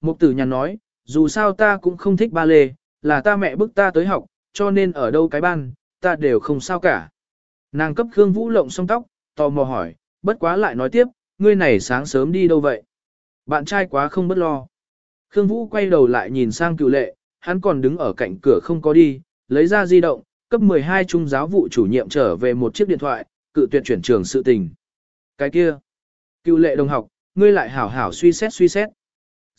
Mục tử nhàn nói, dù sao ta cũng không thích ba lê, là ta mẹ bức ta tới học, cho nên ở đâu cái ban, ta đều không sao cả. Nàng cấp Khương Vũ lộng xong tóc, tò mò hỏi, bất quá lại nói tiếp, ngươi này sáng sớm đi đâu vậy? Bạn trai quá không bất lo. Khương Vũ quay đầu lại nhìn sang cựu lệ, hắn còn đứng ở cạnh cửa không có đi, lấy ra di động, cấp 12 trung giáo vụ chủ nhiệm trở về một chiếc điện thoại, cự tuyệt chuyển trường sự tình. Cái kia, cựu lệ đồng học, ngươi lại hảo hảo suy xét suy xét.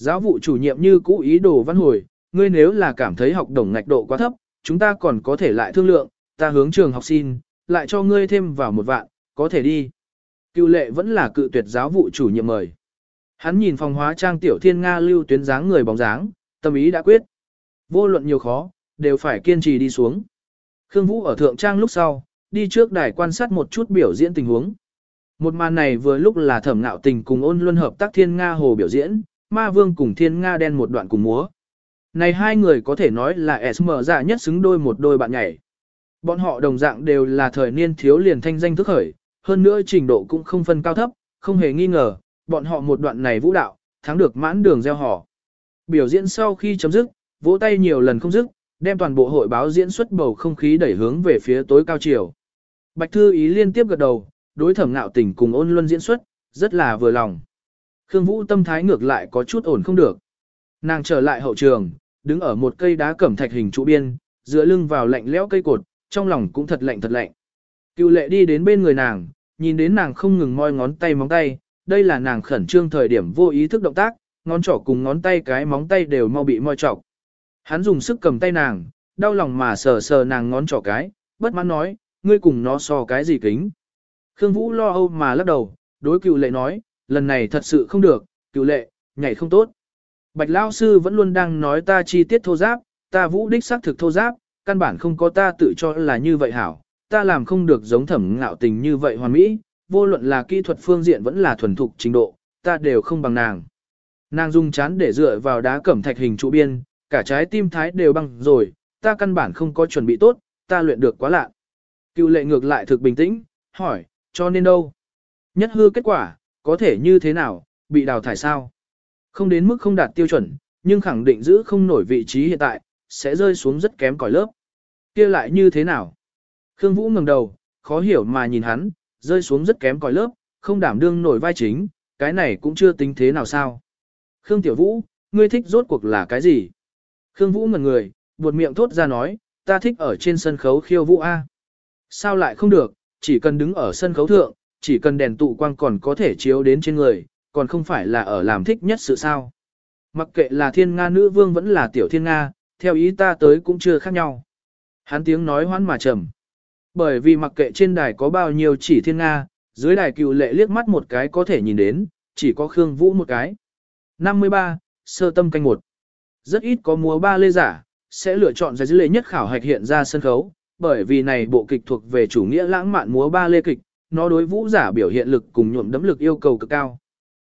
Giáo vụ chủ nhiệm như cũ ý đồ văn hồi, ngươi nếu là cảm thấy học đồng ngạch độ quá thấp, chúng ta còn có thể lại thương lượng, ta hướng trường học xin, lại cho ngươi thêm vào một vạn, có thể đi. Cựu lệ vẫn là cự tuyệt giáo vụ chủ nhiệm mời. Hắn nhìn phòng hóa trang tiểu thiên Nga lưu tuyến dáng người bóng dáng, tâm ý đã quyết. Vô luận nhiều khó, đều phải kiên trì đi xuống. Khương Vũ ở thượng trang lúc sau, đi trước đài quan sát một chút biểu diễn tình huống. Một màn này vừa lúc là thẩm ngạo tình cùng ôn luân hợp tác thiên Nga hồ biểu diễn, ma vương cùng thiên Nga đen một đoạn cùng múa. Này hai người có thể nói là SM dạ nhất xứng đôi một đôi bạn nhảy. Bọn họ đồng dạng đều là thời niên thiếu liền thanh danh thức khởi, hơn nữa trình độ cũng không phân cao thấp, không hề nghi ngờ, bọn họ một đoạn này vũ đạo, thắng được mãn đường gieo họ. Biểu diễn sau khi chấm dứt, vỗ tay nhiều lần không dứt, đem toàn bộ hội báo diễn xuất bầu không khí đẩy hướng về phía tối cao chiều. Bạch Thư Ý liên tiếp gật đầu, đối thẩm ngạo tình cùng ôn luân diễn xuất, rất là vừa lòng. Khương Vũ tâm thái ngược lại có chút ổn không được. Nàng trở lại hậu trường, đứng ở một cây đá cẩm thạch hình trụ biên, dựa lưng vào lạnh lẽo cây cột, trong lòng cũng thật lạnh thật lạnh. Cựu lệ đi đến bên người nàng, nhìn đến nàng không ngừng moi ngón tay móng tay, đây là nàng khẩn trương thời điểm vô ý thức động tác, ngón trỏ cùng ngón tay cái móng tay đều mau bị moi trọc. Hắn dùng sức cầm tay nàng, đau lòng mà sờ sờ nàng ngón trỏ cái, bất mãn nói, ngươi cùng nó so cái gì kính. Khương Vũ lo âu mà lắc đầu, đối cựu lệ nói, lần này thật sự không được, cựu lệ, nhảy không tốt. Bạch Lao Sư vẫn luôn đang nói ta chi tiết thô giáp, ta vũ đích xác thực thô giáp, căn bản không có ta tự cho là như vậy hảo, ta làm không được giống thẩm ngạo tình như vậy hoàn mỹ, vô luận là kỹ thuật phương diện vẫn là thuần thục trình độ, ta đều không bằng nàng. Nàng dùng chán để dựa vào đá cẩm thạch hình trụ biên, cả trái tim thái đều băng rồi, ta căn bản không có chuẩn bị tốt, ta luyện được quá lạ. Cựu lệ ngược lại thực bình tĩnh, hỏi, cho nên đâu? Nhất hư kết quả, có thể như thế nào, bị đào thải sao? Không đến mức không đạt tiêu chuẩn, nhưng khẳng định giữ không nổi vị trí hiện tại, sẽ rơi xuống rất kém cỏi lớp. kia lại như thế nào? Khương Vũ ngẩng đầu, khó hiểu mà nhìn hắn, rơi xuống rất kém cỏi lớp, không đảm đương nổi vai chính, cái này cũng chưa tính thế nào sao. Khương Tiểu Vũ, ngươi thích rốt cuộc là cái gì? Khương Vũ ngẩn người, buột miệng thốt ra nói, ta thích ở trên sân khấu khiêu vũ A. Sao lại không được, chỉ cần đứng ở sân khấu thượng, chỉ cần đèn tụ quang còn có thể chiếu đến trên người, còn không phải là ở làm thích nhất sự sao. Mặc kệ là thiên Nga nữ vương vẫn là tiểu thiên Nga, theo ý ta tới cũng chưa khác nhau. Hắn tiếng nói hoán mà trầm. Bởi vì mặc kệ trên đài có bao nhiêu chỉ thiên Nga, dưới đài cựu lệ liếc mắt một cái có thể nhìn đến, chỉ có Khương Vũ một cái. 53. Sơ tâm canh một. Rất ít có múa ba lê giả, sẽ lựa chọn giải dữ lệ nhất khảo hạch hiện ra sân khấu, bởi vì này bộ kịch thuộc về chủ nghĩa lãng mạn múa ba lê kịch, nó đối vũ giả biểu hiện lực cùng nhuộm đấm lực yêu cầu cực cao.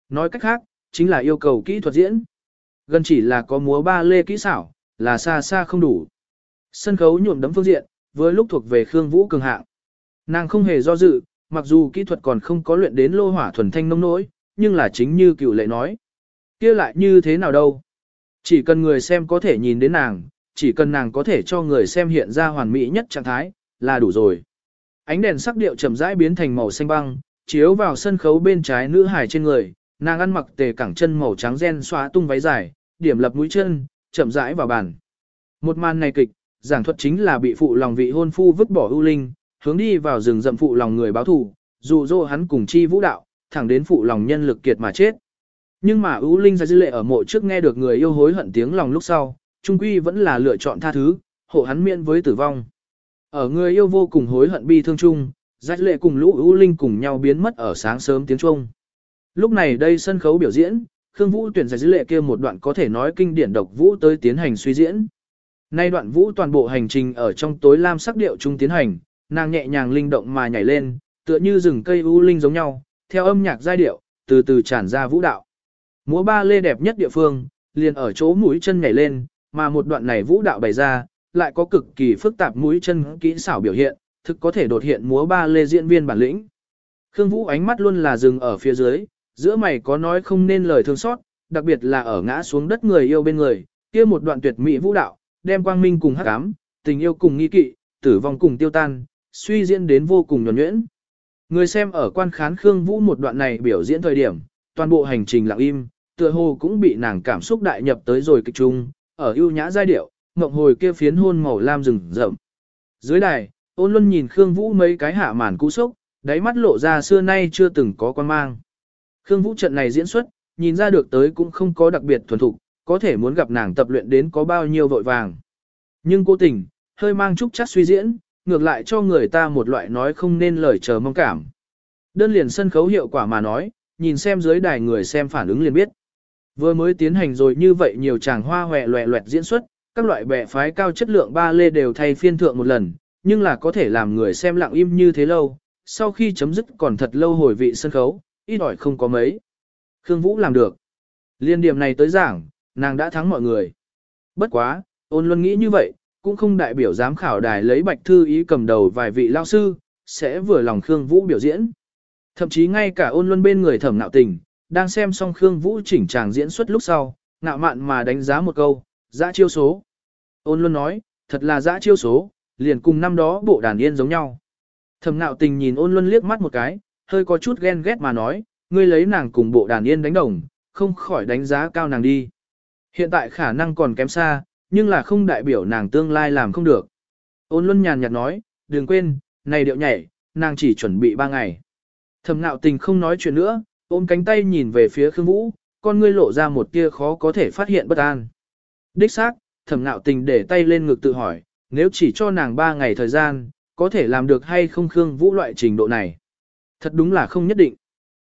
Nói cách khác, chính là yêu cầu kỹ thuật diễn. Gần chỉ là có múa ba lê kỹ xảo, là xa xa không đủ. Sân khấu nhuộm đấm phương diện, với lúc thuộc về Khương Vũ cường hạng. Nàng không hề do dự, mặc dù kỹ thuật còn không có luyện đến lô hỏa thuần thanh nông nỗi, nhưng là chính như cựu lệ nói. kia lại như thế nào đâu? Chỉ cần người xem có thể nhìn đến nàng, chỉ cần nàng có thể cho người xem hiện ra hoàn mỹ nhất trạng thái, là đủ rồi. Ánh đèn sắc điệu chậm rãi biến thành màu xanh băng, chiếu vào sân khấu bên trái nữ hài trên người, nàng ăn mặc tề cẳng chân màu trắng ren xóa tung váy dài, điểm lập mũi chân, chậm rãi vào bàn. Một màn này kịch, giảng thuật chính là bị phụ lòng vị hôn phu vứt bỏ ưu linh, hướng đi vào rừng rậm phụ lòng người báo thù, Dù dỗ hắn cùng chi vũ đạo, thẳng đến phụ lòng nhân lực kiệt mà chết. Nhưng mà ưu linh ra dư lệ ở mộ trước nghe được người yêu hối hận tiếng lòng lúc sau, trung quy vẫn là lựa chọn tha thứ, hộ hắn miễn với tử vong. Ở người yêu vô cùng hối hận bi thương chung, rách lệ cùng lũ ưu linh cùng nhau biến mất ở sáng sớm tiếng trung. Lúc này đây sân khấu biểu diễn, Khương Vũ tuyển giải lệ kia một đoạn có thể nói kinh điển độc vũ tới tiến hành suy diễn. Nay đoạn vũ toàn bộ hành trình ở trong tối lam sắc điệu trung tiến hành, nàng nhẹ nhàng linh động mà nhảy lên, tựa như rừng cây u linh giống nhau, theo âm nhạc giai điệu, từ từ tràn ra vũ đạo. Múa ba lê đẹp nhất địa phương, liền ở chỗ mũi chân nhảy lên, mà một đoạn này vũ đạo bày ra, lại có cực kỳ phức tạp mũi chân kỹ xảo biểu hiện, thực có thể đột hiện múa ba lê diễn viên bản lĩnh. Khương Vũ ánh mắt luôn là dừng ở phía dưới, giữa mày có nói không nên lời thương xót, đặc biệt là ở ngã xuống đất người yêu bên người, kia một đoạn tuyệt mỹ vũ đạo, đem quang minh cùng hắc ám, tình yêu cùng nghi kỵ, tử vong cùng tiêu tan, suy diễn đến vô cùng nhuần nhuyễn. Người xem ở quan khán Khương Vũ một đoạn này biểu diễn thời điểm, toàn bộ hành trình lặng im, tựa hồ cũng bị nàng cảm xúc đại nhập tới rồi kịch trung, ở ưu nhã giai điệu, Mộng hồi kia phiến hôn màu lam rừng rậm. Dưới đài, ôn luân nhìn Khương Vũ mấy cái hạ màn cú sốc, đáy mắt lộ ra xưa nay chưa từng có quan mang. Khương Vũ trận này diễn xuất, nhìn ra được tới cũng không có đặc biệt thuần thục, có thể muốn gặp nàng tập luyện đến có bao nhiêu vội vàng. Nhưng cố tình, hơi mang chút chắc suy diễn, ngược lại cho người ta một loại nói không nên lời chờ mong cảm. Đơn liền sân khấu hiệu quả mà nói, nhìn xem dưới đài người xem phản ứng liền biết. Vừa mới tiến hành rồi như vậy nhiều chàng hoa hòe loẹ loẹt diễn xuất, các loại bè phái cao chất lượng ba lê đều thay phiên thượng một lần, nhưng là có thể làm người xem lặng im như thế lâu, sau khi chấm dứt còn thật lâu hồi vị sân khấu, ít ỏi không có mấy. Khương Vũ làm được. Liên điểm này tới giảng, nàng đã thắng mọi người. Bất quá, ôn luân nghĩ như vậy, cũng không đại biểu giám khảo đài lấy bạch thư ý cầm đầu vài vị lao sư, sẽ vừa lòng Khương Vũ biểu diễn. Thậm chí ngay cả ôn luân bên người thẩm nạo tình, đang xem xong Khương Vũ chỉnh tràng diễn xuất lúc sau, nạo mạn mà đánh giá một câu, dã chiêu số. Ôn luân nói, thật là dã chiêu số, liền cùng năm đó bộ đàn yên giống nhau. Thẩm nạo tình nhìn ôn luân liếc mắt một cái, hơi có chút ghen ghét mà nói, ngươi lấy nàng cùng bộ đàn yên đánh đồng, không khỏi đánh giá cao nàng đi. Hiện tại khả năng còn kém xa, nhưng là không đại biểu nàng tương lai làm không được. Ôn luân nhàn nhạt nói, đừng quên, này điệu nhảy, nàng chỉ chuẩn bị ba ngày. Thẩm nạo tình không nói chuyện nữa, ôm cánh tay nhìn về phía Khương Vũ, con ngươi lộ ra một tia khó có thể phát hiện bất an. Đích xác, thẩm nạo tình để tay lên ngực tự hỏi, nếu chỉ cho nàng ba ngày thời gian, có thể làm được hay không Khương Vũ loại trình độ này. Thật đúng là không nhất định.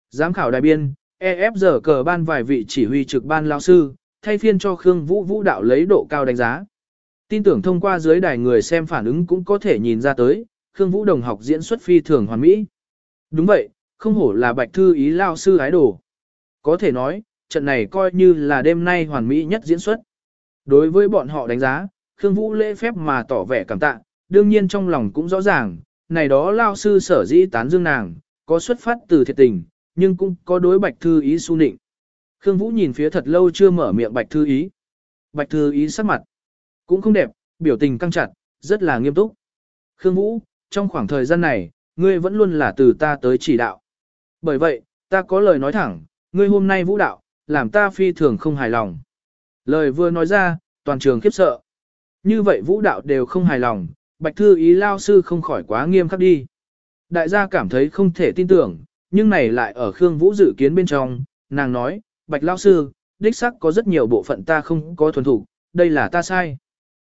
Giám khảo đại biên, EFG cờ ban vài vị chỉ huy trực ban lao sư, thay phiên cho Khương Vũ vũ đạo lấy độ cao đánh giá. Tin tưởng thông qua dưới đài người xem phản ứng cũng có thể nhìn ra tới, Khương Vũ đồng học diễn xuất phi thường hoàn mỹ. Đúng vậy, không hổ là bạch thư ý lao sư ái đồ. Có thể nói, trận này coi như là đêm nay hoàn mỹ nhất diễn xuất. Đối với bọn họ đánh giá, Khương Vũ lễ phép mà tỏ vẻ cảm tạ, đương nhiên trong lòng cũng rõ ràng, này đó lao sư sở dĩ tán dương nàng, có xuất phát từ thiệt tình, nhưng cũng có đối bạch thư ý su nịnh. Khương Vũ nhìn phía thật lâu chưa mở miệng bạch thư ý. Bạch thư ý sắc mặt, cũng không đẹp, biểu tình căng chặt, rất là nghiêm túc. Khương Vũ, trong khoảng thời gian này, ngươi vẫn luôn là từ ta tới chỉ đạo. Bởi vậy, ta có lời nói thẳng, ngươi hôm nay vũ đạo, làm ta phi thường không hài lòng. Lời vừa nói ra, toàn trường khiếp sợ. Như vậy vũ đạo đều không hài lòng, bạch thư ý lao sư không khỏi quá nghiêm khắc đi. Đại gia cảm thấy không thể tin tưởng, nhưng này lại ở Khương Vũ dự kiến bên trong, nàng nói, bạch lao sư, đích sắc có rất nhiều bộ phận ta không có thuần thủ, đây là ta sai.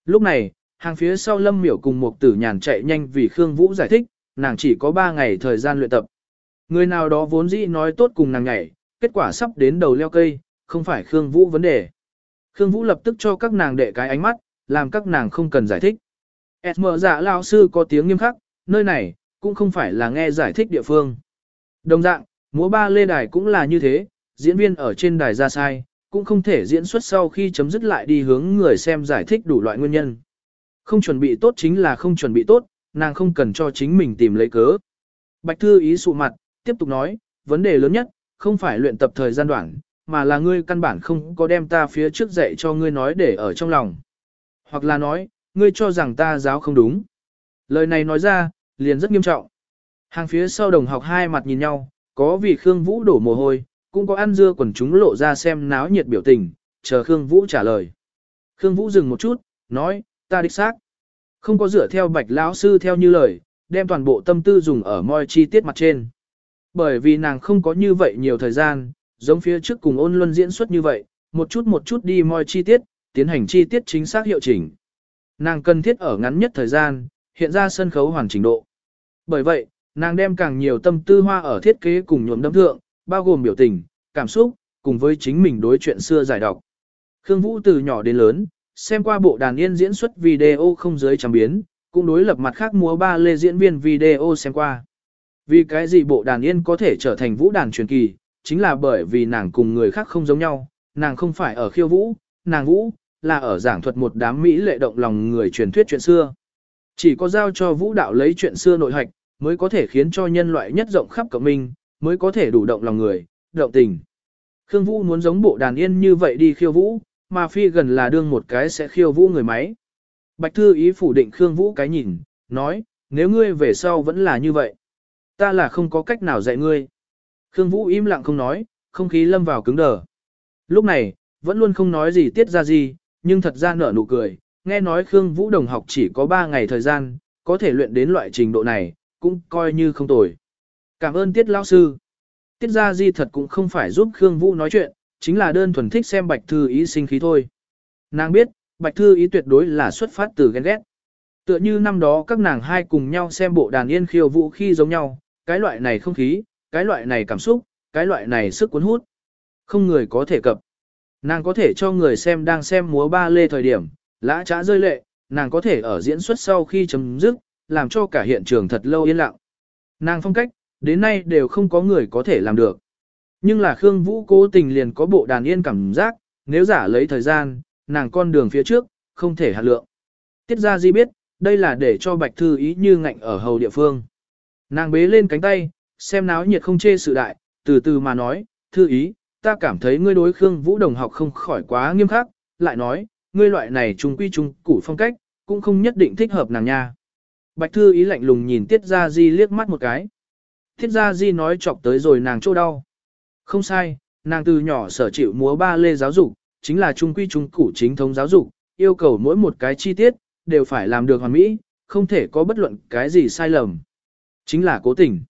Lúc này, hàng phía sau lâm miểu cùng một tử nhàn chạy nhanh vì Khương Vũ giải thích, nàng chỉ có 3 ngày thời gian luyện tập. Người nào đó vốn dĩ nói tốt cùng nàng nhảy, kết quả sắp đến đầu leo cây, không phải Khương Vũ vấn đề. Khương Vũ lập tức cho các nàng đệ cái ánh mắt, làm các nàng không cần giải thích. mở giả lao sư có tiếng nghiêm khắc, nơi này, cũng không phải là nghe giải thích địa phương. Đồng dạng, múa ba lê đài cũng là như thế, diễn viên ở trên đài ra sai, cũng không thể diễn xuất sau khi chấm dứt lại đi hướng người xem giải thích đủ loại nguyên nhân. Không chuẩn bị tốt chính là không chuẩn bị tốt, nàng không cần cho chính mình tìm lấy cớ. Bạch Thư ý sụ mặt, tiếp tục nói, vấn đề lớn nhất, không phải luyện tập thời gian đoạn, mà là ngươi căn bản không có đem ta phía trước dạy cho ngươi nói để ở trong lòng. Hoặc là nói, ngươi cho rằng ta giáo không đúng. Lời này nói ra, liền rất nghiêm trọng. Hàng phía sau đồng học hai mặt nhìn nhau, có vì Khương Vũ đổ mồ hôi, cũng có ăn dưa quần chúng lộ ra xem náo nhiệt biểu tình, chờ Khương Vũ trả lời. Khương Vũ dừng một chút, nói, ta đích xác. Không có dựa theo bạch lão sư theo như lời, đem toàn bộ tâm tư dùng ở mọi chi tiết mặt trên. Bởi vì nàng không có như vậy nhiều thời gian, giống phía trước cùng ôn luân diễn xuất như vậy, một chút một chút đi mọi chi tiết, tiến hành chi tiết chính xác hiệu chỉnh. Nàng cần thiết ở ngắn nhất thời gian, hiện ra sân khấu hoàn chỉnh độ. Bởi vậy, nàng đem càng nhiều tâm tư hoa ở thiết kế cùng nhuộm đâm thượng, bao gồm biểu tình, cảm xúc, cùng với chính mình đối chuyện xưa giải đọc. Khương Vũ từ nhỏ đến lớn, xem qua bộ đàn yên diễn xuất video không dưới trăm biến, cũng đối lập mặt khác múa ba lê diễn viên video xem qua. Vì cái gì bộ đàn yên có thể trở thành vũ đàn truyền kỳ, chính là bởi vì nàng cùng người khác không giống nhau, nàng không phải ở khiêu vũ, nàng vũ, là ở giảng thuật một đám mỹ lệ động lòng người truyền thuyết chuyện xưa. Chỉ có giao cho vũ đạo lấy chuyện xưa nội hạch, mới có thể khiến cho nhân loại nhất rộng khắp cộng minh, mới có thể đủ động lòng người, động tình. Khương Vũ muốn giống bộ đàn yên như vậy đi khiêu vũ, mà phi gần là đương một cái sẽ khiêu vũ người máy. Bạch Thư ý phủ định Khương Vũ cái nhìn, nói, nếu ngươi về sau vẫn là như vậy, ta là không có cách nào dạy ngươi. Khương Vũ im lặng không nói, không khí lâm vào cứng đờ. Lúc này, vẫn luôn không nói gì tiết ra gì, nhưng thật ra nở nụ cười, nghe nói Khương Vũ đồng học chỉ có 3 ngày thời gian, có thể luyện đến loại trình độ này, cũng coi như không tồi. Cảm ơn tiết lão sư. Tiết ra di thật cũng không phải giúp Khương Vũ nói chuyện, chính là đơn thuần thích xem Bạch Thư ý sinh khí thôi. Nàng biết, Bạch Thư ý tuyệt đối là xuất phát từ ghen ghét. Tựa như năm đó các nàng hai cùng nhau xem bộ đàn yên khiêu vũ khi giống nhau, cái loại này không khí, cái loại này cảm xúc, cái loại này sức cuốn hút. Không người có thể cập. Nàng có thể cho người xem đang xem múa ba lê thời điểm, lã trã rơi lệ, nàng có thể ở diễn xuất sau khi chấm dứt, làm cho cả hiện trường thật lâu yên lặng. Nàng phong cách, đến nay đều không có người có thể làm được. Nhưng là Khương Vũ cố tình liền có bộ đàn yên cảm giác, nếu giả lấy thời gian, nàng con đường phía trước, không thể hạt lượng. Tiết ra di biết, đây là để cho Bạch Thư ý như ngạnh ở hầu địa phương. Nàng bế lên cánh tay, xem náo nhiệt không chê sự đại, từ từ mà nói, Thư ý, ta cảm thấy ngươi đối Khương Vũ đồng học không khỏi quá nghiêm khắc, lại nói, ngươi loại này trung quy trung củ phong cách, cũng không nhất định thích hợp nàng nha. Bạch Thư ý lạnh lùng nhìn Tiết Gia Di liếc mắt một cái. Tiết Gia Di nói chọc tới rồi nàng chỗ đau. Không sai, nàng từ nhỏ sở chịu múa ba lê giáo dục, chính là trung quy trung củ chính thống giáo dục, yêu cầu mỗi một cái chi tiết, đều phải làm được hoàn mỹ, không thể có bất luận cái gì sai lầm. Chính là cố tình.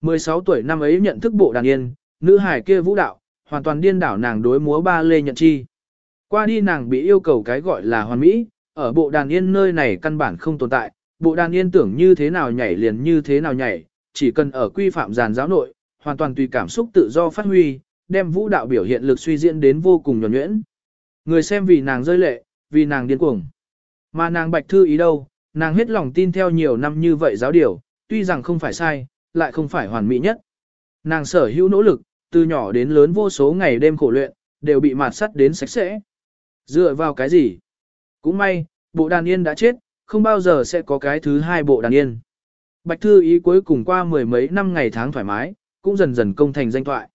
16 tuổi năm ấy nhận thức bộ đàn yên, nữ hải kia vũ đạo, hoàn toàn điên đảo nàng đối múa ba lê nhận chi. Qua đi nàng bị yêu cầu cái gọi là hoàn mỹ, ở bộ đàn yên nơi này căn bản không tồn tại, bộ đàn yên tưởng như thế nào nhảy liền như thế nào nhảy, chỉ cần ở quy phạm giàn giáo nội, hoàn toàn tùy cảm xúc tự do phát huy, đem vũ đạo biểu hiện lực suy diễn đến vô cùng nhuần nhuyễn. Người xem vì nàng rơi lệ, vì nàng điên cuồng. Mà nàng bạch thư ý đâu, nàng hết lòng tin theo nhiều năm như vậy giáo điều, tuy rằng không phải sai, lại không phải hoàn mỹ nhất. Nàng sở hữu nỗ lực, từ nhỏ đến lớn vô số ngày đêm khổ luyện, đều bị mạt sắt đến sạch sẽ. Dựa vào cái gì? Cũng may, bộ đàn yên đã chết, không bao giờ sẽ có cái thứ hai bộ đàn yên. Bạch Thư Ý cuối cùng qua mười mấy năm ngày tháng thoải mái, cũng dần dần công thành danh thoại.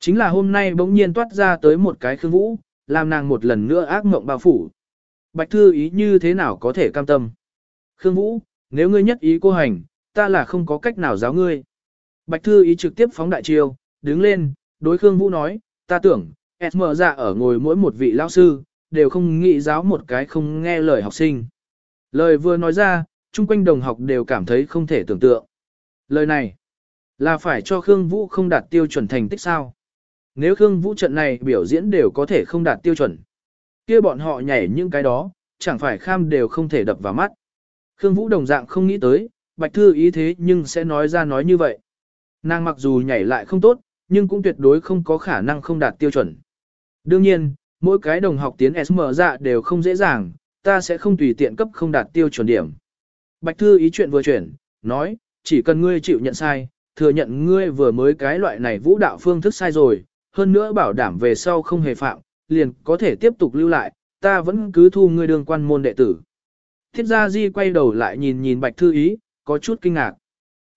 Chính là hôm nay bỗng nhiên toát ra tới một cái khương vũ, làm nàng một lần nữa ác mộng bao phủ. Bạch Thư Ý như thế nào có thể cam tâm? Khương Vũ, nếu ngươi nhất ý cô hành, ta là không có cách nào giáo ngươi. Bạch Thư Ý trực tiếp phóng đại chiêu, đứng lên, đối Khương Vũ nói, ta tưởng, SM ra ở ngồi mỗi một vị lao sư, đều không nghĩ giáo một cái không nghe lời học sinh. Lời vừa nói ra, chung quanh đồng học đều cảm thấy không thể tưởng tượng. Lời này, là phải cho Khương Vũ không đạt tiêu chuẩn thành tích sao. Nếu Khương Vũ trận này biểu diễn đều có thể không đạt tiêu chuẩn, kia bọn họ nhảy những cái đó, chẳng phải kham đều không thể đập vào mắt. Khương Vũ đồng dạng không nghĩ tới, Bạch Thư ý thế nhưng sẽ nói ra nói như vậy. Nàng mặc dù nhảy lại không tốt, nhưng cũng tuyệt đối không có khả năng không đạt tiêu chuẩn. Đương nhiên, mỗi cái đồng học tiến SM dạ đều không dễ dàng, ta sẽ không tùy tiện cấp không đạt tiêu chuẩn điểm. Bạch Thư ý chuyện vừa chuyển, nói, chỉ cần ngươi chịu nhận sai, thừa nhận ngươi vừa mới cái loại này vũ đạo phương thức sai rồi, hơn nữa bảo đảm về sau không hề phạm, liền có thể tiếp tục lưu lại, ta vẫn cứ thu ngươi đương quan môn đệ tử. Thiết gia Di quay đầu lại nhìn nhìn Bạch Thư Ý, có chút kinh ngạc.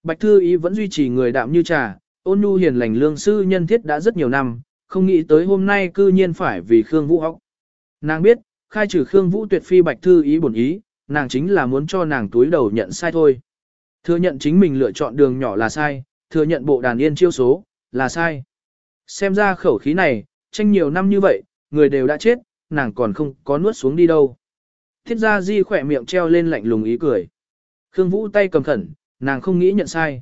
Bạch Thư Ý vẫn duy trì người đạm như trà, ôn nhu hiền lành lương sư nhân thiết đã rất nhiều năm, không nghĩ tới hôm nay cư nhiên phải vì Khương Vũ học. Nàng biết, khai trừ Khương Vũ tuyệt phi Bạch Thư Ý bổn ý, nàng chính là muốn cho nàng túi đầu nhận sai thôi. Thừa nhận chính mình lựa chọn đường nhỏ là sai, thừa nhận bộ đàn yên chiêu số, là sai. Xem ra khẩu khí này, tranh nhiều năm như vậy, người đều đã chết, nàng còn không có nuốt xuống đi đâu. Thiết gia di khỏe miệng treo lên lạnh lùng ý cười. Khương Vũ tay cầm khẩn, nàng không nghĩ nhận sai.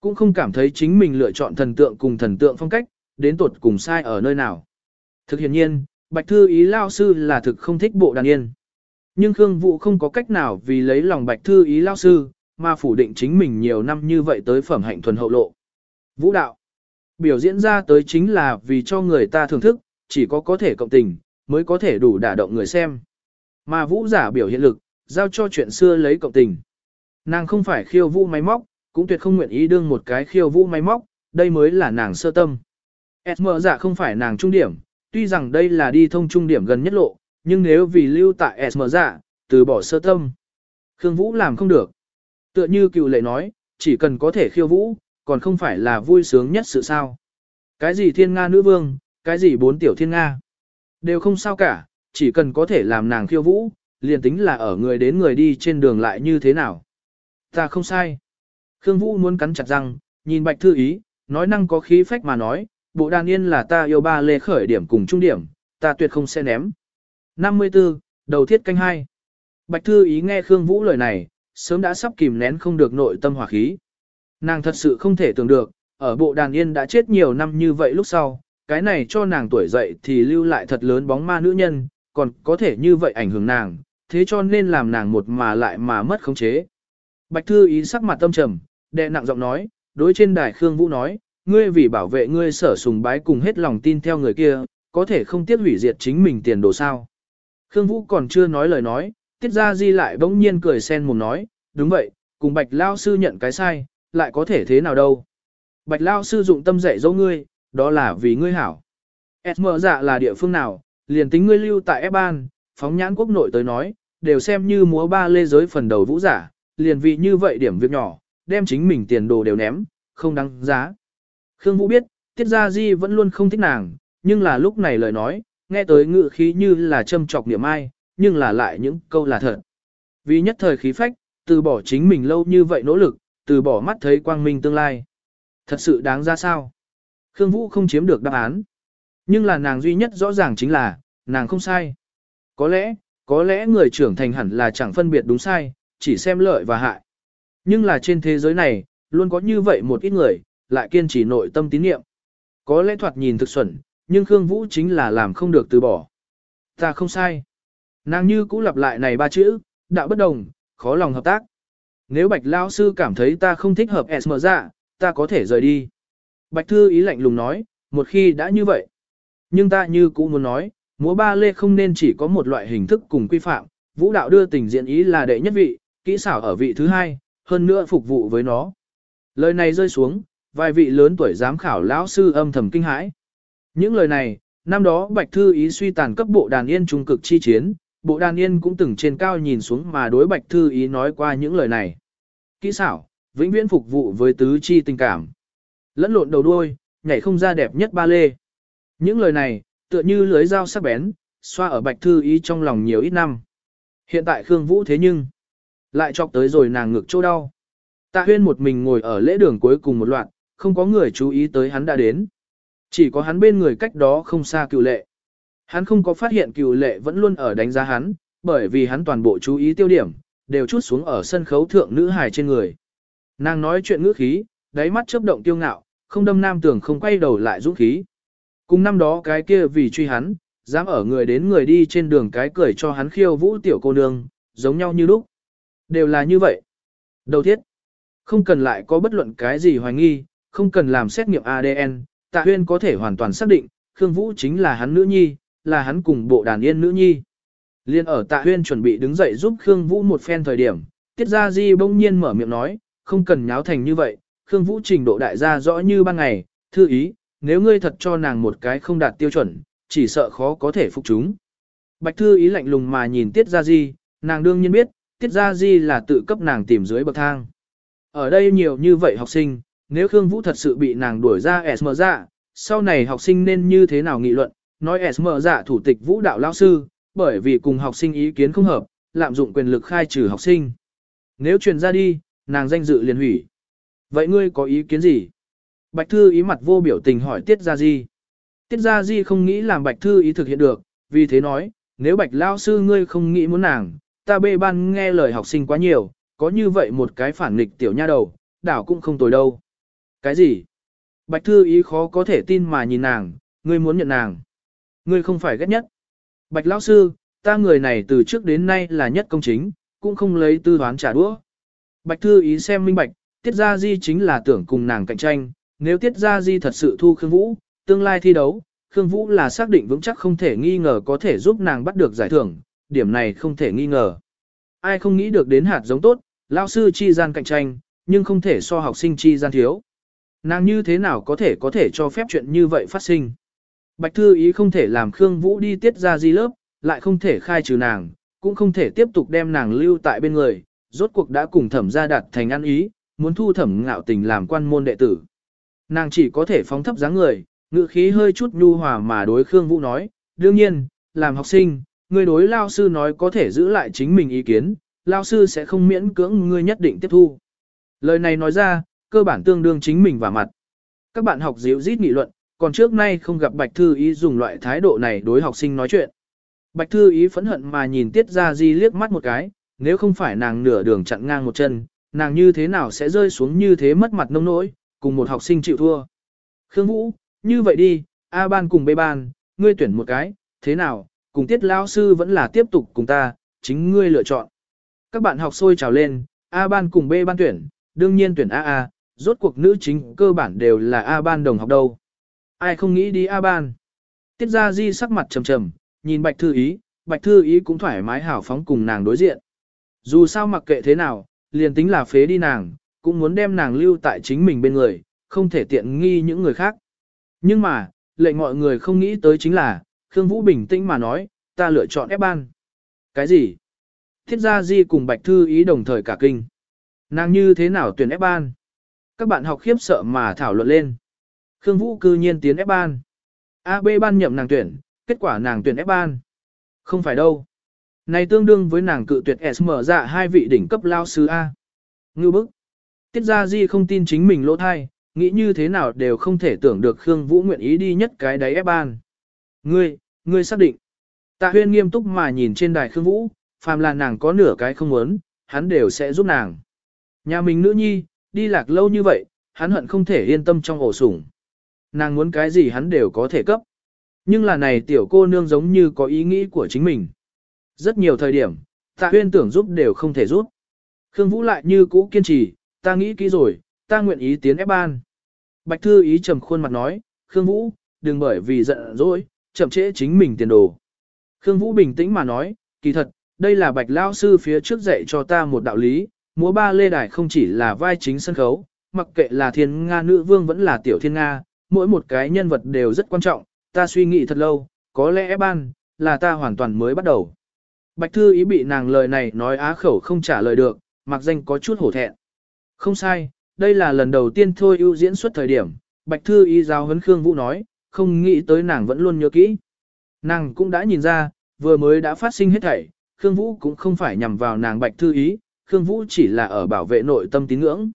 Cũng không cảm thấy chính mình lựa chọn thần tượng cùng thần tượng phong cách, đến tuột cùng sai ở nơi nào. Thực hiện nhiên, Bạch Thư ý lao sư là thực không thích bộ đàn yên. Nhưng Khương Vũ không có cách nào vì lấy lòng Bạch Thư ý lao sư, mà phủ định chính mình nhiều năm như vậy tới phẩm hạnh thuần hậu lộ. Vũ đạo. Biểu diễn ra tới chính là vì cho người ta thưởng thức, chỉ có có thể cộng tình, mới có thể đủ đả động người xem. Mà vũ giả biểu hiện lực, giao cho chuyện xưa lấy cộng tình. Nàng không phải khiêu vũ máy móc, cũng tuyệt không nguyện ý đương một cái khiêu vũ máy móc, đây mới là nàng sơ tâm. SM giả dạ không phải nàng trung điểm, tuy rằng đây là đi thông trung điểm gần nhất lộ, nhưng nếu vì lưu tại SM giả, dạ, từ bỏ sơ tâm. Khương Vũ làm không được. Tựa như cựu lệ nói, chỉ cần có thể khiêu vũ, còn không phải là vui sướng nhất sự sao. Cái gì thiên nga nữ vương, Cái gì bốn tiểu thiên Nga? Đều không sao cả, chỉ cần có thể làm nàng khiêu vũ, liền tính là ở người đến người đi trên đường lại như thế nào. Ta không sai. Khương Vũ muốn cắn chặt răng, nhìn Bạch Thư Ý, nói năng có khí phách mà nói, bộ đàn yên là ta yêu ba lê khởi điểm cùng trung điểm, ta tuyệt không sẽ ném. 54, đầu thiết canh hai. Bạch Thư Ý nghe Khương Vũ lời này, sớm đã sắp kìm nén không được nội tâm hỏa khí. Nàng thật sự không thể tưởng được, ở bộ đàn yên đã chết nhiều năm như vậy lúc sau, cái này cho nàng tuổi dậy thì lưu lại thật lớn bóng ma nữ nhân, còn có thể như vậy ảnh hưởng nàng, thế cho nên làm nàng một mà lại mà mất khống chế. Bạch Thư Ý sắc mặt tâm trầm, đệ nặng giọng nói, đối trên đài Khương Vũ nói, ngươi vì bảo vệ ngươi sở sùng bái cùng hết lòng tin theo người kia, có thể không tiếc hủy diệt chính mình tiền đồ sao. Khương Vũ còn chưa nói lời nói, tiết gia di lại bỗng nhiên cười sen mồm nói, đúng vậy, cùng Bạch Lao Sư nhận cái sai, lại có thể thế nào đâu. Bạch Lao Sư dụng tâm dạy dỗ ngươi, đó là vì ngươi hảo. S mở dạ là địa phương nào, liền tính ngươi lưu tại Eban, phóng nhãn quốc nội tới nói, đều xem như múa ba lê giới phần đầu vũ giả, liền vì như vậy điểm việc nhỏ, đem chính mình tiền đồ đều ném, không đáng giá. Khương Vũ biết, Tiết Gia Di vẫn luôn không thích nàng, nhưng là lúc này lời nói, nghe tới ngự khí như là châm chọc niệm ai, nhưng là lại những câu là thật. Vì nhất thời khí phách, từ bỏ chính mình lâu như vậy nỗ lực, từ bỏ mắt thấy quang minh tương lai. Thật sự đáng ra sao? Khương Vũ không chiếm được đáp án. Nhưng là nàng duy nhất rõ ràng chính là, nàng không sai. Có lẽ, có lẽ người trưởng thành hẳn là chẳng phân biệt đúng sai, chỉ xem lợi và hại. Nhưng là trên thế giới này, luôn có như vậy một ít người, lại kiên trì nội tâm tín niệm. Có lẽ thoạt nhìn thực xuẩn, nhưng Khương Vũ chính là làm không được từ bỏ. Ta không sai. Nàng như cũ lặp lại này ba chữ, đạo bất đồng, khó lòng hợp tác. Nếu Bạch Lao Sư cảm thấy ta không thích hợp S mở ta có thể rời đi. Bạch Thư ý lạnh lùng nói, một khi đã như vậy. Nhưng ta như cũ muốn nói, múa ba lê không nên chỉ có một loại hình thức cùng quy phạm, vũ đạo đưa tình diện ý là đệ nhất vị, kỹ xảo ở vị thứ hai, hơn nữa phục vụ với nó. Lời này rơi xuống, vài vị lớn tuổi giám khảo lão sư âm thầm kinh hãi. Những lời này, năm đó Bạch Thư ý suy tàn cấp bộ đàn yên trung cực chi chiến, bộ đàn yên cũng từng trên cao nhìn xuống mà đối Bạch Thư ý nói qua những lời này. Kỹ xảo, vĩnh viễn phục vụ với tứ chi tình cảm. Lẫn lộn đầu đuôi, nhảy không ra đẹp nhất ba lê. Những lời này, tựa như lưới dao sắc bén, xoa ở Bạch Thư ý trong lòng nhiều ít năm. Hiện tại Khương Vũ thế nhưng, lại chọc tới rồi nàng ngực chỗ đau. Tạ huyên một mình ngồi ở lễ đường cuối cùng một loạt, không có người chú ý tới hắn đã đến. Chỉ có hắn bên người cách đó không xa cựu lệ. Hắn không có phát hiện cựu lệ vẫn luôn ở đánh giá hắn, bởi vì hắn toàn bộ chú ý tiêu điểm, đều chút xuống ở sân khấu thượng nữ hài trên người. Nàng nói chuyện ngữ khí, đáy mắt chớp động tiêu ngạo, không đâm nam tưởng không quay đầu lại dũng khí. Cùng năm đó cái kia vì truy hắn, dám ở người đến người đi trên đường cái cười cho hắn khiêu vũ tiểu cô nương, giống nhau như lúc. Đều là như vậy. Đầu thiết. Không cần lại có bất luận cái gì hoài nghi, không cần làm xét nghiệm ADN, Tạ Huyên có thể hoàn toàn xác định, Khương Vũ chính là hắn nữ nhi, là hắn cùng bộ đàn yên nữ nhi. Liên ở Tạ Huyên chuẩn bị đứng dậy giúp Khương Vũ một phen thời điểm, Tiết Gia Di bỗng nhiên mở miệng nói, không cần nháo thành như vậy, Khương Vũ trình độ đại gia rõ như ban ngày, thư ý, nếu ngươi thật cho nàng một cái không đạt tiêu chuẩn, chỉ sợ khó có thể phục chúng. Bạch thư ý lạnh lùng mà nhìn Tiết Gia Di, nàng đương nhiên biết, Tiết Gia Di là tự cấp nàng tìm dưới bậc thang. Ở đây nhiều như vậy học sinh, nếu Khương Vũ thật sự bị nàng đuổi ra SM dạ, sau này học sinh nên như thế nào nghị luận, nói SM dạ thủ tịch vũ đạo lao sư, bởi vì cùng học sinh ý kiến không hợp, lạm dụng quyền lực khai trừ học sinh. Nếu truyền ra đi, nàng danh dự liền hủy. Vậy ngươi có ý kiến gì? Bạch Thư ý mặt vô biểu tình hỏi Tiết Gia Di. Tiết Gia Di không nghĩ làm Bạch Thư ý thực hiện được, vì thế nói, nếu Bạch Lao Sư ngươi không nghĩ muốn nàng, ta bê ban nghe lời học sinh quá nhiều, có như vậy một cái phản nghịch tiểu nha đầu, đảo cũng không tồi đâu. Cái gì? Bạch Thư ý khó có thể tin mà nhìn nàng, ngươi muốn nhận nàng. Ngươi không phải ghét nhất. Bạch Lão Sư, ta người này từ trước đến nay là nhất công chính, cũng không lấy tư đoán trả đũa. Bạch Thư ý xem minh bạch, Tiết Gia Di chính là tưởng cùng nàng cạnh tranh, nếu Tiết Gia Di thật sự thu Khương Vũ, tương lai thi đấu, Khương Vũ là xác định vững chắc không thể nghi ngờ có thể giúp nàng bắt được giải thưởng, điểm này không thể nghi ngờ. Ai không nghĩ được đến hạt giống tốt, lao sư chi gian cạnh tranh, nhưng không thể so học sinh chi gian thiếu. Nàng như thế nào có thể có thể cho phép chuyện như vậy phát sinh. Bạch Thư ý không thể làm Khương Vũ đi tiết ra di lớp, lại không thể khai trừ nàng, cũng không thể tiếp tục đem nàng lưu tại bên người, rốt cuộc đã cùng thẩm gia đặt thành ăn ý, muốn thu thẩm ngạo tình làm quan môn đệ tử. Nàng chỉ có thể phóng thấp dáng người, ngự khí hơi chút nhu hòa mà đối Khương Vũ nói, đương nhiên, làm học sinh, người đối lao sư nói có thể giữ lại chính mình ý kiến, lao sư sẽ không miễn cưỡng ngươi nhất định tiếp thu. Lời này nói ra, cơ bản tương đương chính mình và mặt. Các bạn học dịu rít nghị luận, còn trước nay không gặp Bạch Thư Ý dùng loại thái độ này đối học sinh nói chuyện. Bạch Thư Ý phẫn hận mà nhìn Tiết Gia Di liếc mắt một cái, nếu không phải nàng nửa đường chặn ngang một chân, nàng như thế nào sẽ rơi xuống như thế mất mặt nông nỗi, cùng một học sinh chịu thua. Khương Vũ, như vậy đi, A ban cùng B ban, ngươi tuyển một cái, thế nào, cùng Tiết Lao Sư vẫn là tiếp tục cùng ta, chính ngươi lựa chọn. Các bạn học sôi trào lên, A ban cùng B ban tuyển, đương nhiên tuyển A A, rốt cuộc nữ chính cơ bản đều là A ban đồng học đâu. Ai không nghĩ đi A ban. Tiết Gia Di sắc mặt trầm trầm, nhìn Bạch Thư Ý, Bạch Thư Ý cũng thoải mái hảo phóng cùng nàng đối diện. Dù sao mặc kệ thế nào, liền tính là phế đi nàng, cũng muốn đem nàng lưu tại chính mình bên người, không thể tiện nghi những người khác. Nhưng mà, lệnh mọi người không nghĩ tới chính là, Khương Vũ bình tĩnh mà nói, ta lựa chọn ép ban. Cái gì? Thiết gia Di cùng Bạch Thư Ý đồng thời cả kinh. Nàng như thế nào tuyển ép ban? Các bạn học khiếp sợ mà thảo luận lên. Khương Vũ cư nhiên tiến ép ban. A B ban nhậm nàng tuyển, kết quả nàng tuyển ép ban. Không phải đâu. Này tương đương với nàng cự tuyệt S mở ra dạ hai vị đỉnh cấp lao sư A. Ngưu bức. Tiết Gia Di không tin chính mình lỗ thai, nghĩ như thế nào đều không thể tưởng được Khương Vũ nguyện ý đi nhất cái đáy ép ban. Ngươi, ngươi xác định. Tạ huyên nghiêm túc mà nhìn trên đài Khương Vũ, phàm là nàng có nửa cái không muốn, hắn đều sẽ giúp nàng. Nhà mình nữ nhi, đi lạc lâu như vậy, hắn hận không thể yên tâm trong ổ sủng. Nàng muốn cái gì hắn đều có thể cấp. Nhưng là này tiểu cô nương giống như có ý nghĩ của chính mình. Rất nhiều thời điểm, tạ huyên tưởng giúp đều không thể giúp. Khương Vũ lại như cũ kiên trì, ta nghĩ kỹ rồi, ta nguyện ý tiến ép ban. Bạch Thư ý trầm khuôn mặt nói, Khương Vũ, đừng bởi vì giận dỗi, chậm trễ chính mình tiền đồ. Khương Vũ bình tĩnh mà nói, kỳ thật, đây là Bạch Lao Sư phía trước dạy cho ta một đạo lý, múa ba lê đài không chỉ là vai chính sân khấu, mặc kệ là thiên Nga nữ vương vẫn là tiểu thiên Nga, mỗi một cái nhân vật đều rất quan trọng, ta suy nghĩ thật lâu, có lẽ ban, là ta hoàn toàn mới bắt đầu. Bạch Thư ý bị nàng lời này nói á khẩu không trả lời được, mặc danh có chút hổ thẹn. Không sai, đây là lần đầu tiên thôi ưu diễn xuất thời điểm, Bạch Thư ý giáo huấn Khương Vũ nói, không nghĩ tới nàng vẫn luôn nhớ kỹ. Nàng cũng đã nhìn ra, vừa mới đã phát sinh hết thảy, Khương Vũ cũng không phải nhằm vào nàng Bạch Thư ý, Khương Vũ chỉ là ở bảo vệ nội tâm tín ngưỡng.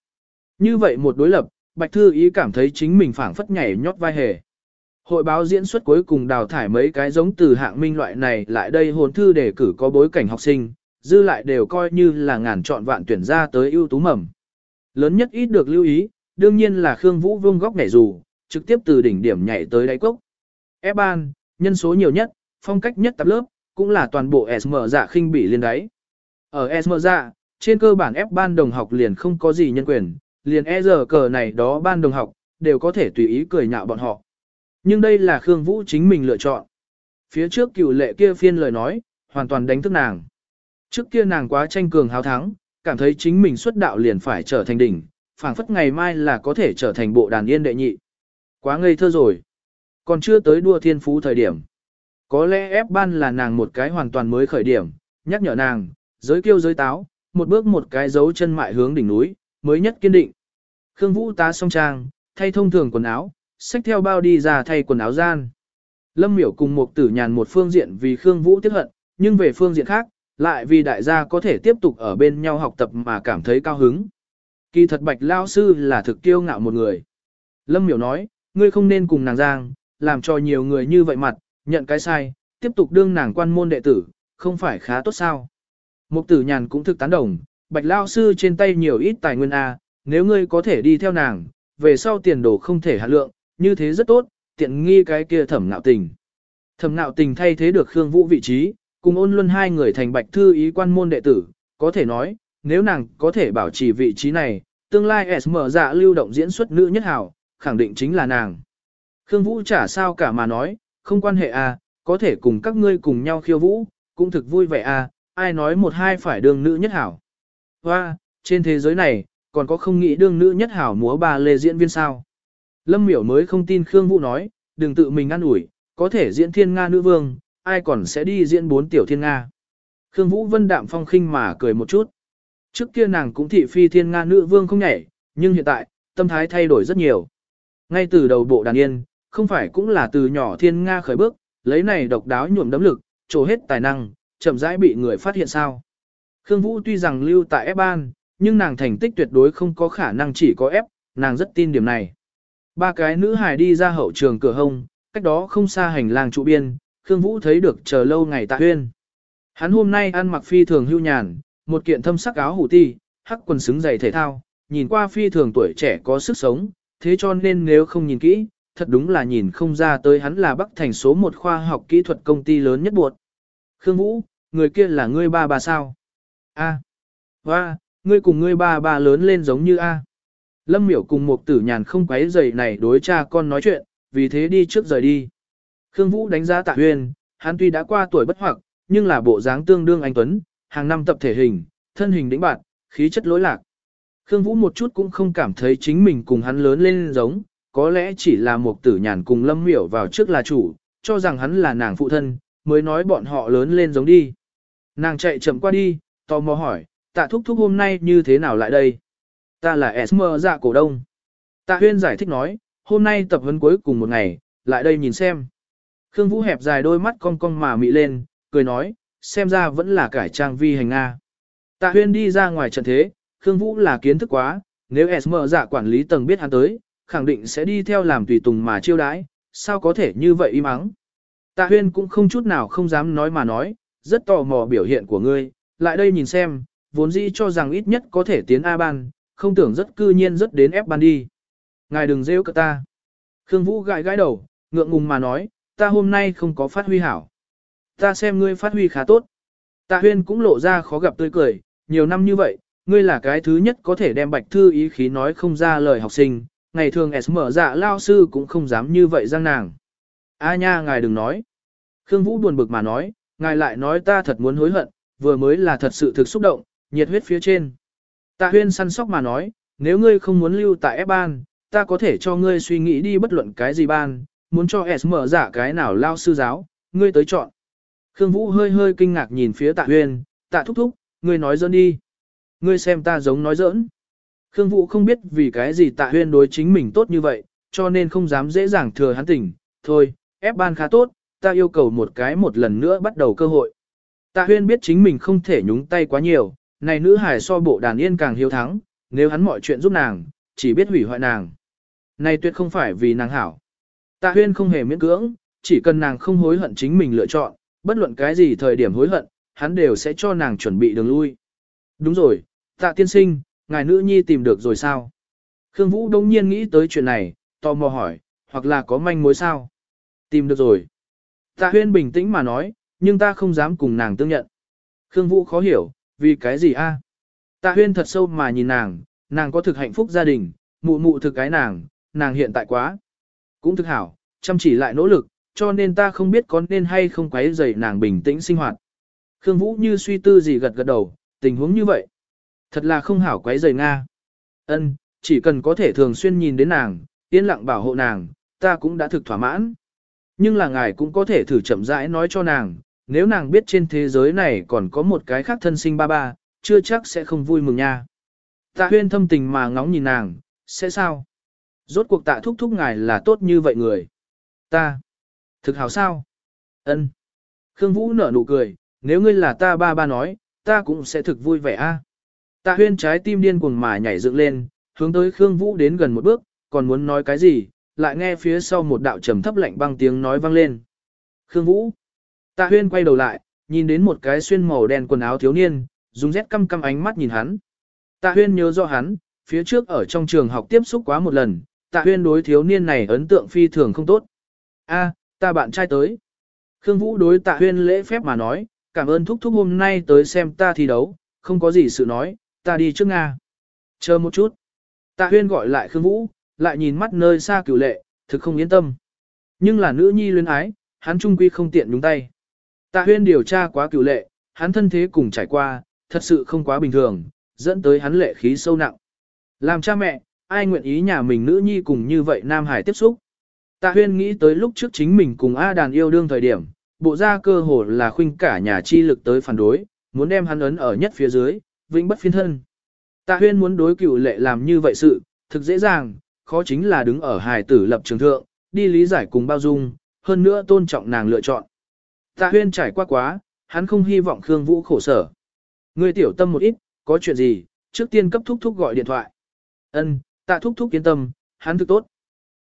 Như vậy một đối lập, Bạch Thư ý cảm thấy chính mình phảng phất nhảy nhót vai hề. Hội báo diễn xuất cuối cùng đào thải mấy cái giống từ hạng minh loại này lại đây hồn thư để cử có bối cảnh học sinh, dư lại đều coi như là ngàn chọn vạn tuyển ra tới ưu tú mầm. Lớn nhất ít được lưu ý, đương nhiên là Khương Vũ vương góc nhảy dù, trực tiếp từ đỉnh điểm nhảy tới đáy cốc. F ban, nhân số nhiều nhất, phong cách nhất tập lớp, cũng là toàn bộ SM dạ khinh bị liên đáy. Ở SM dạ, trên cơ bản F ban đồng học liền không có gì nhân quyền, liền e giờ cờ này đó ban đồng học, đều có thể tùy ý cười nhạo bọn họ. Nhưng đây là Khương Vũ chính mình lựa chọn. Phía trước cựu lệ kia phiên lời nói, hoàn toàn đánh thức nàng. Trước kia nàng quá tranh cường hào thắng, cảm thấy chính mình xuất đạo liền phải trở thành đỉnh, phảng phất ngày mai là có thể trở thành bộ đàn yên đệ nhị. Quá ngây thơ rồi. Còn chưa tới đua thiên phú thời điểm. Có lẽ ép ban là nàng một cái hoàn toàn mới khởi điểm, nhắc nhở nàng, giới kiêu giới táo, một bước một cái dấu chân mại hướng đỉnh núi, mới nhất kiên định. Khương Vũ tá song trang, thay thông thường quần áo, xách theo bao đi ra thay quần áo gian. Lâm miểu cùng một tử nhàn một phương diện vì Khương Vũ tiếc hận, nhưng về phương diện khác, lại vì đại gia có thể tiếp tục ở bên nhau học tập mà cảm thấy cao hứng. Kỳ thật bạch lao sư là thực kiêu ngạo một người. Lâm miểu nói, ngươi không nên cùng nàng giang, làm cho nhiều người như vậy mặt, nhận cái sai, tiếp tục đương nàng quan môn đệ tử, không phải khá tốt sao. Mục tử nhàn cũng thực tán đồng, bạch lao sư trên tay nhiều ít tài nguyên A, nếu ngươi có thể đi theo nàng, về sau tiền đồ không thể hạ lượng, như thế rất tốt, tiện nghi cái kia thẩm nạo tình. Thẩm nạo tình thay thế được Khương Vũ vị trí, cùng ôn luân hai người thành bạch thư ý quan môn đệ tử, có thể nói, nếu nàng có thể bảo trì vị trí này, tương lai SM dạ lưu động diễn xuất nữ nhất hảo, khẳng định chính là nàng. Khương Vũ chả sao cả mà nói, không quan hệ à, có thể cùng các ngươi cùng nhau khiêu vũ, cũng thực vui vẻ à, ai nói một hai phải đương nữ nhất hảo. Hoa, trên thế giới này, còn có không nghĩ đương nữ nhất hảo múa ba lê diễn viên sao. Lâm miểu mới không tin Khương Vũ nói, đừng tự mình ăn ủi có thể diễn thiên Nga nữ vương, ai còn sẽ đi diễn bốn tiểu thiên Nga. Khương Vũ vân đạm phong khinh mà cười một chút. Trước kia nàng cũng thị phi thiên Nga nữ vương không nhảy, nhưng hiện tại, tâm thái thay đổi rất nhiều. Ngay từ đầu bộ đàn yên, không phải cũng là từ nhỏ thiên Nga khởi bước, lấy này độc đáo nhuộm đấm lực, trổ hết tài năng, chậm rãi bị người phát hiện sao. Khương Vũ tuy rằng lưu tại F ban, nhưng nàng thành tích tuyệt đối không có khả năng chỉ có F, nàng rất tin điểm này. Ba cái nữ hài đi ra hậu trường cửa hông, cách đó không xa hành lang trụ biên, Khương Vũ thấy được chờ lâu ngày tạ huyên. Hắn hôm nay ăn mặc phi thường hưu nhàn, một kiện thâm sắc áo hủ ti, hắc quần xứng giày thể thao, nhìn qua phi thường tuổi trẻ có sức sống, thế cho nên nếu không nhìn kỹ, thật đúng là nhìn không ra tới hắn là Bắc Thành số một khoa học kỹ thuật công ty lớn nhất buộc. Khương Vũ, người kia là ngươi ba bà sao? A. Và, ngươi cùng ngươi ba bà lớn lên giống như A. Lâm miểu cùng một tử nhàn không quấy giày này đối cha con nói chuyện, vì thế đi trước rời đi. Khương Vũ đánh giá tạ huyền, hắn tuy đã qua tuổi bất hoặc, nhưng là bộ dáng tương đương anh Tuấn, hàng năm tập thể hình, thân hình đĩnh bạn, khí chất lối lạc. Khương Vũ một chút cũng không cảm thấy chính mình cùng hắn lớn lên giống, có lẽ chỉ là một tử nhàn cùng lâm miểu vào trước là chủ, cho rằng hắn là nàng phụ thân, mới nói bọn họ lớn lên giống đi. Nàng chạy chậm qua đi, tò mò hỏi, tạ thúc thúc hôm nay như thế nào lại đây? Ta là Esmer, dạ cổ đông. Tạ huyên giải thích nói, hôm nay tập huấn cuối cùng một ngày, lại đây nhìn xem. Khương Vũ hẹp dài đôi mắt cong cong mà mị lên, cười nói, xem ra vẫn là cải trang vi hành Nga. Tạ huyên đi ra ngoài trận thế, Khương Vũ là kiến thức quá, nếu SM dạ quản lý tầng biết hắn tới, khẳng định sẽ đi theo làm tùy tùng mà chiêu đãi, sao có thể như vậy im ắng. Tạ huyên cũng không chút nào không dám nói mà nói, rất tò mò biểu hiện của ngươi, lại đây nhìn xem, vốn dĩ cho rằng ít nhất có thể tiến A ban, không tưởng rất cư nhiên rất đến F ban đi. Ngài đừng rêu cơ ta. Khương Vũ gãi gãi đầu, ngượng ngùng mà nói, ta hôm nay không có phát huy hảo. Ta xem ngươi phát huy khá tốt. Tạ huyên cũng lộ ra khó gặp tươi cười, nhiều năm như vậy, ngươi là cái thứ nhất có thể đem bạch thư ý khí nói không ra lời học sinh, ngày thường S mở dạ lao sư cũng không dám như vậy giang nàng. A nha ngài đừng nói. Khương Vũ buồn bực mà nói, ngài lại nói ta thật muốn hối hận, vừa mới là thật sự thực xúc động, nhiệt huyết phía trên. Tạ huyên săn sóc mà nói, nếu ngươi không muốn lưu tại F ban, ta có thể cho ngươi suy nghĩ đi bất luận cái gì ban, muốn cho S mở dạ cái nào lao sư giáo, ngươi tới chọn. Khương Vũ hơi hơi kinh ngạc nhìn phía tạ huyên, tạ thúc thúc, ngươi nói dân đi. Ngươi xem ta giống nói giỡn. Khương Vũ không biết vì cái gì tạ huyên đối chính mình tốt như vậy, cho nên không dám dễ dàng thừa hắn tỉnh. Thôi, ép ban khá tốt, ta yêu cầu một cái một lần nữa bắt đầu cơ hội. Tạ huyên biết chính mình không thể nhúng tay quá nhiều, này nữ hải so bộ đàn yên càng hiếu thắng, nếu hắn mọi chuyện giúp nàng, chỉ biết hủy hoại nàng. Này tuyệt không phải vì nàng hảo. Tạ huyên không hề miễn cưỡng, chỉ cần nàng không hối hận chính mình lựa chọn, bất luận cái gì thời điểm hối hận, hắn đều sẽ cho nàng chuẩn bị đường lui. Đúng rồi, tạ tiên sinh, ngài nữ nhi tìm được rồi sao? Khương Vũ đông nhiên nghĩ tới chuyện này, tò mò hỏi, hoặc là có manh mối sao? Tìm được rồi. Tạ huyên bình tĩnh mà nói, nhưng ta không dám cùng nàng tương nhận. Khương Vũ khó hiểu, vì cái gì a? Tạ huyên thật sâu mà nhìn nàng, nàng có thực hạnh phúc gia đình, mụ mụ thực cái nàng, nàng hiện tại quá. Cũng thực hảo, chăm chỉ lại nỗ lực, cho nên ta không biết có nên hay không quấy rầy nàng bình tĩnh sinh hoạt. Khương Vũ như suy tư gì gật gật đầu, tình huống như vậy. Thật là không hảo quấy rầy Nga. Ân, chỉ cần có thể thường xuyên nhìn đến nàng, yên lặng bảo hộ nàng, ta cũng đã thực thỏa mãn. Nhưng là ngài cũng có thể thử chậm rãi nói cho nàng, nếu nàng biết trên thế giới này còn có một cái khác thân sinh ba ba, chưa chắc sẽ không vui mừng nha. Tạ huyên thâm tình mà ngóng nhìn nàng, sẽ sao? Rốt cuộc tạ thúc thúc ngài là tốt như vậy người. Ta. Thực hảo sao? Ân. Khương Vũ nở nụ cười, nếu ngươi là ta ba ba nói, ta cũng sẽ thực vui vẻ a. Tạ huyên trái tim điên cuồng mà nhảy dựng lên, hướng tới Khương Vũ đến gần một bước, còn muốn nói cái gì, lại nghe phía sau một đạo trầm thấp lạnh băng tiếng nói vang lên. Khương Vũ. Tạ huyên quay đầu lại, nhìn đến một cái xuyên màu đen quần áo thiếu niên, dùng rét căm căm ánh mắt nhìn hắn. Tạ huyên nhớ rõ hắn, phía trước ở trong trường học tiếp xúc quá một lần, tạ huyên đối thiếu niên này ấn tượng phi thường không tốt. A, ta bạn trai tới. Khương Vũ đối tạ huyên lễ phép mà nói, cảm ơn thúc thúc hôm nay tới xem ta thi đấu, không có gì sự nói, ta đi trước Nga. Chờ một chút. Tạ huyên gọi lại Khương Vũ, lại nhìn mắt nơi xa cửu lệ, thực không yên tâm. Nhưng là nữ nhi luyến ái, hắn trung quy không tiện nhúng tay. Tạ huyên điều tra quá cửu lệ, hắn thân thế cùng trải qua, thật sự không quá bình thường, dẫn tới hắn lệ khí sâu nặng. Làm cha mẹ, ai nguyện ý nhà mình nữ nhi cùng như vậy Nam Hải tiếp xúc. Tạ huyên nghĩ tới lúc trước chính mình cùng A đàn yêu đương thời điểm, bộ ra cơ hồ là khuynh cả nhà chi lực tới phản đối, muốn đem hắn ấn ở nhất phía dưới, vĩnh bất phiên thân. Tạ huyên muốn đối cựu lệ làm như vậy sự, thực dễ dàng, khó chính là đứng ở hài tử lập trường thượng, đi lý giải cùng bao dung, hơn nữa tôn trọng nàng lựa chọn. Tạ huyên trải qua quá, hắn không hy vọng Khương Vũ khổ sở. Ngươi tiểu tâm một ít, có chuyện gì, trước tiên cấp thúc thúc gọi điện thoại. Ân, tạ thúc thúc yên tâm, hắn thực tốt.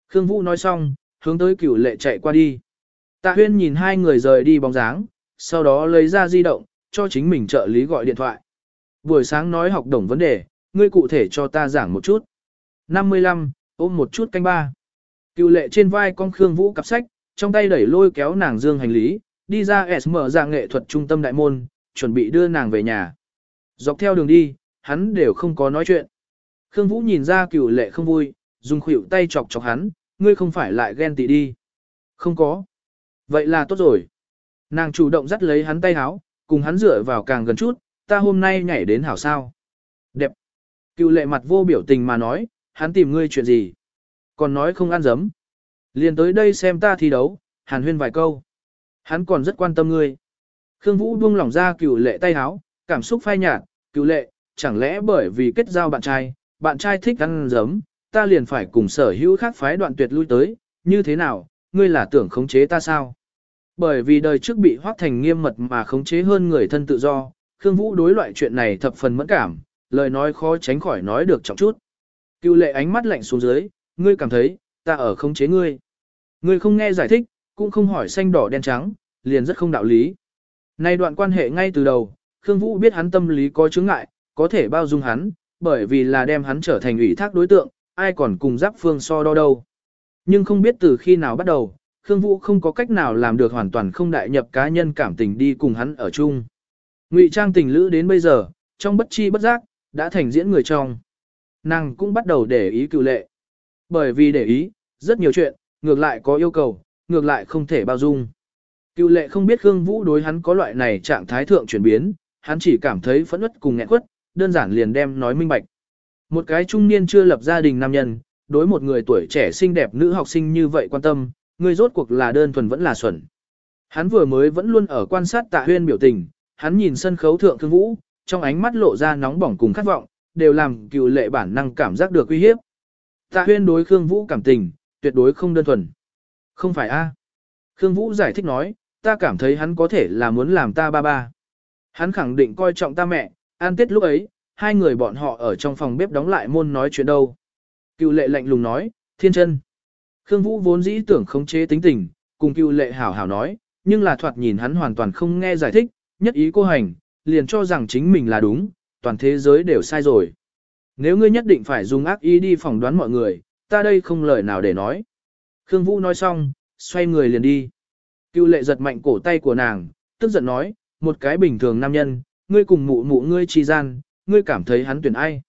Khương Vũ nói xong, hướng tới cửu lệ chạy qua đi. Tạ huyên nhìn hai người rời đi bóng dáng, sau đó lấy ra di động, cho chính mình trợ lý gọi điện thoại. Buổi sáng nói học đồng vấn đề, ngươi cụ thể cho ta giảng một chút. 55, ôm một chút canh ba. Cựu lệ trên vai con Khương Vũ cặp sách, trong tay đẩy lôi kéo nàng dương hành lý, đi ra SM dạng nghệ thuật trung tâm đại môn, chuẩn bị đưa nàng về nhà. Dọc theo đường đi, hắn đều không có nói chuyện. Khương Vũ nhìn ra cựu lệ không vui, dùng khuỷu tay chọc chọc hắn, ngươi không phải lại ghen tị đi. Không có. Vậy là tốt rồi. Nàng chủ động dắt lấy hắn tay háo, cùng hắn dựa vào càng gần chút, ta hôm nay nhảy đến hảo sao. Đẹp. Cựu lệ mặt vô biểu tình mà nói, hắn tìm ngươi chuyện gì. Còn nói không ăn dấm. Liền tới đây xem ta thi đấu, hàn huyên vài câu. Hắn còn rất quan tâm ngươi. Khương Vũ buông lỏng ra cựu lệ tay háo, cảm xúc phai nhạt, cựu lệ, chẳng lẽ bởi vì kết giao bạn trai, bạn trai thích ăn dấm, ta liền phải cùng sở hữu khác phái đoạn tuyệt lui tới, như thế nào, ngươi là tưởng khống chế ta sao? Bởi vì đời trước bị hoác thành nghiêm mật mà khống chế hơn người thân tự do, Khương Vũ đối loại chuyện này thập phần mẫn cảm, lời nói khó tránh khỏi nói được trọng chút. Cựu lệ ánh mắt lạnh xuống dưới, ngươi cảm thấy, ta ở không chế ngươi. Ngươi không nghe giải thích, cũng không hỏi xanh đỏ đen trắng, liền rất không đạo lý. Nay đoạn quan hệ ngay từ đầu, Khương Vũ biết hắn tâm lý có chướng ngại, có thể bao dung hắn, bởi vì là đem hắn trở thành ủy thác đối tượng, ai còn cùng giáp phương so đo đâu. Nhưng không biết từ khi nào bắt đầu, Khương Vũ không có cách nào làm được hoàn toàn không đại nhập cá nhân cảm tình đi cùng hắn ở chung. Ngụy trang tình lữ đến bây giờ, trong bất chi bất giác, đã thành diễn người trong. Nàng cũng bắt đầu để ý cựu lệ. Bởi vì để ý, rất nhiều chuyện, ngược lại có yêu cầu, ngược lại không thể bao dung. Cựu lệ không biết Khương Vũ đối hắn có loại này trạng thái thượng chuyển biến, hắn chỉ cảm thấy phẫn uất cùng nghẹn quất, đơn giản liền đem nói minh bạch. Một cái trung niên chưa lập gia đình nam nhân, đối một người tuổi trẻ xinh đẹp nữ học sinh như vậy quan tâm, người rốt cuộc là đơn thuần vẫn là xuẩn. Hắn vừa mới vẫn luôn ở quan sát tạ huyên biểu tình, hắn nhìn sân khấu thượng thương Vũ, trong ánh mắt lộ ra nóng bỏng cùng khát vọng, đều làm cựu lệ bản năng cảm giác được uy hiếp. Tạ huyên đối Khương Vũ cảm tình, tuyệt đối không đơn thuần. Không phải a? Khương Vũ giải thích nói, ta cảm thấy hắn có thể là muốn làm ta ba ba. Hắn khẳng định coi trọng ta mẹ, an tết lúc ấy, hai người bọn họ ở trong phòng bếp đóng lại môn nói chuyện đâu. Cựu lệ lạnh lùng nói, thiên chân. Khương Vũ vốn dĩ tưởng khống chế tính tình, cùng cựu lệ hảo hảo nói, nhưng là thoạt nhìn hắn hoàn toàn không nghe giải thích, nhất ý cô hành, liền cho rằng chính mình là đúng, toàn thế giới đều sai rồi. Nếu ngươi nhất định phải dùng ác ý đi phỏng đoán mọi người, ta đây không lời nào để nói. Khương Vũ nói xong, xoay người liền đi. Cưu lệ giật mạnh cổ tay của nàng, tức giận nói, một cái bình thường nam nhân, ngươi cùng mụ mụ ngươi chi gian, ngươi cảm thấy hắn tuyển ai.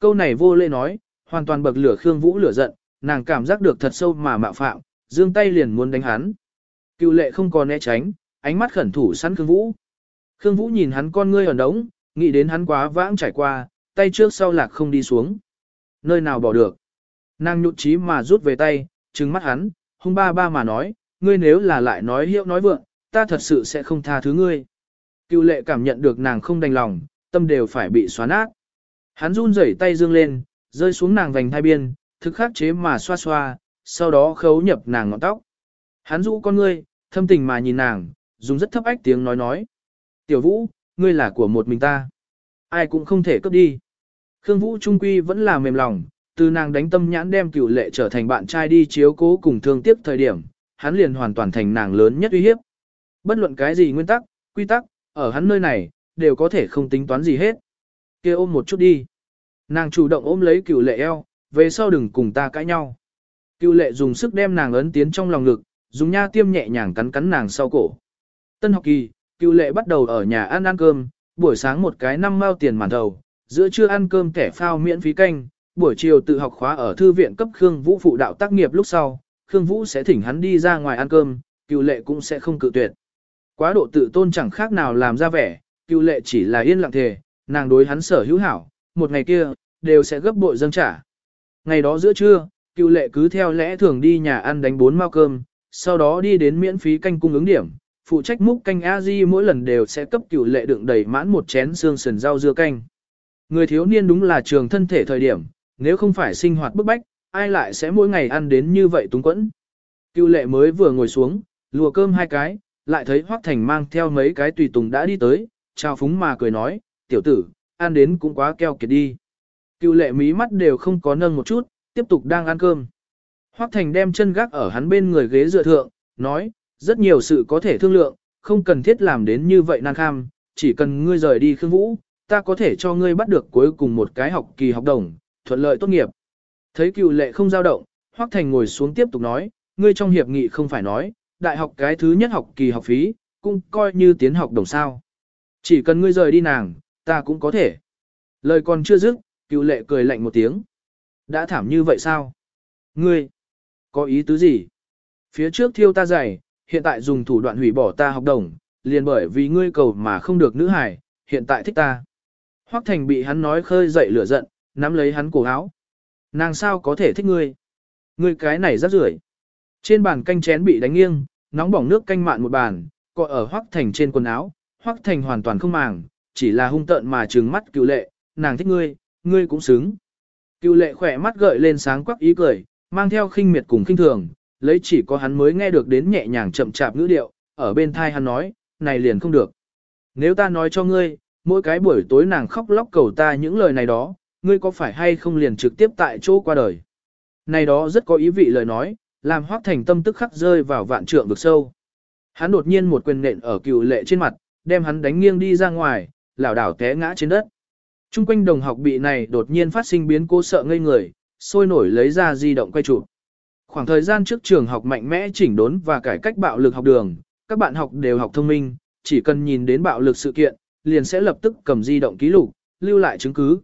Câu này vô lễ nói, hoàn toàn bậc lửa Khương Vũ lửa giận, nàng cảm giác được thật sâu mà mạo phạm, dương tay liền muốn đánh hắn. Cựu lệ không còn né tránh, ánh mắt khẩn thủ sẵn Khương Vũ. Khương Vũ nhìn hắn con ngươi ở đống, nghĩ đến hắn quá vãng trải qua, tay trước sau lạc không đi xuống. Nơi nào bỏ được. Nàng nhụt chí mà rút về tay, trừng mắt hắn, hung ba ba mà nói, ngươi nếu là lại nói hiệu nói vượng, ta thật sự sẽ không tha thứ ngươi. Cựu lệ cảm nhận được nàng không đành lòng, tâm đều phải bị xóa nát. Hắn run rẩy tay dương lên, rơi xuống nàng vành thai biên, thực khắc chế mà xoa xoa, sau đó khấu nhập nàng ngọn tóc. Hắn rũ con ngươi, thâm tình mà nhìn nàng, dùng rất thấp ách tiếng nói nói. Tiểu vũ, ngươi là của một mình ta. Ai cũng không thể cướp đi. Khương Vũ Trung Quy vẫn là mềm lòng, từ nàng đánh tâm nhãn đem cửu lệ trở thành bạn trai đi chiếu cố cùng thương tiếc thời điểm, hắn liền hoàn toàn thành nàng lớn nhất uy hiếp. Bất luận cái gì nguyên tắc, quy tắc, ở hắn nơi này, đều có thể không tính toán gì hết. kia ôm một chút đi. Nàng chủ động ôm lấy cửu lệ eo, về sau đừng cùng ta cãi nhau. Cửu lệ dùng sức đem nàng ấn tiến trong lòng ngực, dùng nha tiêm nhẹ nhàng cắn cắn nàng sau cổ. Tân học kỳ, cửu lệ bắt đầu ở nhà ăn ăn cơm, buổi sáng một cái năm mao tiền màn đầu, giữa trưa ăn cơm kẻ phao miễn phí canh, buổi chiều tự học khóa ở thư viện cấp Khương Vũ phụ đạo tác nghiệp lúc sau, Khương Vũ sẽ thỉnh hắn đi ra ngoài ăn cơm, cựu lệ cũng sẽ không cự tuyệt. Quá độ tự tôn chẳng khác nào làm ra vẻ, cựu lệ chỉ là yên lặng thề, nàng đối hắn sở hữu hảo, một ngày kia, đều sẽ gấp bội dâng trả. Ngày đó giữa trưa, cựu lệ cứ theo lẽ thường đi nhà ăn đánh bốn mao cơm, sau đó đi đến miễn phí canh cung ứng điểm, phụ trách múc canh a di mỗi lần đều sẽ cấp cựu lệ đựng đầy mãn một chén xương sườn rau dưa canh. Người thiếu niên đúng là trường thân thể thời điểm, nếu không phải sinh hoạt bức bách, ai lại sẽ mỗi ngày ăn đến như vậy túng quẫn. Cựu lệ mới vừa ngồi xuống, lùa cơm hai cái, lại thấy Hoắc Thành mang theo mấy cái tùy tùng đã đi tới, chào phúng mà cười nói, tiểu tử, ăn đến cũng quá keo kiệt đi. Cựu lệ mí mắt đều không có nâng một chút, tiếp tục đang ăn cơm. Hoắc Thành đem chân gác ở hắn bên người ghế dựa thượng, nói, rất nhiều sự có thể thương lượng, không cần thiết làm đến như vậy nan kham, chỉ cần ngươi rời đi Khương Vũ, ta có thể cho ngươi bắt được cuối cùng một cái học kỳ học đồng, thuận lợi tốt nghiệp. Thấy cựu lệ không dao động, Hoắc Thành ngồi xuống tiếp tục nói, ngươi trong hiệp nghị không phải nói, đại học cái thứ nhất học kỳ học phí, cũng coi như tiến học đồng sao. Chỉ cần ngươi rời đi nàng, ta cũng có thể. Lời còn chưa dứt, cựu lệ cười lạnh một tiếng. Đã thảm như vậy sao? Ngươi, có ý tứ gì? Phía trước thiêu ta dày, hiện tại dùng thủ đoạn hủy bỏ ta học đồng, liền bởi vì ngươi cầu mà không được nữ hải, hiện tại thích ta. Hoắc Thành bị hắn nói khơi dậy lửa giận, nắm lấy hắn cổ áo. Nàng sao có thể thích ngươi? Ngươi cái này rất rưởi. Trên bàn canh chén bị đánh nghiêng, nóng bỏng nước canh mạn một bàn, cọ ở Hoắc Thành trên quần áo, Hoắc Thành hoàn toàn không màng, chỉ là hung tợn mà trừng mắt cựu lệ, nàng thích ngươi, ngươi cũng xứng. Cựu lệ khỏe mắt gợi lên sáng quắc ý cười, mang theo khinh miệt cùng khinh thường, lấy chỉ có hắn mới nghe được đến nhẹ nhàng chậm chạp ngữ điệu, ở bên thai hắn nói, này liền không được. Nếu ta nói cho ngươi, mỗi cái buổi tối nàng khóc lóc cầu ta những lời này đó, ngươi có phải hay không liền trực tiếp tại chỗ qua đời. Này đó rất có ý vị lời nói, làm hoác thành tâm tức khắc rơi vào vạn trượng vực sâu. Hắn đột nhiên một quyền nện ở cựu lệ trên mặt, đem hắn đánh nghiêng đi ra ngoài, lảo đảo té ngã trên đất. Trung quanh đồng học bị này đột nhiên phát sinh biến cố sợ ngây người, sôi nổi lấy ra di động quay chụp. Khoảng thời gian trước trường học mạnh mẽ chỉnh đốn và cải cách bạo lực học đường, các bạn học đều học thông minh, chỉ cần nhìn đến bạo lực sự kiện, liền sẽ lập tức cầm di động ký lục, lưu lại chứng cứ.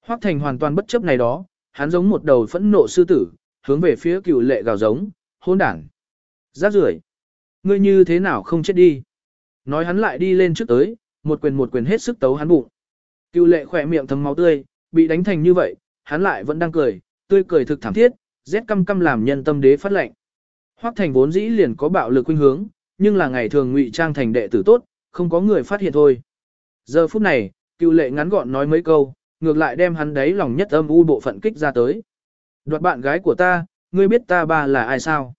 Hoắc Thành hoàn toàn bất chấp này đó, hắn giống một đầu phẫn nộ sư tử, hướng về phía cựu lệ gào giống, hôn đảng. Giác rưởi, Ngươi như thế nào không chết đi? Nói hắn lại đi lên trước tới, một quyền một quyền hết sức tấu hắn bụng. Cựu lệ khỏe miệng thấm máu tươi, bị đánh thành như vậy, hắn lại vẫn đang cười, tươi cười thực thảm thiết, rét căm căm làm nhân tâm đế phát lệnh. Hoắc Thành vốn dĩ liền có bạo lực khuynh hướng, nhưng là ngày thường ngụy trang thành đệ tử tốt, không có người phát hiện thôi. Giờ phút này, cựu lệ ngắn gọn nói mấy câu, ngược lại đem hắn đấy lòng nhất âm u bộ phận kích ra tới. Đoạt bạn gái của ta, ngươi biết ta ba là ai sao?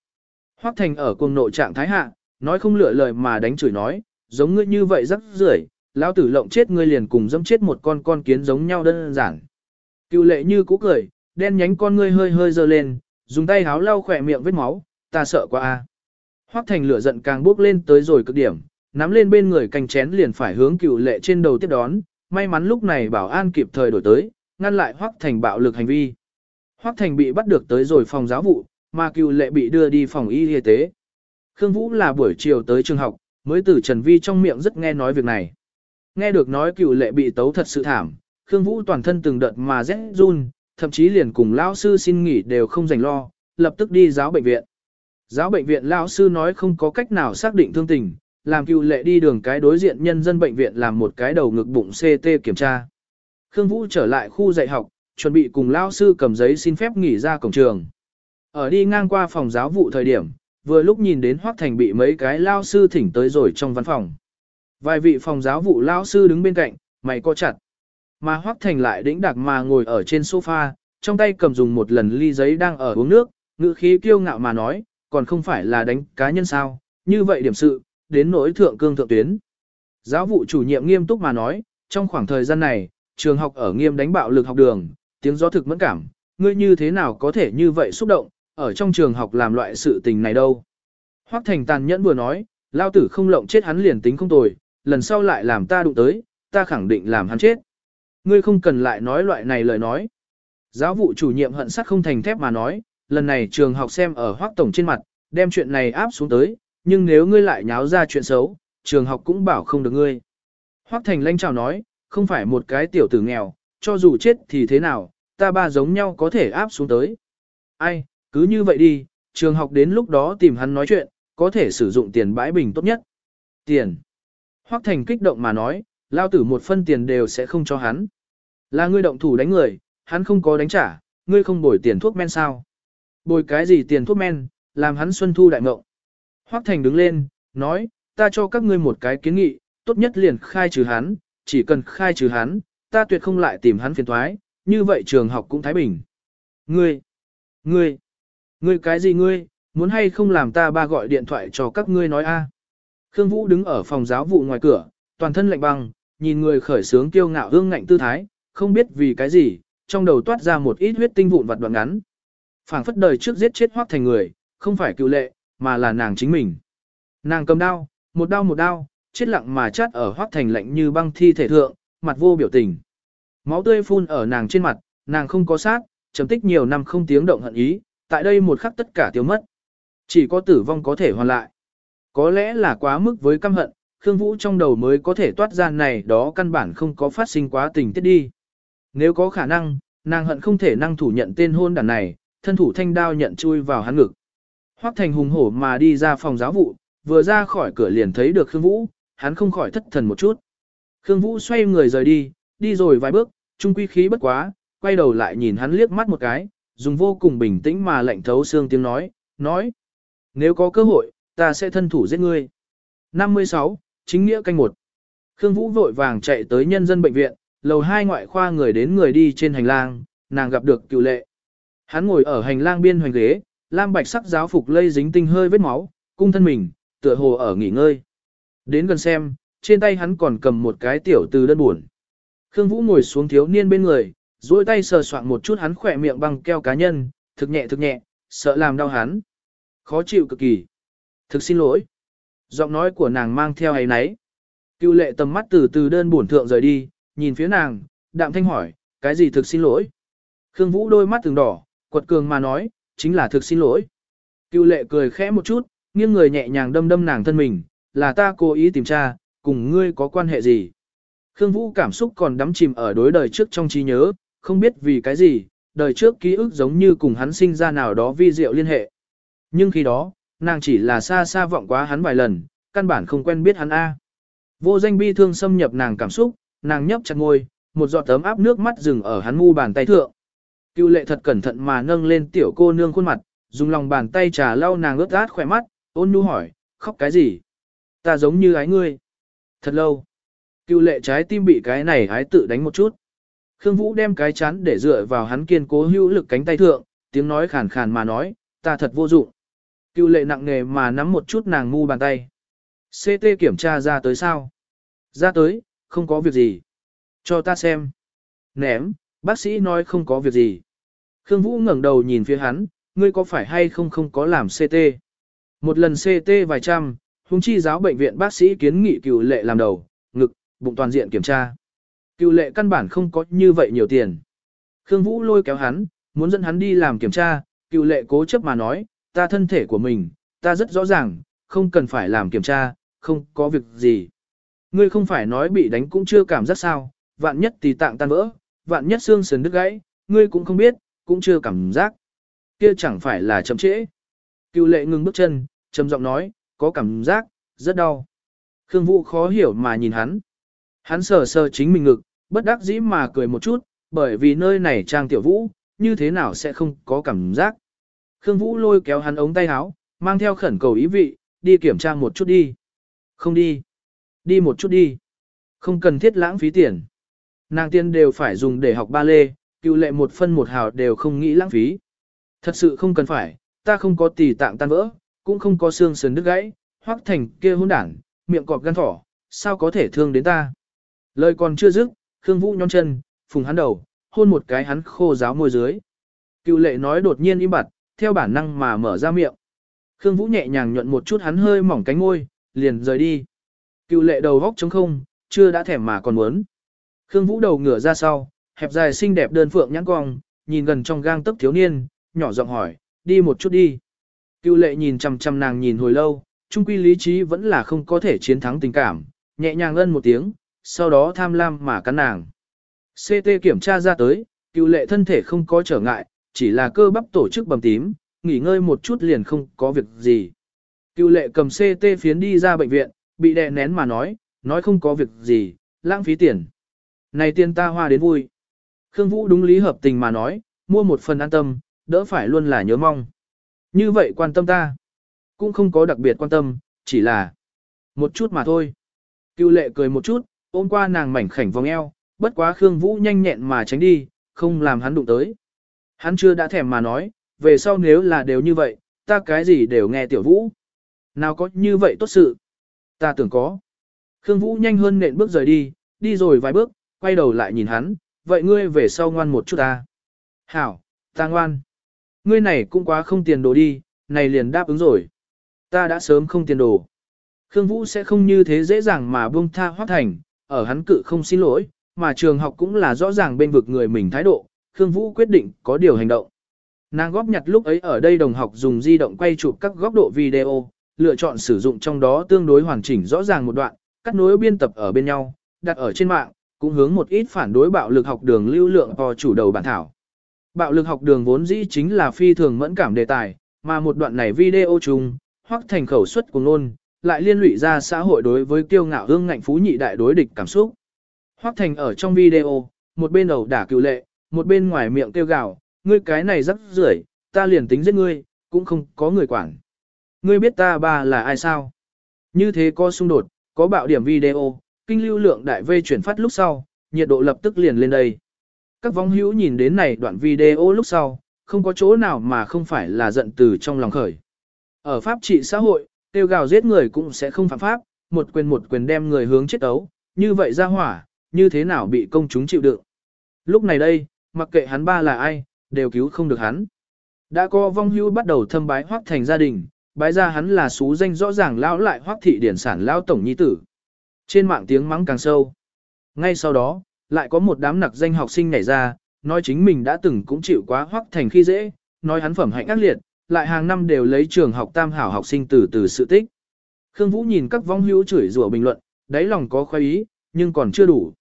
Hoắc Thành ở cuồng nộ trạng thái hạ, nói không lựa lời mà đánh chửi nói, giống ngươi như vậy rất rưởi, lão tử lộng chết ngươi liền cùng dẫm chết một con con kiến giống nhau đơn giản. Cựu lệ như cũ cười, đen nhánh con ngươi hơi hơi dơ lên, dùng tay háo lau khỏe miệng vết máu, ta sợ quá a. Hoắc Thành lửa giận càng bốc lên tới rồi cực điểm, nắm lên bên người canh chén liền phải hướng cựu lệ trên đầu tiếp đón, may mắn lúc này bảo an kịp thời đổi tới, ngăn lại Hoắc Thành bạo lực hành vi. Hoắc Thành bị bắt được tới rồi phòng giáo vụ, mà cựu lệ bị đưa đi phòng y y tế. Khương Vũ là buổi chiều tới trường học, mới từ Trần Vi trong miệng rất nghe nói việc này. Nghe được nói cựu lệ bị tấu thật sự thảm, Khương Vũ toàn thân từng đợt mà rét run, thậm chí liền cùng lão sư xin nghỉ đều không dành lo, lập tức đi giáo bệnh viện. Giáo bệnh viện lão sư nói không có cách nào xác định thương tình, làm cựu lệ đi đường cái đối diện nhân dân bệnh viện làm một cái đầu ngực bụng CT kiểm tra. Khương Vũ trở lại khu dạy học, chuẩn bị cùng lão sư cầm giấy xin phép nghỉ ra cổng trường. Ở đi ngang qua phòng giáo vụ thời điểm, vừa lúc nhìn đến Hoắc Thành bị mấy cái lão sư thỉnh tới rồi trong văn phòng. Vài vị phòng giáo vụ lão sư đứng bên cạnh, mày co chặt. Mà Hoắc Thành lại đĩnh đạc mà ngồi ở trên sofa, trong tay cầm dùng một lần ly giấy đang ở uống nước, ngữ khí kiêu ngạo mà nói, còn không phải là đánh cá nhân sao, như vậy điểm sự, đến nỗi thượng cương thượng tuyến. Giáo vụ chủ nhiệm nghiêm túc mà nói, trong khoảng thời gian này, trường học ở nghiêm đánh bạo lực học đường, tiếng gió thực mẫn cảm, ngươi như thế nào có thể như vậy xúc động, ở trong trường học làm loại sự tình này đâu. Hoắc Thành tàn nhẫn vừa nói, lao tử không lộng chết hắn liền tính không tồi, lần sau lại làm ta đụng tới, ta khẳng định làm hắn chết. Ngươi không cần lại nói loại này lời nói. Giáo vụ chủ nhiệm hận sắt không thành thép mà nói, lần này trường học xem ở Hoắc Tổng trên mặt, đem chuyện này áp xuống tới, nhưng nếu ngươi lại nháo ra chuyện xấu, trường học cũng bảo không được ngươi. Hoắc Thành lanh chào nói, không phải một cái tiểu tử nghèo, cho dù chết thì thế nào, ta ba giống nhau có thể áp xuống tới. Ai, cứ như vậy đi, trường học đến lúc đó tìm hắn nói chuyện, có thể sử dụng tiền bãi bình tốt nhất. Tiền. Hoắc Thành kích động mà nói, lao tử một phân tiền đều sẽ không cho hắn. Là ngươi động thủ đánh người, hắn không có đánh trả, ngươi không bồi tiền thuốc men sao. Bồi cái gì tiền thuốc men, làm hắn xuân thu đại ngộng. Hoắc Thành đứng lên, nói, ta cho các ngươi một cái kiến nghị, tốt nhất liền khai trừ hắn, chỉ cần khai trừ hắn, ta tuyệt không lại tìm hắn phiền thoái, như vậy trường học cũng thái bình. Ngươi, ngươi, ngươi cái gì ngươi, Muốn hay không làm ta ba gọi điện thoại cho các ngươi nói a? Khương Vũ đứng ở phòng giáo vụ ngoài cửa, toàn thân lạnh băng, nhìn người khởi sướng kiêu ngạo hương ngạnh tư thái, không biết vì cái gì, trong đầu toát ra một ít huyết tinh vụn vặt đoạn ngắn. Phảng phất đời trước giết chết hoác thành người, không phải cựu lệ, mà là nàng chính mình. Nàng cầm đao, một đao một đao, chết lặng mà chát ở hoác thành lạnh như băng thi thể thượng, mặt vô biểu tình. Máu tươi phun ở nàng trên mặt, nàng không có sát, chấm tích nhiều năm không tiếng động hận ý, tại đây một khắc tất cả tiêu mất. Chỉ có tử vong có thể hoàn lại. Có lẽ là quá mức với căm hận, Khương Vũ trong đầu mới có thể toát ra này đó căn bản không có phát sinh quá tình tiết đi. Nếu có khả năng, nàng hận không thể năng thủ nhận tên hôn đàn này, thân thủ thanh đao nhận chui vào hắn ngực. Hoắc Thành hùng hổ mà đi ra phòng giáo vụ, vừa ra khỏi cửa liền thấy được Khương Vũ, hắn không khỏi thất thần một chút. Khương Vũ xoay người rời đi, đi rồi vài bước, trung quy khí bất quá, quay đầu lại nhìn hắn liếc mắt một cái, dùng vô cùng bình tĩnh mà lạnh thấu xương tiếng nói, nói. Nếu có cơ hội, ta sẽ thân thủ giết ngươi. 56, chính nghĩa canh một. Khương Vũ vội vàng chạy tới nhân dân bệnh viện, lầu hai ngoại khoa người đến người đi trên hành lang, nàng gặp được cựu lệ. Hắn ngồi ở hành lang biên hoành ghế, lam bạch sắc giáo phục lây dính tinh hơi vết máu, cung thân mình, tựa hồ ở nghỉ ngơi. Đến gần xem, trên tay hắn còn cầm một cái tiểu từ đơn buồn. Khương Vũ ngồi xuống thiếu niên bên người, duỗi tay sờ soạn một chút hắn khỏe miệng băng keo cá nhân, thực nhẹ thực nhẹ, sợ làm đau hắn. Khó chịu cực kỳ. Thực xin lỗi. Giọng nói của nàng mang theo ấy nấy. Cựu lệ tầm mắt từ từ đơn buồn thượng rời đi, nhìn phía nàng, đạm thanh hỏi, cái gì thực xin lỗi? Khương Vũ đôi mắt từng đỏ, quật cường mà nói, chính là thực xin lỗi. Cựu lệ cười khẽ một chút, nghiêng người nhẹ nhàng đâm đâm nàng thân mình, là ta cố ý tìm tra, cùng ngươi có quan hệ gì? Khương Vũ cảm xúc còn đắm chìm ở đối đời trước trong trí nhớ, không biết vì cái gì, đời trước ký ức giống như cùng hắn sinh ra nào đó vi diệu liên hệ. Nhưng khi đó, nàng chỉ là xa xa vọng quá hắn vài lần, căn bản không quen biết hắn A. Vô danh bi thương xâm nhập nàng cảm xúc, nàng nhấp chặt ngôi, một giọt tấm áp nước mắt dừng ở hắn mu bàn tay thượng. Cựu lệ thật cẩn thận mà nâng lên tiểu cô nương khuôn mặt, dùng lòng bàn tay trà lau nàng ướt át khỏe mắt, ôn nhu hỏi, khóc cái gì? Ta giống như ái ngươi. Thật lâu. Cựu lệ trái tim bị cái này ái tự đánh một chút. Khương Vũ đem cái chán để dựa vào hắn kiên cố hữu lực cánh tay thượng, tiếng nói khàn khàn mà nói, ta thật vô dụng. Cựu lệ nặng nề mà nắm một chút nàng ngu bàn tay. CT kiểm tra ra tới sao? Ra tới, không có việc gì. Cho ta xem. Ném, bác sĩ nói không có việc gì. Khương Vũ ngẩng đầu nhìn phía hắn, ngươi có phải hay không không có làm CT? Một lần CT vài trăm, hung chi giáo bệnh viện bác sĩ kiến nghị cựu lệ làm đầu, ngực, bụng toàn diện kiểm tra. Cựu lệ căn bản không có như vậy nhiều tiền. Khương Vũ lôi kéo hắn, muốn dẫn hắn đi làm kiểm tra, cựu lệ cố chấp mà nói, ta thân thể của mình, ta rất rõ ràng, không cần phải làm kiểm tra, không có việc gì. Ngươi không phải nói bị đánh cũng chưa cảm giác sao, vạn nhất tì tạng tan vỡ, vạn nhất xương sườn đứt gãy, ngươi cũng không biết, cũng chưa cảm giác. Kia chẳng phải là chậm trễ. Cựu lệ ngừng bước chân, trầm giọng nói, có cảm giác, rất đau. Khương Vũ khó hiểu mà nhìn hắn. Hắn sờ sờ chính mình ngực, bất đắc dĩ mà cười một chút, bởi vì nơi này trang tiểu vũ, như thế nào sẽ không có cảm giác. Khương Vũ lôi kéo hắn ống tay áo, mang theo khẩn cầu ý vị, đi kiểm tra một chút đi. Không đi. Đi một chút đi. Không cần thiết lãng phí tiền. Nàng tiên đều phải dùng để học ba lê, cựu lệ một phân một hào đều không nghĩ lãng phí. Thật sự không cần phải, ta không có tỷ tạng tan vỡ, cũng không có xương sườn đứt gãy, hoắc thành kia hôn đảng, miệng cọp gan thỏ, sao có thể thương đến ta. Lời còn chưa dứt, Khương Vũ nhón chân, phùng hắn đầu, hôn một cái hắn khô giáo môi dưới. Cựu lệ nói đột nhiên im bặt, theo bản năng mà mở ra miệng. Khương Vũ nhẹ nhàng nhuận một chút hắn hơi mỏng cánh môi, liền rời đi. Cựu lệ đầu góc trống không, chưa đã thèm mà còn muốn. Khương Vũ đầu ngửa ra sau, hẹp dài xinh đẹp đơn phượng nhãn cong, nhìn gần trong gang tấc thiếu niên, nhỏ giọng hỏi, đi một chút đi. Cựu lệ nhìn chằm chằm nàng nhìn hồi lâu, trung quy lý trí vẫn là không có thể chiến thắng tình cảm, nhẹ nhàng ân một tiếng, sau đó tham lam mà cắn nàng. CT kiểm tra ra tới, cựu lệ thân thể không có trở ngại, chỉ là cơ bắp tổ chức bầm tím, nghỉ ngơi một chút liền không có việc gì. Cựu lệ cầm CT phiến đi ra bệnh viện, bị đè nén mà nói, nói không có việc gì, lãng phí tiền. Này tiền ta hoa đến vui. Khương Vũ đúng lý hợp tình mà nói, mua một phần an tâm, đỡ phải luôn là nhớ mong. Như vậy quan tâm ta, cũng không có đặc biệt quan tâm, chỉ là một chút mà thôi. Cựu lệ cười một chút, ôm qua nàng mảnh khảnh vòng eo, bất quá Khương Vũ nhanh nhẹn mà tránh đi, không làm hắn đụng tới. Hắn chưa đã thèm mà nói, về sau nếu là đều như vậy, ta cái gì đều nghe tiểu vũ. Nào có như vậy tốt sự? Ta tưởng có. Khương Vũ nhanh hơn nện bước rời đi, đi rồi vài bước, quay đầu lại nhìn hắn, vậy ngươi về sau ngoan một chút ta. Hảo, ta ngoan. Ngươi này cũng quá không tiền đồ đi, này liền đáp ứng rồi. Ta đã sớm không tiền đồ. Khương Vũ sẽ không như thế dễ dàng mà buông tha hoác Thành, ở hắn cự không xin lỗi, mà trường học cũng là rõ ràng bên vực người mình thái độ, Khương Vũ quyết định có điều hành động. Nàng góp nhặt lúc ấy ở đây đồng học dùng di động quay chụp các góc độ video, lựa chọn sử dụng trong đó tương đối hoàn chỉnh rõ ràng một đoạn, cắt nối biên tập ở bên nhau, đặt ở trên mạng, cũng hướng một ít phản đối bạo lực học đường lưu lượng to chủ đầu bản thảo. Bạo lực học đường vốn dĩ chính là phi thường mẫn cảm đề tài, mà một đoạn này video chung, hoặc thành khẩu suất của ngôn, lại liên lụy ra xã hội đối với kiêu ngạo hương ngạnh phú nhị đại đối địch cảm xúc. Hoắc Thành ở trong video, một bên đầu đả cựu lệ, một bên ngoài miệng kêu gào, ngươi cái này rắc rưởi, ta liền tính giết ngươi, cũng không có người quản. Ngươi biết ta ba là ai sao? Như thế có xung đột, có bạo điểm video, kinh lưu lượng đại vây chuyển phát lúc sau, nhiệt độ lập tức liền lên đây. Các vong hữu nhìn đến này đoạn video lúc sau, không có chỗ nào mà không phải là giận từ trong lòng khởi. Ở pháp trị xã hội, tiêu gào giết người cũng sẽ không phạm pháp, một quyền một quyền đem người hướng chết ấu, như vậy ra hỏa, như thế nào bị công chúng chịu đựng. Lúc này đây, mặc kệ hắn ba là ai, đều cứu không được hắn. Đã có vong hưu bắt đầu thâm bái hoác thành gia đình, bái ra hắn là xú danh rõ ràng lão lại hoác thị điển sản lao tổng nhi tử. Trên mạng tiếng mắng càng sâu. Ngay sau đó, lại có một đám nặc danh học sinh nhảy ra, nói chính mình đã từng cũng chịu quá hoác thành khi dễ, nói hắn phẩm hạnh ác liệt, lại hàng năm đều lấy trường học tam hảo học sinh từ từ sự tích. Khương Vũ nhìn các vong hữu chửi rủa bình luận, đáy lòng có khoái ý, nhưng còn chưa đủ.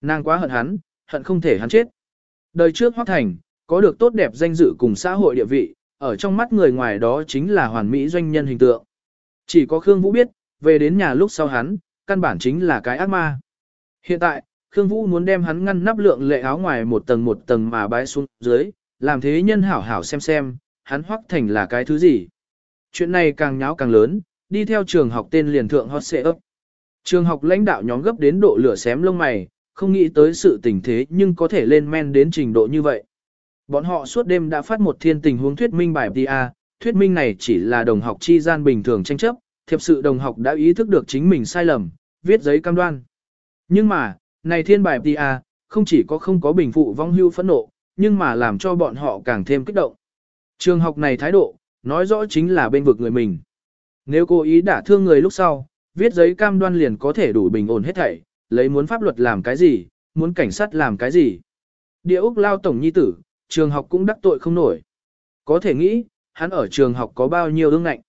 Nàng quá hận hắn, hận không thể hắn chết. Đời trước Hoắc Thành, có được tốt đẹp danh dự cùng xã hội địa vị, ở trong mắt người ngoài đó chính là hoàn mỹ doanh nhân hình tượng. Chỉ có Khương Vũ biết, về đến nhà lúc sau hắn, căn bản chính là cái ác ma. Hiện tại, Khương Vũ muốn đem hắn ngăn nắp lượng lệ áo ngoài một tầng một tầng mà bái xuống dưới, làm thế nhân hảo hảo xem xem, hắn Hoắc Thành là cái thứ gì. Chuyện này càng nháo càng lớn, đi theo trường học tên liền thượng hot xệ ấp. Trường học lãnh đạo nhóm gấp đến độ lửa xém lông mày, không nghĩ tới sự tình thế nhưng có thể lên men đến trình độ như vậy. Bọn họ suốt đêm đã phát một thiên tình huống thuyết minh bài PTA, thuyết minh này chỉ là đồng học chi gian bình thường tranh chấp, thiệp sự đồng học đã ý thức được chính mình sai lầm, viết giấy cam đoan. Nhưng mà, này thiên bài PTA, không chỉ có không có bình phụ vong hưu phẫn nộ, nhưng mà làm cho bọn họ càng thêm kích động. Trường học này thái độ, nói rõ chính là bên vực người mình. Nếu cố ý đả thương người lúc sau, viết giấy cam đoan liền có thể đủ bình ổn hết thảy, lấy muốn pháp luật làm cái gì, muốn cảnh sát làm cái gì. Địa Úc lao tổng nhi tử, trường học cũng đắc tội không nổi. Có thể nghĩ, hắn ở trường học có bao nhiêu ương ngạnh.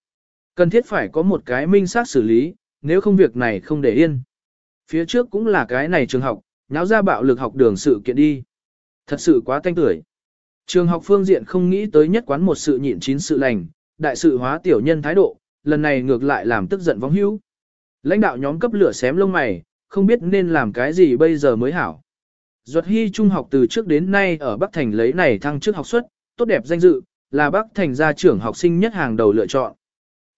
Cần thiết phải có một cái minh xác xử lý, nếu không việc này không để yên. Phía trước cũng là cái này trường học, nháo ra bạo lực học đường sự kiện đi. Thật sự quá tanh tuổi. Trường học phương diện không nghĩ tới nhất quán một sự nhịn chín sự lành, đại sự hóa tiểu nhân thái độ, lần này ngược lại làm tức giận vong hữu. Lãnh đạo nhóm cấp lửa xém lông mày, không biết nên làm cái gì bây giờ mới hảo. Duật Hy Trung học từ trước đến nay ở Bắc Thành lấy này thăng chức học suất, tốt đẹp danh dự, là Bắc Thành gia trưởng học sinh nhất hàng đầu lựa chọn.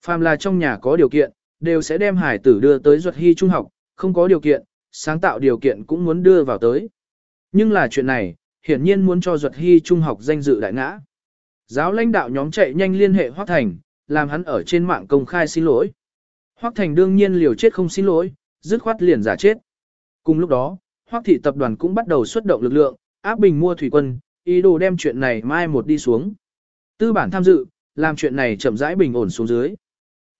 Phàm là trong nhà có điều kiện, đều sẽ đem hải tử đưa tới Duật Hy Trung học, không có điều kiện, sáng tạo điều kiện cũng muốn đưa vào tới. Nhưng là chuyện này, hiển nhiên muốn cho Duật Hy Trung học danh dự đại ngã. Giáo lãnh đạo nhóm chạy nhanh liên hệ Hoắc Thành, làm hắn ở trên mạng công khai xin lỗi. Hoắc Thành đương nhiên liều chết không xin lỗi, dứt khoát liền giả chết. Cùng lúc đó, Hoắc thị tập đoàn cũng bắt đầu xuất động lực lượng, áp bình mua thủy quân, ý đồ đem chuyện này mai một đi xuống. Tư bản tham dự, làm chuyện này chậm rãi bình ổn xuống dưới.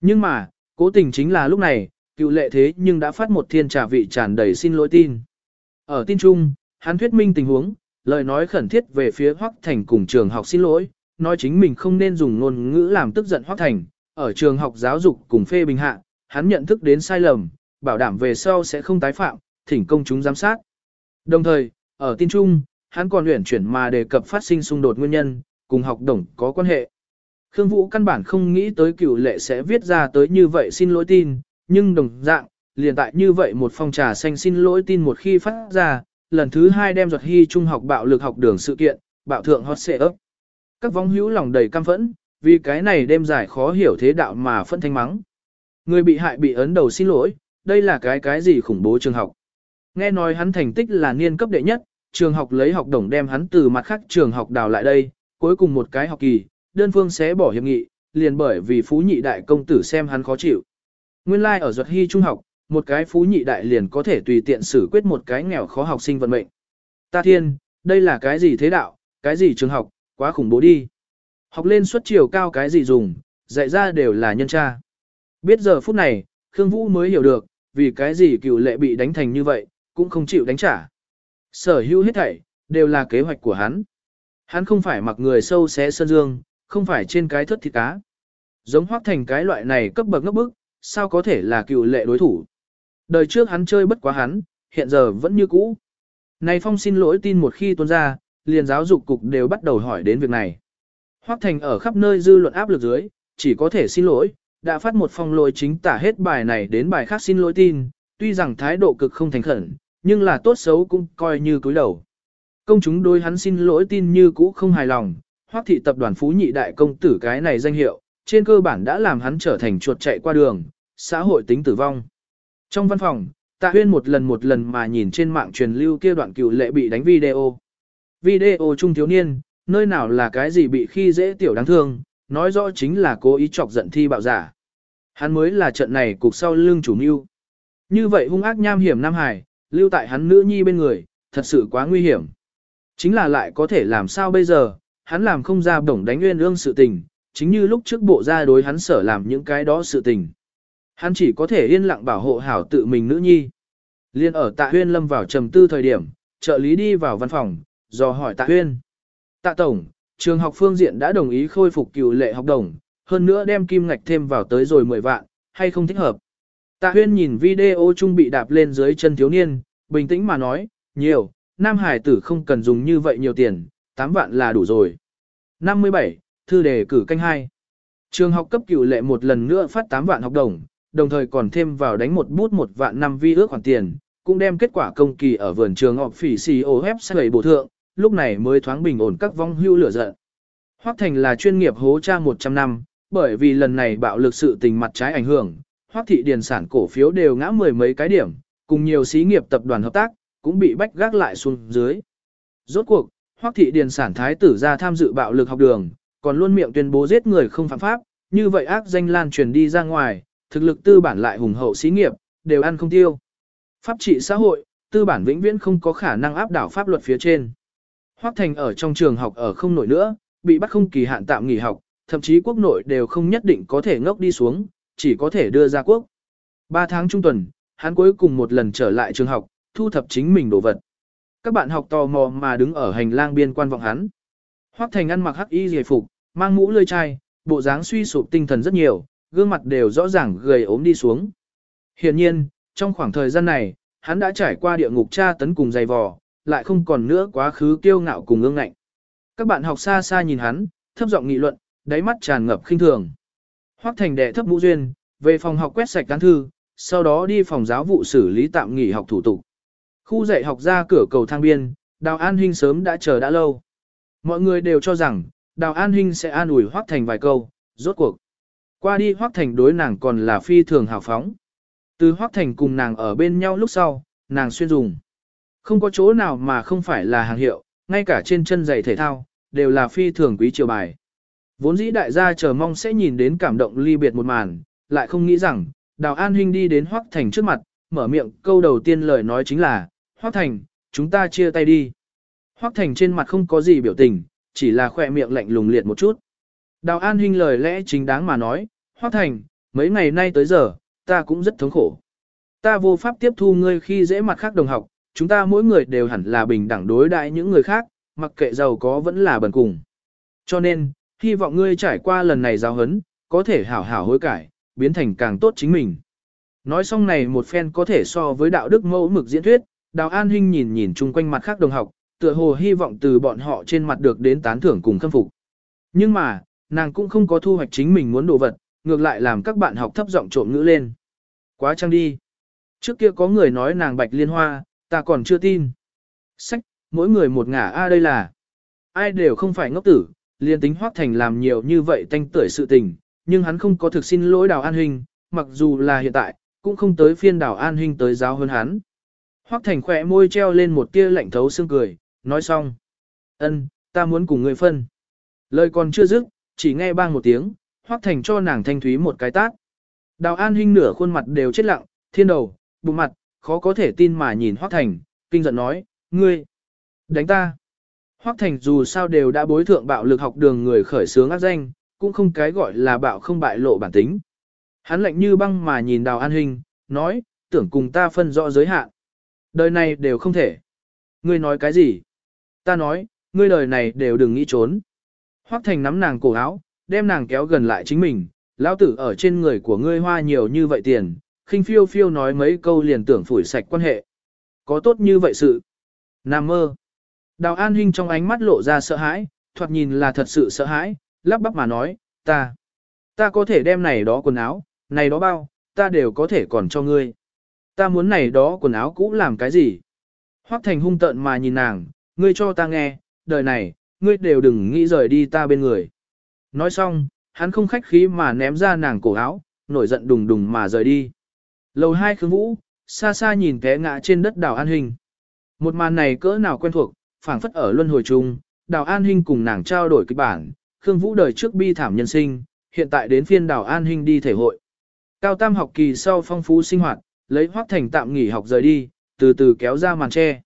Nhưng mà, cố tình chính là lúc này, cựu lệ thế nhưng đã phát một thiên trà vị tràn đầy xin lỗi tin. Ở tin chung, hắn thuyết minh tình huống, lời nói khẩn thiết về phía Hoắc Thành cùng trường học xin lỗi, nói chính mình không nên dùng ngôn ngữ làm tức giận Hoắc Thành, ở trường học giáo dục cùng phê bình hạ, hắn nhận thức đến sai lầm, bảo đảm về sau sẽ không tái phạm, thỉnh công chúng giám sát. Đồng thời, ở tin chung, hắn còn luyện chuyển mà đề cập phát sinh xung đột nguyên nhân, cùng học đồng có quan hệ. Khương Vũ căn bản không nghĩ tới cựu lệ sẽ viết ra tới như vậy xin lỗi tin, nhưng đồng dạng, liền tại như vậy một phong trà xanh xin lỗi tin một khi phát ra, lần thứ hai đem giọt hy trung học bạo lực học đường sự kiện, bạo thượng hot xệ ấp. Các vong hữu lòng đầy căm phẫn, vì cái này đem giải khó hiểu thế đạo mà phân thanh mắng. Người bị hại bị ấn đầu xin lỗi, đây là cái cái gì khủng bố trường học. Nghe nói hắn thành tích là niên cấp đệ nhất, trường học lấy học đồng đem hắn từ mặt khác trường học đào lại đây, cuối cùng một cái học kỳ, đơn phương sẽ bỏ hiệp nghị, liền bởi vì phú nhị đại công tử xem hắn khó chịu. Nguyên lai like ở Duật Hy Trung học, một cái phú nhị đại liền có thể tùy tiện xử quyết một cái nghèo khó học sinh vận mệnh. Ta thiên, đây là cái gì thế đạo, cái gì trường học, quá khủng bố đi. Học lên suất chiều cao cái gì dùng, dạy ra đều là nhân tra. Biết giờ phút này, Khương Vũ mới hiểu được, vì cái gì cựu lệ bị đánh thành như vậy, cũng không chịu đánh trả. Sở hữu hết thảy, đều là kế hoạch của hắn. Hắn không phải mặc người sâu xé sơn dương, không phải trên cái thất thịt cá. Giống hoác thành cái loại này cấp bậc ngốc bức, sao có thể là cựu lệ đối thủ. Đời trước hắn chơi bất quá hắn, hiện giờ vẫn như cũ. Này phong xin lỗi tin một khi tuôn ra, liền giáo dục cục đều bắt đầu hỏi đến việc này. Hoác thành ở khắp nơi dư luận áp lực dưới, chỉ có thể xin lỗi, đã phát một phong lỗi chính tả hết bài này đến bài khác xin lỗi tin, tuy rằng thái độ cực không thành khẩn, nhưng là tốt xấu cũng coi như cúi đầu. Công chúng đối hắn xin lỗi tin như cũ không hài lòng, hoác thị tập đoàn phú nhị đại công tử cái này danh hiệu, trên cơ bản đã làm hắn trở thành chuột chạy qua đường, xã hội tính tử vong. Trong văn phòng, tạ huyên một lần một lần mà nhìn trên mạng truyền lưu kia đoạn cựu lệ bị đánh video. Video trung thiếu niên, nơi nào là cái gì bị khi dễ tiểu đáng thương, nói rõ chính là cố ý chọc giận thi bạo giả. Hắn mới là trận này cục sau lưng chủ mưu. Như vậy hung ác nham hiểm Nam Hải, lưu tại hắn nữ nhi bên người, thật sự quá nguy hiểm. Chính là lại có thể làm sao bây giờ, hắn làm không ra bổng đánh nguyên ương sự tình, chính như lúc trước bộ ra đối hắn sở làm những cái đó sự tình. Hắn chỉ có thể yên lặng bảo hộ hảo tự mình nữ nhi. Liên ở tạ huyên lâm vào trầm tư thời điểm, trợ lý đi vào văn phòng, do hỏi tạ huyên. Tạ tổng, trường học phương diện đã đồng ý khôi phục cựu lệ học đồng, hơn nữa đem kim ngạch thêm vào tới rồi 10 vạn, hay không thích hợp. Tạ huyên nhìn video chung bị đạp lên dưới chân thiếu niên, bình tĩnh mà nói, nhiều, nam hải tử không cần dùng như vậy nhiều tiền, 8 vạn là đủ rồi. 57, thư đề cử canh 2. Trường học cấp cựu lệ một lần nữa phát 8 vạn học đồng, đồng thời còn thêm vào đánh một bút một vạn năm vi ước khoản tiền, cũng đem kết quả công kỳ ở vườn trường học phỉ COF website bổ thượng, lúc này mới thoáng bình ổn các vong hưu lửa giận. Hoắc Thành là chuyên nghiệp hố tra 100 năm, bởi vì lần này bạo lực sự tình mặt trái ảnh hưởng, Hoắc thị điền sản cổ phiếu đều ngã mười mấy cái điểm, cùng nhiều xí nghiệp tập đoàn hợp tác, cũng bị bách gác lại xuống dưới. Rốt cuộc, Hoắc thị điền sản thái tử ra tham dự bạo lực học đường, còn luôn miệng tuyên bố giết người không phạm pháp, như vậy ác danh lan truyền đi ra ngoài, thực lực tư bản lại hùng hậu xí nghiệp, đều ăn không tiêu. Pháp trị xã hội, tư bản vĩnh viễn không có khả năng áp đảo pháp luật phía trên. Hoắc Thành ở trong trường học ở không nổi nữa, bị bắt không kỳ hạn tạm nghỉ học, thậm chí quốc nội đều không nhất định có thể ngốc đi xuống, chỉ có thể đưa ra quốc. Ba tháng trung tuần, hắn cuối cùng một lần trở lại trường học, thu thập chính mình đồ vật. Các bạn học tò mò mà đứng ở hành lang biên quan vọng hắn. Hoắc Thành ăn mặc hắc y giải phục, mang mũ lưỡi chai, bộ dáng suy sụp tinh thần rất nhiều, gương mặt đều rõ ràng gầy ốm đi xuống. Hiển nhiên, trong khoảng thời gian này, hắn đã trải qua địa ngục tra tấn cùng dày vò, lại không còn nữa quá khứ kiêu ngạo cùng ương ngạnh. Các bạn học xa xa nhìn hắn, thấp giọng nghị luận, đáy mắt tràn ngập khinh thường. Hoắc Thành đệ thấp mũ duyên, về phòng học quét sạch cán thư, sau đó đi phòng giáo vụ xử lý tạm nghỉ học thủ tục. Khu dạy học ra cửa cầu thang biên, Đào An Hinh sớm đã chờ đã lâu. Mọi người đều cho rằng, Đào An Hinh sẽ an ủi Hoắc Thành vài câu, rốt cuộc. Qua đi Hoắc Thành đối nàng còn là phi thường hào phóng. Từ Hoắc Thành cùng nàng ở bên nhau lúc sau, nàng xuyên dùng. Không có chỗ nào mà không phải là hàng hiệu, ngay cả trên chân giày thể thao, đều là phi thường quý triều bài. Vốn dĩ đại gia chờ mong sẽ nhìn đến cảm động ly biệt một màn, lại không nghĩ rằng, Đào An Hinh đi đến Hoắc Thành trước mặt, mở miệng câu đầu tiên lời nói chính là, Hoắc Thành, chúng ta chia tay đi. Hoắc Thành trên mặt không có gì biểu tình, chỉ là khỏe miệng lạnh lùng liệt một chút. Đào An Hinh lời lẽ chính đáng mà nói, Hoắc Thành, mấy ngày nay tới giờ, ta cũng rất thống khổ. Ta vô pháp tiếp thu ngươi khi dễ mặt khác đồng học, chúng ta mỗi người đều hẳn là bình đẳng đối đại những người khác, mặc kệ giàu có vẫn là bần cùng. Cho nên, hy vọng ngươi trải qua lần này giáo hấn, có thể hảo hảo hối cải, biến thành càng tốt chính mình. Nói xong này một phen có thể so với đạo đức mẫu mực diễn thuyết, Đào An Hinh nhìn nhìn chung quanh mặt khác đồng học, tựa hồ hy vọng từ bọn họ trên mặt được đến tán thưởng cùng khâm phục. Nhưng mà, nàng cũng không có thu hoạch chính mình muốn đồ vật, ngược lại làm các bạn học thấp giọng trộm ngữ lên. Quá trăng đi. Trước kia có người nói nàng bạch liên hoa, ta còn chưa tin. Sách, mỗi người một ngả a đây là. Ai đều không phải ngốc tử, liền tính hoác thành làm nhiều như vậy tanh tưởi sự tình, nhưng hắn không có thực xin lỗi đào an Hinh, mặc dù là hiện tại, cũng không tới phiên đào an Hinh tới giáo hơn hắn. Hoác thành khỏe môi treo lên một tia lạnh thấu xương cười, nói xong. ân ta muốn cùng người phân. Lời còn chưa dứt, chỉ nghe bang một tiếng, Hoắc Thành cho nàng thanh thúy một cái tát. Đào An Hinh nửa khuôn mặt đều chết lặng, thiên đầu, bụng mặt, khó có thể tin mà nhìn Hoắc Thành, kinh giận nói, ngươi, đánh ta. Hoắc Thành dù sao đều đã bối thượng bạo lực học đường người khởi sướng ác danh, cũng không cái gọi là bạo không bại lộ bản tính. Hắn lạnh như băng mà nhìn Đào An Hinh, nói, tưởng cùng ta phân rõ giới hạn. Đời này đều không thể. Ngươi nói cái gì? Ta nói, ngươi đời này đều đừng nghĩ trốn. Hoắc Thành nắm nàng cổ áo, đem nàng kéo gần lại chính mình, lão tử ở trên người của ngươi hoa nhiều như vậy tiền, khinh phiêu phiêu nói mấy câu liền tưởng phủi sạch quan hệ. Có tốt như vậy sự. Nam mơ. Đào An Hinh trong ánh mắt lộ ra sợ hãi, thoạt nhìn là thật sự sợ hãi, lắp bắp mà nói, ta, ta có thể đem này đó quần áo, này đó bao, ta đều có thể còn cho ngươi. Ta muốn này đó quần áo cũ làm cái gì? Hoắc Thành hung tợn mà nhìn nàng, ngươi cho ta nghe, đời này, ngươi đều đừng nghĩ rời đi ta bên người. Nói xong, hắn không khách khí mà ném ra nàng cổ áo, nổi giận đùng đùng mà rời đi. Lầu hai khương vũ, xa xa nhìn té ngã trên đất đảo an hình. Một màn này cỡ nào quen thuộc, phảng phất ở luân hồi chung, đào an Hinh cùng nàng trao đổi kịch bản, khương vũ đời trước bi thảm nhân sinh, hiện tại đến phiên đào an Hinh đi thể hội. Cao tam học kỳ sau phong phú sinh hoạt, lấy hoác thành tạm nghỉ học rời đi, từ từ kéo ra màn tre.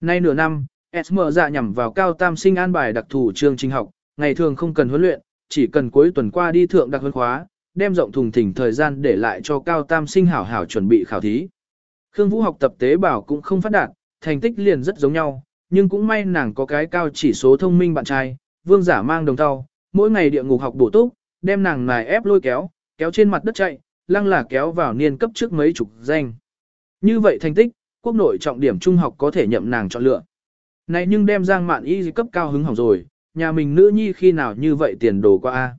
Nay nửa năm, SM dạ nhằm vào cao tam sinh an bài đặc thù chương trình học, ngày thường không cần huấn luyện, chỉ cần cuối tuần qua đi thượng đặc huấn khóa, đem rộng thùng thỉnh thời gian để lại cho cao tam sinh hảo hảo chuẩn bị khảo thí. Khương Vũ học tập tế bào cũng không phát đạt, thành tích liền rất giống nhau, nhưng cũng may nàng có cái cao chỉ số thông minh bạn trai, vương giả mang đồng tao, mỗi ngày địa ngục học bổ túc, đem nàng nài ép lôi kéo, kéo trên mặt đất chạy, lăng là kéo vào niên cấp trước mấy chục danh. Như vậy thành tích, quốc nội trọng điểm trung học có thể nhậm nàng chọn lựa. Này nhưng đem Giang Mạn Y cấp cao hứng hỏng rồi, nhà mình nữ nhi khi nào như vậy tiền đồ qua a.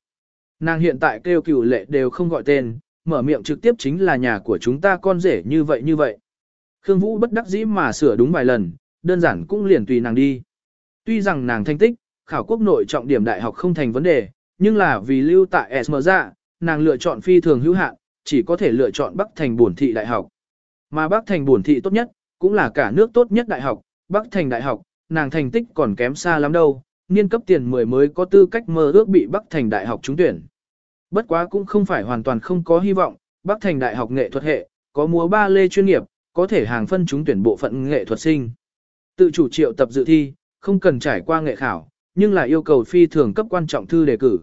Nàng hiện tại kêu cửu lệ đều không gọi tên, mở miệng trực tiếp chính là nhà của chúng ta con rể như vậy như vậy. Khương Vũ bất đắc dĩ mà sửa đúng vài lần, đơn giản cũng liền tùy nàng đi. Tuy rằng nàng thành tích, khảo quốc nội trọng điểm đại học không thành vấn đề, nhưng là vì lưu tại SM ra, dạ, nàng lựa chọn phi thường hữu hạn, chỉ có thể lựa chọn Bắc Thành bổn thị đại học. Mà Bắc Thành bổn thị tốt nhất, cũng là cả nước tốt nhất đại học, Bắc Thành đại học, nàng thành tích còn kém xa lắm đâu, niên cấp tiền 10 mới có tư cách mơ ước bị Bắc Thành đại học trúng tuyển. Bất quá cũng không phải hoàn toàn không có hy vọng, Bắc Thành đại học nghệ thuật hệ, có múa ba lê chuyên nghiệp, có thể hàng phân trúng tuyển bộ phận nghệ thuật sinh. Tự chủ triệu tập dự thi, không cần trải qua nghệ khảo, nhưng là yêu cầu phi thường cấp quan trọng thư đề cử.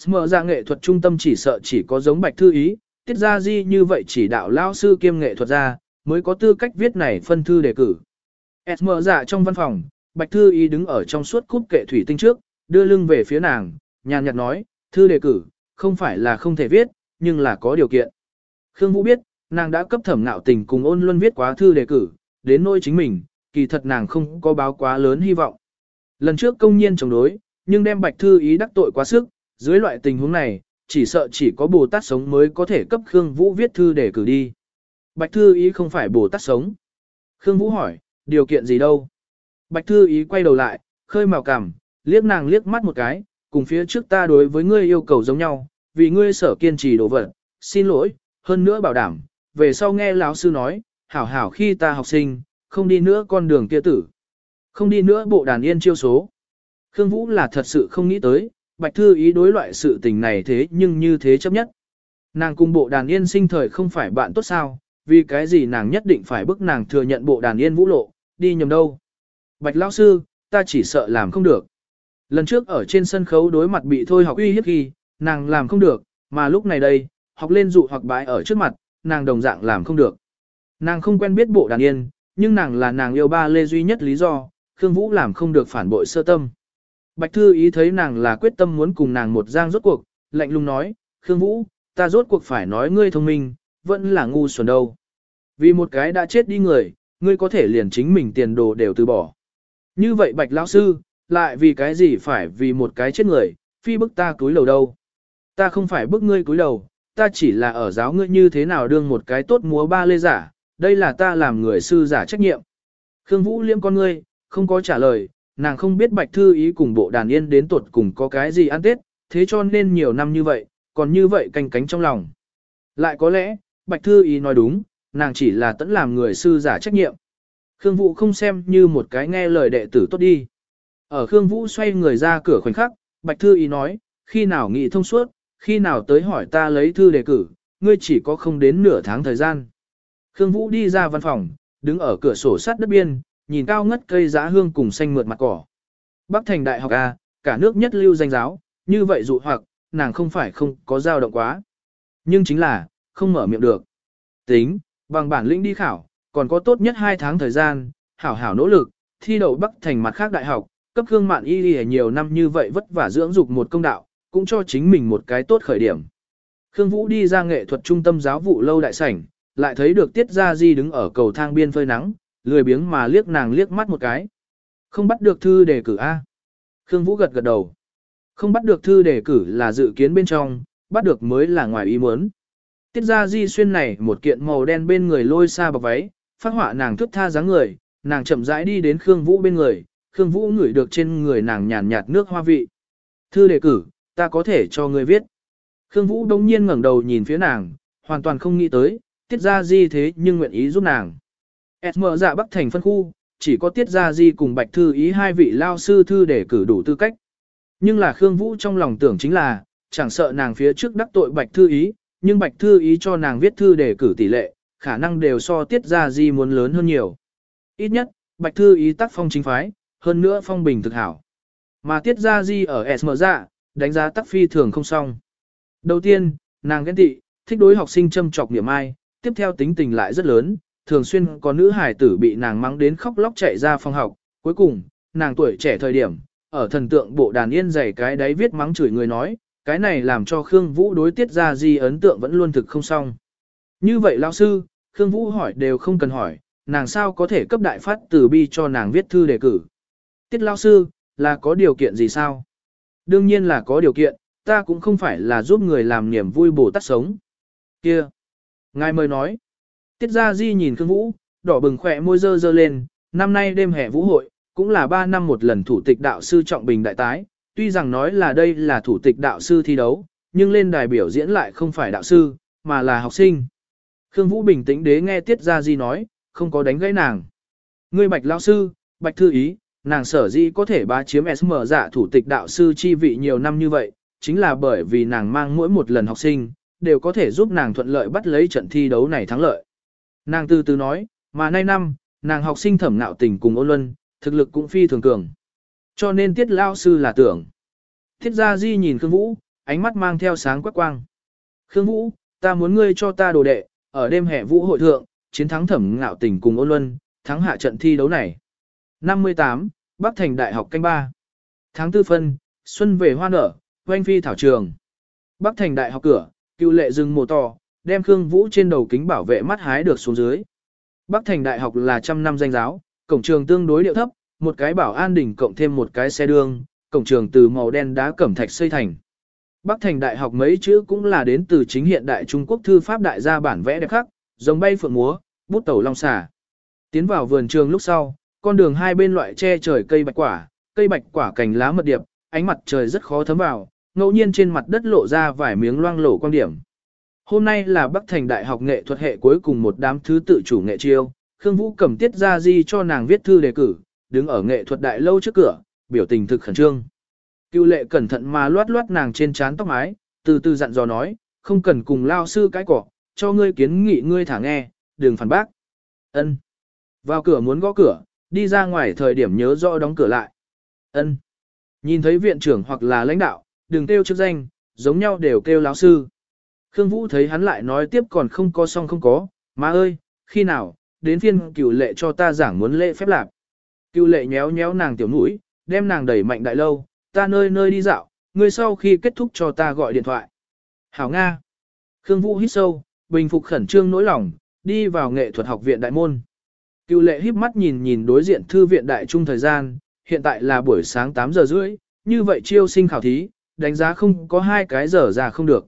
SM ra nghệ thuật trung tâm chỉ sợ chỉ có giống bạch thư ý, tiết ra di như vậy chỉ đạo lao sư kiêm nghệ thuật ra, mới có tư cách viết này phân thư đề cử. SM dạ trong văn phòng, bạch thư ý đứng ở trong suốt cúp kệ thủy tinh trước, đưa lưng về phía nàng, nhàn nhạt nói, thư đề cử, không phải là không thể viết, nhưng là có điều kiện. Khương Vũ biết, nàng đã cấp thẩm nạo tình cùng ôn luân viết quá thư đề cử, đến nỗi chính mình, kỳ thật nàng không có báo quá lớn hy vọng. Lần trước công nhiên chống đối, nhưng đem bạch thư ý đắc tội quá sức, dưới loại tình huống này, chỉ sợ chỉ có Bồ Tát sống mới có thể cấp Khương Vũ viết thư để cử đi. Bạch thư ý không phải Bồ Tát sống. Khương Vũ hỏi, điều kiện gì đâu? Bạch thư ý quay đầu lại, khơi màu cằm, liếc nàng liếc mắt một cái, cùng phía trước ta đối với ngươi yêu cầu giống nhau, vì ngươi sở kiên trì đổ vật, xin lỗi, hơn nữa bảo đảm, về sau nghe lão sư nói, hảo hảo khi ta học sinh, không đi nữa con đường kia tử. Không đi nữa bộ đàn yên chiêu số. Khương Vũ là thật sự không nghĩ tới, Bạch Thư ý đối loại sự tình này thế nhưng như thế chấp nhất. Nàng cùng bộ đàn yên sinh thời không phải bạn tốt sao, vì cái gì nàng nhất định phải bức nàng thừa nhận bộ đàn yên vũ lộ, đi nhầm đâu. Bạch Lão Sư, ta chỉ sợ làm không được. Lần trước ở trên sân khấu đối mặt bị thôi học uy hiếp khi, nàng làm không được, mà lúc này đây, học lên dụ hoặc bãi ở trước mặt, nàng đồng dạng làm không được. Nàng không quen biết bộ đàn yên, nhưng nàng là nàng yêu ba lê duy nhất lý do, Khương Vũ làm không được phản bội sơ tâm. Bạch Thư ý thấy nàng là quyết tâm muốn cùng nàng một giang rốt cuộc, lạnh lùng nói, Khương Vũ, ta rốt cuộc phải nói ngươi thông minh, vẫn là ngu xuẩn đâu. Vì một cái đã chết đi người, ngươi có thể liền chính mình tiền đồ đều từ bỏ. Như vậy Bạch Lão Sư, lại vì cái gì phải vì một cái chết người, phi bức ta cúi đầu đâu. Ta không phải bức ngươi cúi đầu, ta chỉ là ở giáo ngươi như thế nào đương một cái tốt múa ba lê giả, đây là ta làm người sư giả trách nhiệm. Khương Vũ liêm con ngươi, không có trả lời, nàng không biết Bạch Thư Ý cùng bộ đàn yên đến tuột cùng có cái gì ăn tết, thế cho nên nhiều năm như vậy, còn như vậy canh cánh trong lòng. Lại có lẽ, Bạch Thư Ý nói đúng, nàng chỉ là tẫn làm người sư giả trách nhiệm. Khương Vũ không xem như một cái nghe lời đệ tử tốt đi. Ở Khương Vũ xoay người ra cửa khoảnh khắc, Bạch Thư Ý nói, khi nào nghị thông suốt, khi nào tới hỏi ta lấy thư đề cử, ngươi chỉ có không đến nửa tháng thời gian. Khương Vũ đi ra văn phòng, đứng ở cửa sổ sát đất biên, nhìn cao ngất cây giá hương cùng xanh mượt mặt cỏ. Bắc Thành Đại học A, cả nước nhất lưu danh giáo, như vậy dụ hoặc, nàng không phải không có dao động quá. Nhưng chính là, không mở miệng được. Tính, bằng bản lĩnh đi khảo, còn có tốt nhất 2 tháng thời gian, hảo hảo nỗ lực, thi đậu Bắc Thành mặt khác đại học, cấp gương mạn y đi nhiều năm như vậy vất vả dưỡng dục một công đạo, cũng cho chính mình một cái tốt khởi điểm. Khương Vũ đi ra nghệ thuật trung tâm giáo vụ lâu đại sảnh, lại thấy được Tiết Gia Di đứng ở cầu thang biên phơi nắng, lười biếng mà liếc nàng liếc mắt một cái. Không bắt được thư đề cử A. Khương Vũ gật gật đầu. Không bắt được thư đề cử là dự kiến bên trong, bắt được mới là ngoài ý muốn. Tiết Gia Di xuyên này một kiện màu đen bên người lôi xa bọc váy, phát họa nàng thức tha dáng người, nàng chậm rãi đi đến Khương Vũ bên người, Khương Vũ ngửi được trên người nàng nhàn nhạt nước hoa vị. Thư đề cử, ta có thể cho ngươi viết. Khương Vũ đông nhiên ngẩng đầu nhìn phía nàng, hoàn toàn không nghĩ tới, tiết ra di thế nhưng nguyện ý giúp nàng. SM dạ bắc thành phân khu, chỉ có tiết ra di cùng bạch thư ý hai vị lao sư thư để cử đủ tư cách. Nhưng là Khương Vũ trong lòng tưởng chính là, chẳng sợ nàng phía trước đắc tội bạch thư ý, nhưng bạch thư ý cho nàng viết thư để cử tỷ lệ, khả năng đều so tiết ra di muốn lớn hơn nhiều. Ít nhất, bạch thư ý tác phong chính phái, hơn nữa phong bình thực hảo. Mà tiết ra di ở SM dạ, đánh giá tắc phi thường không xong. Đầu tiên, nàng ghen tị, thích đối học sinh châm chọc niệm ai, tiếp theo tính tình lại rất lớn, thường xuyên có nữ hài tử bị nàng mắng đến khóc lóc chạy ra phòng học. Cuối cùng, nàng tuổi trẻ thời điểm, ở thần tượng bộ đàn yên dày cái đáy viết mắng chửi người nói, cái này làm cho Khương Vũ đối tiết ra gì ấn tượng vẫn luôn thực không xong. Như vậy lão sư, Khương Vũ hỏi đều không cần hỏi, nàng sao có thể cấp đại phát từ bi cho nàng viết thư đề cử. Tiết lão sư, là có điều kiện gì sao? Đương nhiên là có điều kiện, ta cũng không phải là giúp người làm niềm vui bổ tát sống. Kia! Ngài mời nói. Tiết Gia Di nhìn Khương Vũ, đỏ bừng khỏe môi dơ dơ lên, năm nay đêm hè vũ hội, cũng là 3 năm một lần thủ tịch đạo sư trọng bình đại tái, tuy rằng nói là đây là thủ tịch đạo sư thi đấu, nhưng lên đài biểu diễn lại không phải đạo sư, mà là học sinh. Khương Vũ bình tĩnh đế nghe Tiết Gia Di nói, không có đánh gãy nàng. Ngươi bạch lão sư, bạch thư ý, nàng sở di có thể bá chiếm SM giả dạ thủ tịch đạo sư chi vị nhiều năm như vậy, chính là bởi vì nàng mang mỗi một lần học sinh, đều có thể giúp nàng thuận lợi bắt lấy trận thi đấu này thắng lợi. Nàng từ từ nói, mà nay năm, nàng học sinh thẩm nạo tình cùng ôn luân, thực lực cũng phi thường cường. Cho nên tiết lao sư là tưởng. Thiết gia di nhìn Khương Vũ, ánh mắt mang theo sáng quắc quang. Khương Vũ, ta muốn ngươi cho ta đồ đệ, ở đêm hè vũ hội thượng, chiến thắng thẩm ngạo tình cùng ôn luân, thắng hạ trận thi đấu này. 58, Bắc Thành Đại học canh ba Tháng tư phân, xuân về hoa nở, oanh phi thảo trường. Bắc Thành Đại học cửa, cựu lệ dừng mồ to, đem Khương Vũ trên đầu kính bảo vệ mắt hái được xuống dưới. Bắc Thành Đại học là trăm năm danh giáo, cổng trường tương đối điệu thấp, một cái bảo an đỉnh cộng thêm một cái xe đường, cổng trường từ màu đen đá cẩm thạch xây thành. Bắc Thành Đại học mấy chữ cũng là đến từ chính hiện đại Trung Quốc thư pháp đại gia bản vẽ đẹp khắc, giống bay phượng múa, bút tẩu long xà. Tiến vào vườn trường lúc sau, con đường hai bên loại che trời cây bạch quả, cây bạch quả cành lá mật điệp, ánh mặt trời rất khó thấm vào, ngẫu nhiên trên mặt đất lộ ra vài miếng loang lổ quan điểm. Hôm nay là Bắc Thành Đại học nghệ thuật hệ cuối cùng một đám thứ tự chủ nghệ chiêu, Khương Vũ cầm tiết ra di cho nàng viết thư đề cử, đứng ở nghệ thuật đại lâu trước cửa, biểu tình thực khẩn trương. Cưu lệ cẩn thận mà loát loát nàng trên trán tóc mái, từ từ dặn dò nói, không cần cùng lao sư cái cỏ, cho ngươi kiến nghị ngươi thả nghe, đừng phản bác. Ân. Vào cửa muốn gõ cửa, đi ra ngoài thời điểm nhớ rõ đóng cửa lại. Ân. Nhìn thấy viện trưởng hoặc là lãnh đạo, đừng kêu chức danh, giống nhau đều kêu lão sư. Khương Vũ thấy hắn lại nói tiếp còn không có xong không có, má ơi, khi nào, đến phiên cửu lệ cho ta giảng muốn lễ phép lạc. Cửu lệ nhéo nhéo nàng tiểu mũi, đem nàng đẩy mạnh đại lâu, ta nơi nơi đi dạo, ngươi sau khi kết thúc cho ta gọi điện thoại. Hảo Nga. Khương Vũ hít sâu, bình phục khẩn trương nỗi lòng, đi vào nghệ thuật học viện đại môn. Cựu lệ híp mắt nhìn nhìn đối diện thư viện đại trung thời gian, hiện tại là buổi sáng 8 giờ rưỡi, như vậy chiêu sinh khảo thí, đánh giá không có hai cái giờ ra không được.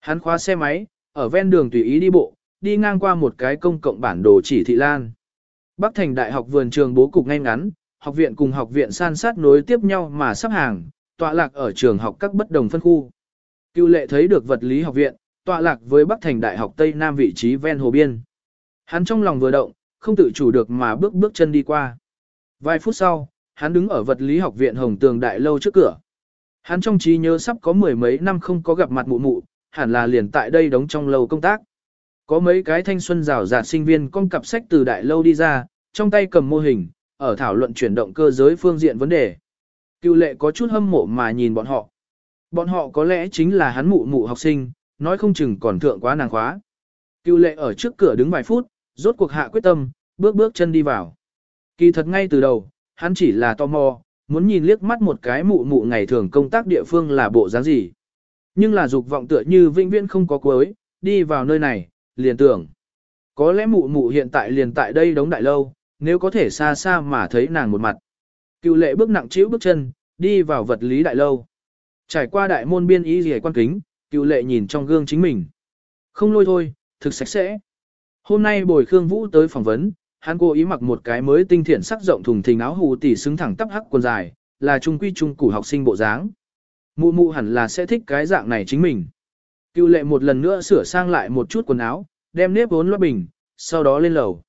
Hắn khóa xe máy, ở ven đường tùy ý đi bộ, đi ngang qua một cái công cộng bản đồ chỉ thị lan. Bắc Thành Đại học vườn trường bố cục ngay ngắn, học viện cùng học viện san sát nối tiếp nhau mà sắp hàng, tọa lạc ở trường học các bất đồng phân khu. Cựu lệ thấy được vật lý học viện, tọa lạc với Bắc Thành Đại học Tây Nam vị trí ven hồ biên. Hắn trong lòng vừa động, không tự chủ được mà bước bước chân đi qua. Vài phút sau, hắn đứng ở vật lý học viện Hồng Tường Đại Lâu trước cửa. Hắn trong trí nhớ sắp có mười mấy năm không có gặp mặt mụ mụ, hẳn là liền tại đây đóng trong lầu công tác. Có mấy cái thanh xuân rào rạt sinh viên con cặp sách từ đại lâu đi ra, trong tay cầm mô hình, ở thảo luận chuyển động cơ giới phương diện vấn đề. Cựu lệ có chút hâm mộ mà nhìn bọn họ. Bọn họ có lẽ chính là hắn mụ mụ học sinh, nói không chừng còn thượng quá nàng khóa. Cựu lệ ở trước cửa đứng vài phút, rốt cuộc hạ quyết tâm, bước bước chân đi vào. Kỳ thật ngay từ đầu, hắn chỉ là tò mò, muốn nhìn liếc mắt một cái mụ mụ ngày thường công tác địa phương là bộ dáng gì. Nhưng là dục vọng tựa như vĩnh viễn không có cuối, đi vào nơi này, liền tưởng. Có lẽ mụ mụ hiện tại liền tại đây đóng đại lâu, nếu có thể xa xa mà thấy nàng một mặt. Cựu lệ bước nặng chịu bước chân, đi vào vật lý đại lâu. Trải qua đại môn biên ý gì quan kính, cựu lệ nhìn trong gương chính mình. Không lôi thôi, thực sạch sẽ. Hôm nay bồi Khương Vũ tới phỏng vấn, hắn cố ý mặc một cái mới tinh thiện sắc rộng thùng thình áo hù tỉ xứng thẳng tắp hắc quần dài, là trung quy trung củ học sinh bộ dáng. Mụ mụ hẳn là sẽ thích cái dạng này chính mình. Cựu lệ một lần nữa sửa sang lại một chút quần áo, đem nếp vốn loa bình, sau đó lên lầu.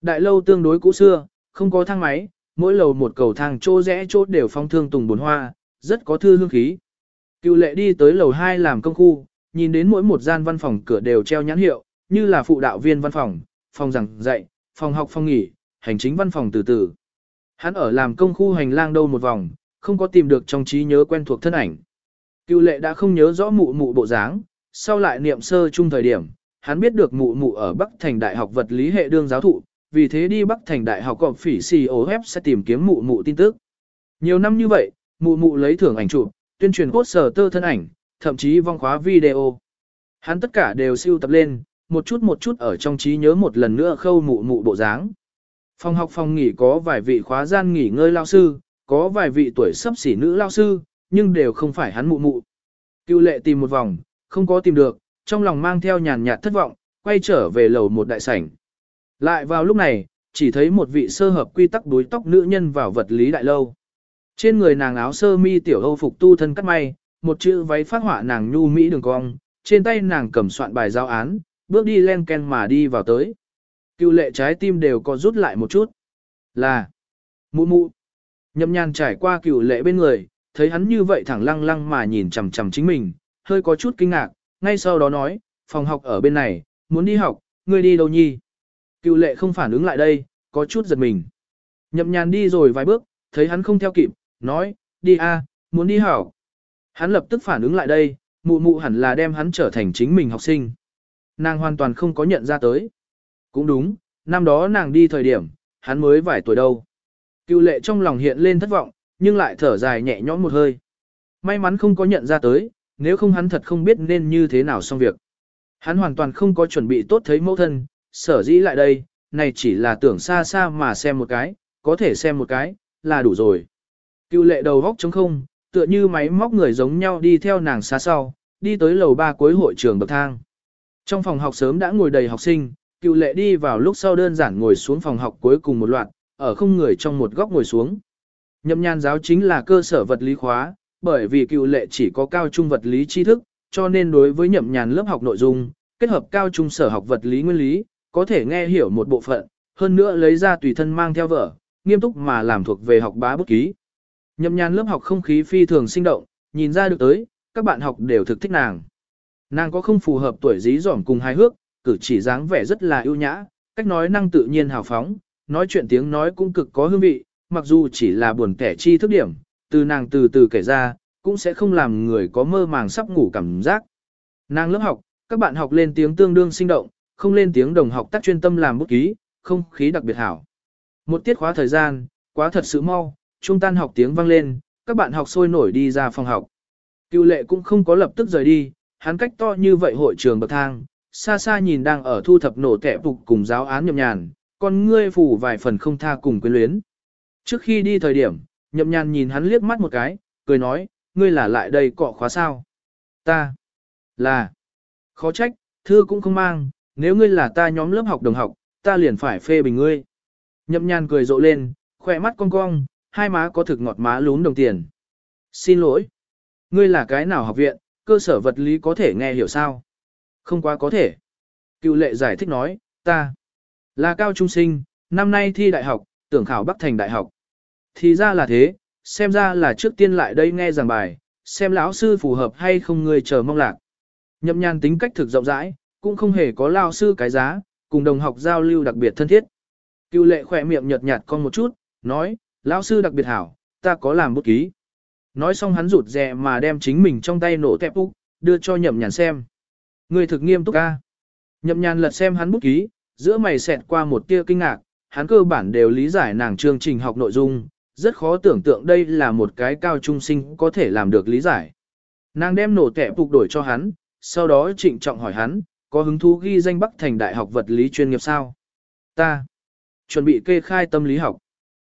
Đại lâu tương đối cũ xưa, không có thang máy, mỗi lầu một cầu thang chỗ rẽ chốt đều phong thương tùng bồn hoa, rất có thư hương khí. Cựu lệ đi tới lầu 2 làm công khu, nhìn đến mỗi một gian văn phòng cửa đều treo nhãn hiệu, như là phụ đạo viên văn phòng, phòng giảng dạy, phòng học phòng nghỉ, hành chính văn phòng từ từ. Hắn ở làm công khu hành lang đâu một vòng, không có tìm được trong trí nhớ quen thuộc thân ảnh. Cựu lệ đã không nhớ rõ mụ mụ bộ dáng, sau lại niệm sơ chung thời điểm, hắn biết được mụ mụ ở Bắc Thành Đại học vật lý hệ đương giáo thụ, vì thế đi Bắc Thành Đại học cọp phỉ COF sẽ tìm kiếm mụ mụ tin tức. Nhiều năm như vậy, mụ mụ lấy thưởng ảnh chụp, tuyên truyền cốt sở tơ thân ảnh, thậm chí vong khóa video. Hắn tất cả đều siêu tập lên, một chút một chút ở trong trí nhớ một lần nữa khâu mụ mụ bộ dáng. Phòng học phòng nghỉ có vài vị khóa gian nghỉ ngơi lao sư, có vài vị tuổi sắp xỉ nữ lao sư, nhưng đều không phải hắn mụ mụ. Cựu lệ tìm một vòng, không có tìm được, trong lòng mang theo nhàn nhạt thất vọng, quay trở về lầu một đại sảnh. Lại vào lúc này, chỉ thấy một vị sơ hợp quy tắc đuối tóc nữ nhân vào vật lý đại lâu. Trên người nàng áo sơ mi tiểu hâu phục tu thân cắt may, một chữ váy phát họa nàng nhu mỹ đường cong, trên tay nàng cầm soạn bài giao án, bước đi len ken mà đi vào tới. Cựu lệ trái tim đều có rút lại một chút. Là, mụ mụ. Nhậm nhàn trải qua cựu lệ bên người, thấy hắn như vậy thẳng lăng lăng mà nhìn chằm chằm chính mình, hơi có chút kinh ngạc, ngay sau đó nói, phòng học ở bên này, muốn đi học, ngươi đi đâu nhi? Cựu lệ không phản ứng lại đây, có chút giật mình. Nhậm nhàn đi rồi vài bước, thấy hắn không theo kịp, nói, đi a, muốn đi học. Hắn lập tức phản ứng lại đây, mụ mụ hẳn là đem hắn trở thành chính mình học sinh. Nàng hoàn toàn không có nhận ra tới. Cũng đúng, năm đó nàng đi thời điểm, hắn mới vài tuổi đâu. Cựu lệ trong lòng hiện lên thất vọng, nhưng lại thở dài nhẹ nhõm một hơi. May mắn không có nhận ra tới, nếu không hắn thật không biết nên như thế nào xong việc. Hắn hoàn toàn không có chuẩn bị tốt thấy mẫu thân, sở dĩ lại đây, này chỉ là tưởng xa xa mà xem một cái, có thể xem một cái, là đủ rồi. Cựu lệ đầu góc trống không, tựa như máy móc người giống nhau đi theo nàng xa sau, đi tới lầu ba cuối hội trường bậc thang. Trong phòng học sớm đã ngồi đầy học sinh, cựu lệ đi vào lúc sau đơn giản ngồi xuống phòng học cuối cùng một loạt, ở không người trong một góc ngồi xuống. Nhậm nhan giáo chính là cơ sở vật lý khóa, bởi vì cựu lệ chỉ có cao trung vật lý tri thức, cho nên đối với nhậm nhàn lớp học nội dung, kết hợp cao trung sở học vật lý nguyên lý, có thể nghe hiểu một bộ phận, hơn nữa lấy ra tùy thân mang theo vở, nghiêm túc mà làm thuộc về học bá bút ký. Nhậm nhàn lớp học không khí phi thường sinh động, nhìn ra được tới, các bạn học đều thực thích nàng. Nàng có không phù hợp tuổi dí dỏm cùng hài hước, cử chỉ dáng vẻ rất là ưu nhã, cách nói năng tự nhiên hào phóng, nói chuyện tiếng nói cũng cực có hương vị, mặc dù chỉ là buồn kẻ chi thức điểm, từ nàng từ từ kể ra, cũng sẽ không làm người có mơ màng sắp ngủ cảm giác. Nàng lớp học, các bạn học lên tiếng tương đương sinh động, không lên tiếng đồng học tác chuyên tâm làm bút ký, không khí đặc biệt hảo. Một tiết khóa thời gian, quá thật sự mau, trung tan học tiếng vang lên, các bạn học sôi nổi đi ra phòng học. Cựu lệ cũng không có lập tức rời đi, hắn cách to như vậy hội trường bậc thang, xa xa nhìn đang ở thu thập nổ tẻ phục cùng giáo án nhậm nhàn, còn ngươi phủ vài phần không tha cùng quyến luyến. Trước khi đi thời điểm, nhậm nhàn nhìn hắn liếc mắt một cái, cười nói, ngươi là lại đây cọ khóa sao? Ta là khó trách, thư cũng không mang, nếu ngươi là ta nhóm lớp học đồng học, ta liền phải phê bình ngươi. Nhậm nhàn cười rộ lên, khỏe mắt cong cong, hai má có thực ngọt má lún đồng tiền. Xin lỗi. Ngươi là cái nào học viện, cơ sở vật lý có thể nghe hiểu sao? Không quá có thể. Cựu lệ giải thích nói, ta là cao trung sinh, năm nay thi đại học, tưởng khảo Bắc Thành đại học. Thì ra là thế, xem ra là trước tiên lại đây nghe giảng bài, xem lão sư phù hợp hay không người chờ mong lạc. Nhậm nhàn tính cách thực rộng rãi, cũng không hề có lao sư cái giá, cùng đồng học giao lưu đặc biệt thân thiết. Cựu lệ khỏe miệng nhợt nhạt con một chút, nói, lão sư đặc biệt hảo, ta có làm bút ký. Nói xong hắn rụt rè mà đem chính mình trong tay nổ tẹp úc, đưa cho nhậm nhàn xem. Người thực nghiêm túc ca. Nhậm nhàn lật xem hắn bút ký, giữa mày xẹt qua một tia kinh ngạc, hắn cơ bản đều lý giải nàng chương trình học nội dung, rất khó tưởng tượng đây là một cái cao trung sinh có thể làm được lý giải. Nàng đem nổ tẹp úc đổi cho hắn, sau đó trịnh trọng hỏi hắn, có hứng thú ghi danh Bắc Thành Đại học vật lý chuyên nghiệp sao? Ta chuẩn bị kê khai tâm lý học.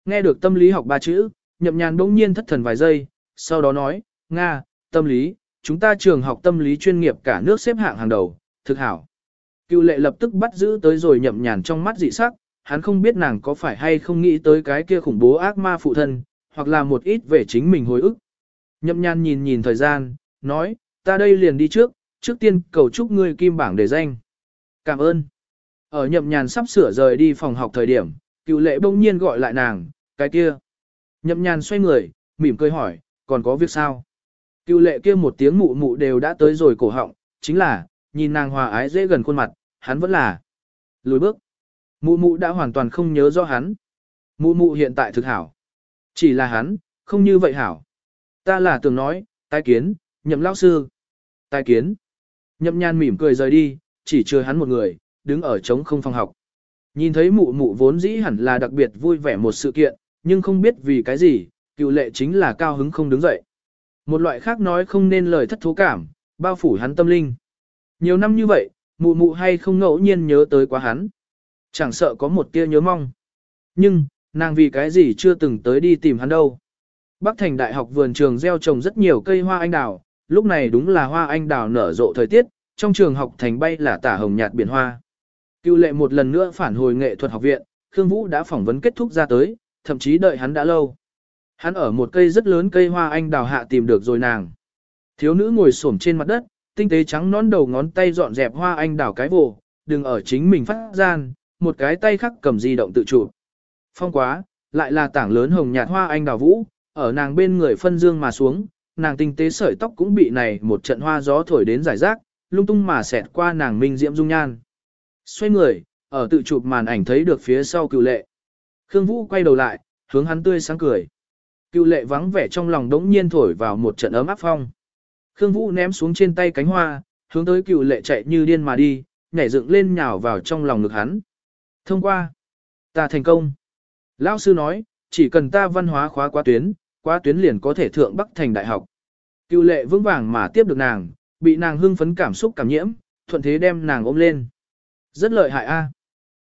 Nghe được tâm lý học ba chữ, nhậm nhàn bỗng nhiên thất thần vài giây, sau đó nói, Nga, tâm lý, chúng ta trường học tâm lý chuyên nghiệp cả nước xếp hạng hàng đầu, thực hảo. Cựu lệ lập tức bắt giữ tới rồi nhậm nhàn trong mắt dị sắc, hắn không biết nàng có phải hay không nghĩ tới cái kia khủng bố ác ma phụ thân, hoặc là một ít về chính mình hồi ức. Nhậm nhàn nhìn nhìn thời gian, nói, ta đây liền đi trước, trước tiên cầu chúc ngươi kim bảng để danh. Cảm ơn. Ở nhậm nhàn sắp sửa rời đi phòng học thời điểm, cựu lệ bỗng nhiên gọi lại nàng, cái kia. Nhậm nhàn xoay người, mỉm cười hỏi, còn có việc sao? Cựu lệ kia một tiếng mụ mụ đều đã tới rồi cổ họng, chính là, nhìn nàng hòa ái dễ gần khuôn mặt, hắn vẫn là lùi bước. Mụ mụ đã hoàn toàn không nhớ rõ hắn. Mụ mụ hiện tại thực hảo. Chỉ là hắn, không như vậy hảo. Ta là tưởng nói, tai kiến, nhậm lao sư. Tai kiến. Nhậm nhan mỉm cười rời đi, chỉ chưa hắn một người, đứng ở trống không phòng học. Nhìn thấy mụ mụ vốn dĩ hẳn là đặc biệt vui vẻ một sự kiện, nhưng không biết vì cái gì, cựu lệ chính là cao hứng không đứng dậy. Một loại khác nói không nên lời thất thú cảm, bao phủ hắn tâm linh. Nhiều năm như vậy, mụ mụ hay không ngẫu nhiên nhớ tới quá hắn. Chẳng sợ có một tia nhớ mong. Nhưng, nàng vì cái gì chưa từng tới đi tìm hắn đâu. Bắc Thành Đại học vườn trường gieo trồng rất nhiều cây hoa anh đào, lúc này đúng là hoa anh đào nở rộ thời tiết, trong trường học thành bay là tả hồng nhạt biển hoa. Cựu lệ một lần nữa phản hồi nghệ thuật học viện, Khương Vũ đã phỏng vấn kết thúc ra tới, thậm chí đợi hắn đã lâu. Hắn ở một cây rất lớn cây hoa anh đào hạ tìm được rồi nàng. Thiếu nữ ngồi xổm trên mặt đất, tinh tế trắng nón đầu ngón tay dọn dẹp hoa anh đào cái vồ, đừng ở chính mình phát gian, một cái tay khác cầm di động tự chủ. Phong quá, lại là tảng lớn hồng nhạt hoa anh đào vũ, ở nàng bên người phân dương mà xuống, nàng tinh tế sợi tóc cũng bị này một trận hoa gió thổi đến giải rác, lung tung mà xẹt qua nàng minh diễm dung nhan. Xoay người, ở tự chụp màn ảnh thấy được phía sau cựu lệ. Khương Vũ quay đầu lại, hướng hắn tươi sáng cười. Cựu lệ vắng vẻ trong lòng đống nhiên thổi vào một trận ấm áp phong. Khương Vũ ném xuống trên tay cánh hoa, hướng tới cựu lệ chạy như điên mà đi, nhảy dựng lên nhào vào trong lòng ngực hắn. Thông qua, ta thành công. Lão sư nói, chỉ cần ta văn hóa khóa quá tuyến, quá tuyến liền có thể thượng Bắc thành đại học. Cựu lệ vững vàng mà tiếp được nàng, bị nàng hưng phấn cảm xúc cảm nhiễm, thuận thế đem nàng ôm lên. Rất lợi hại a.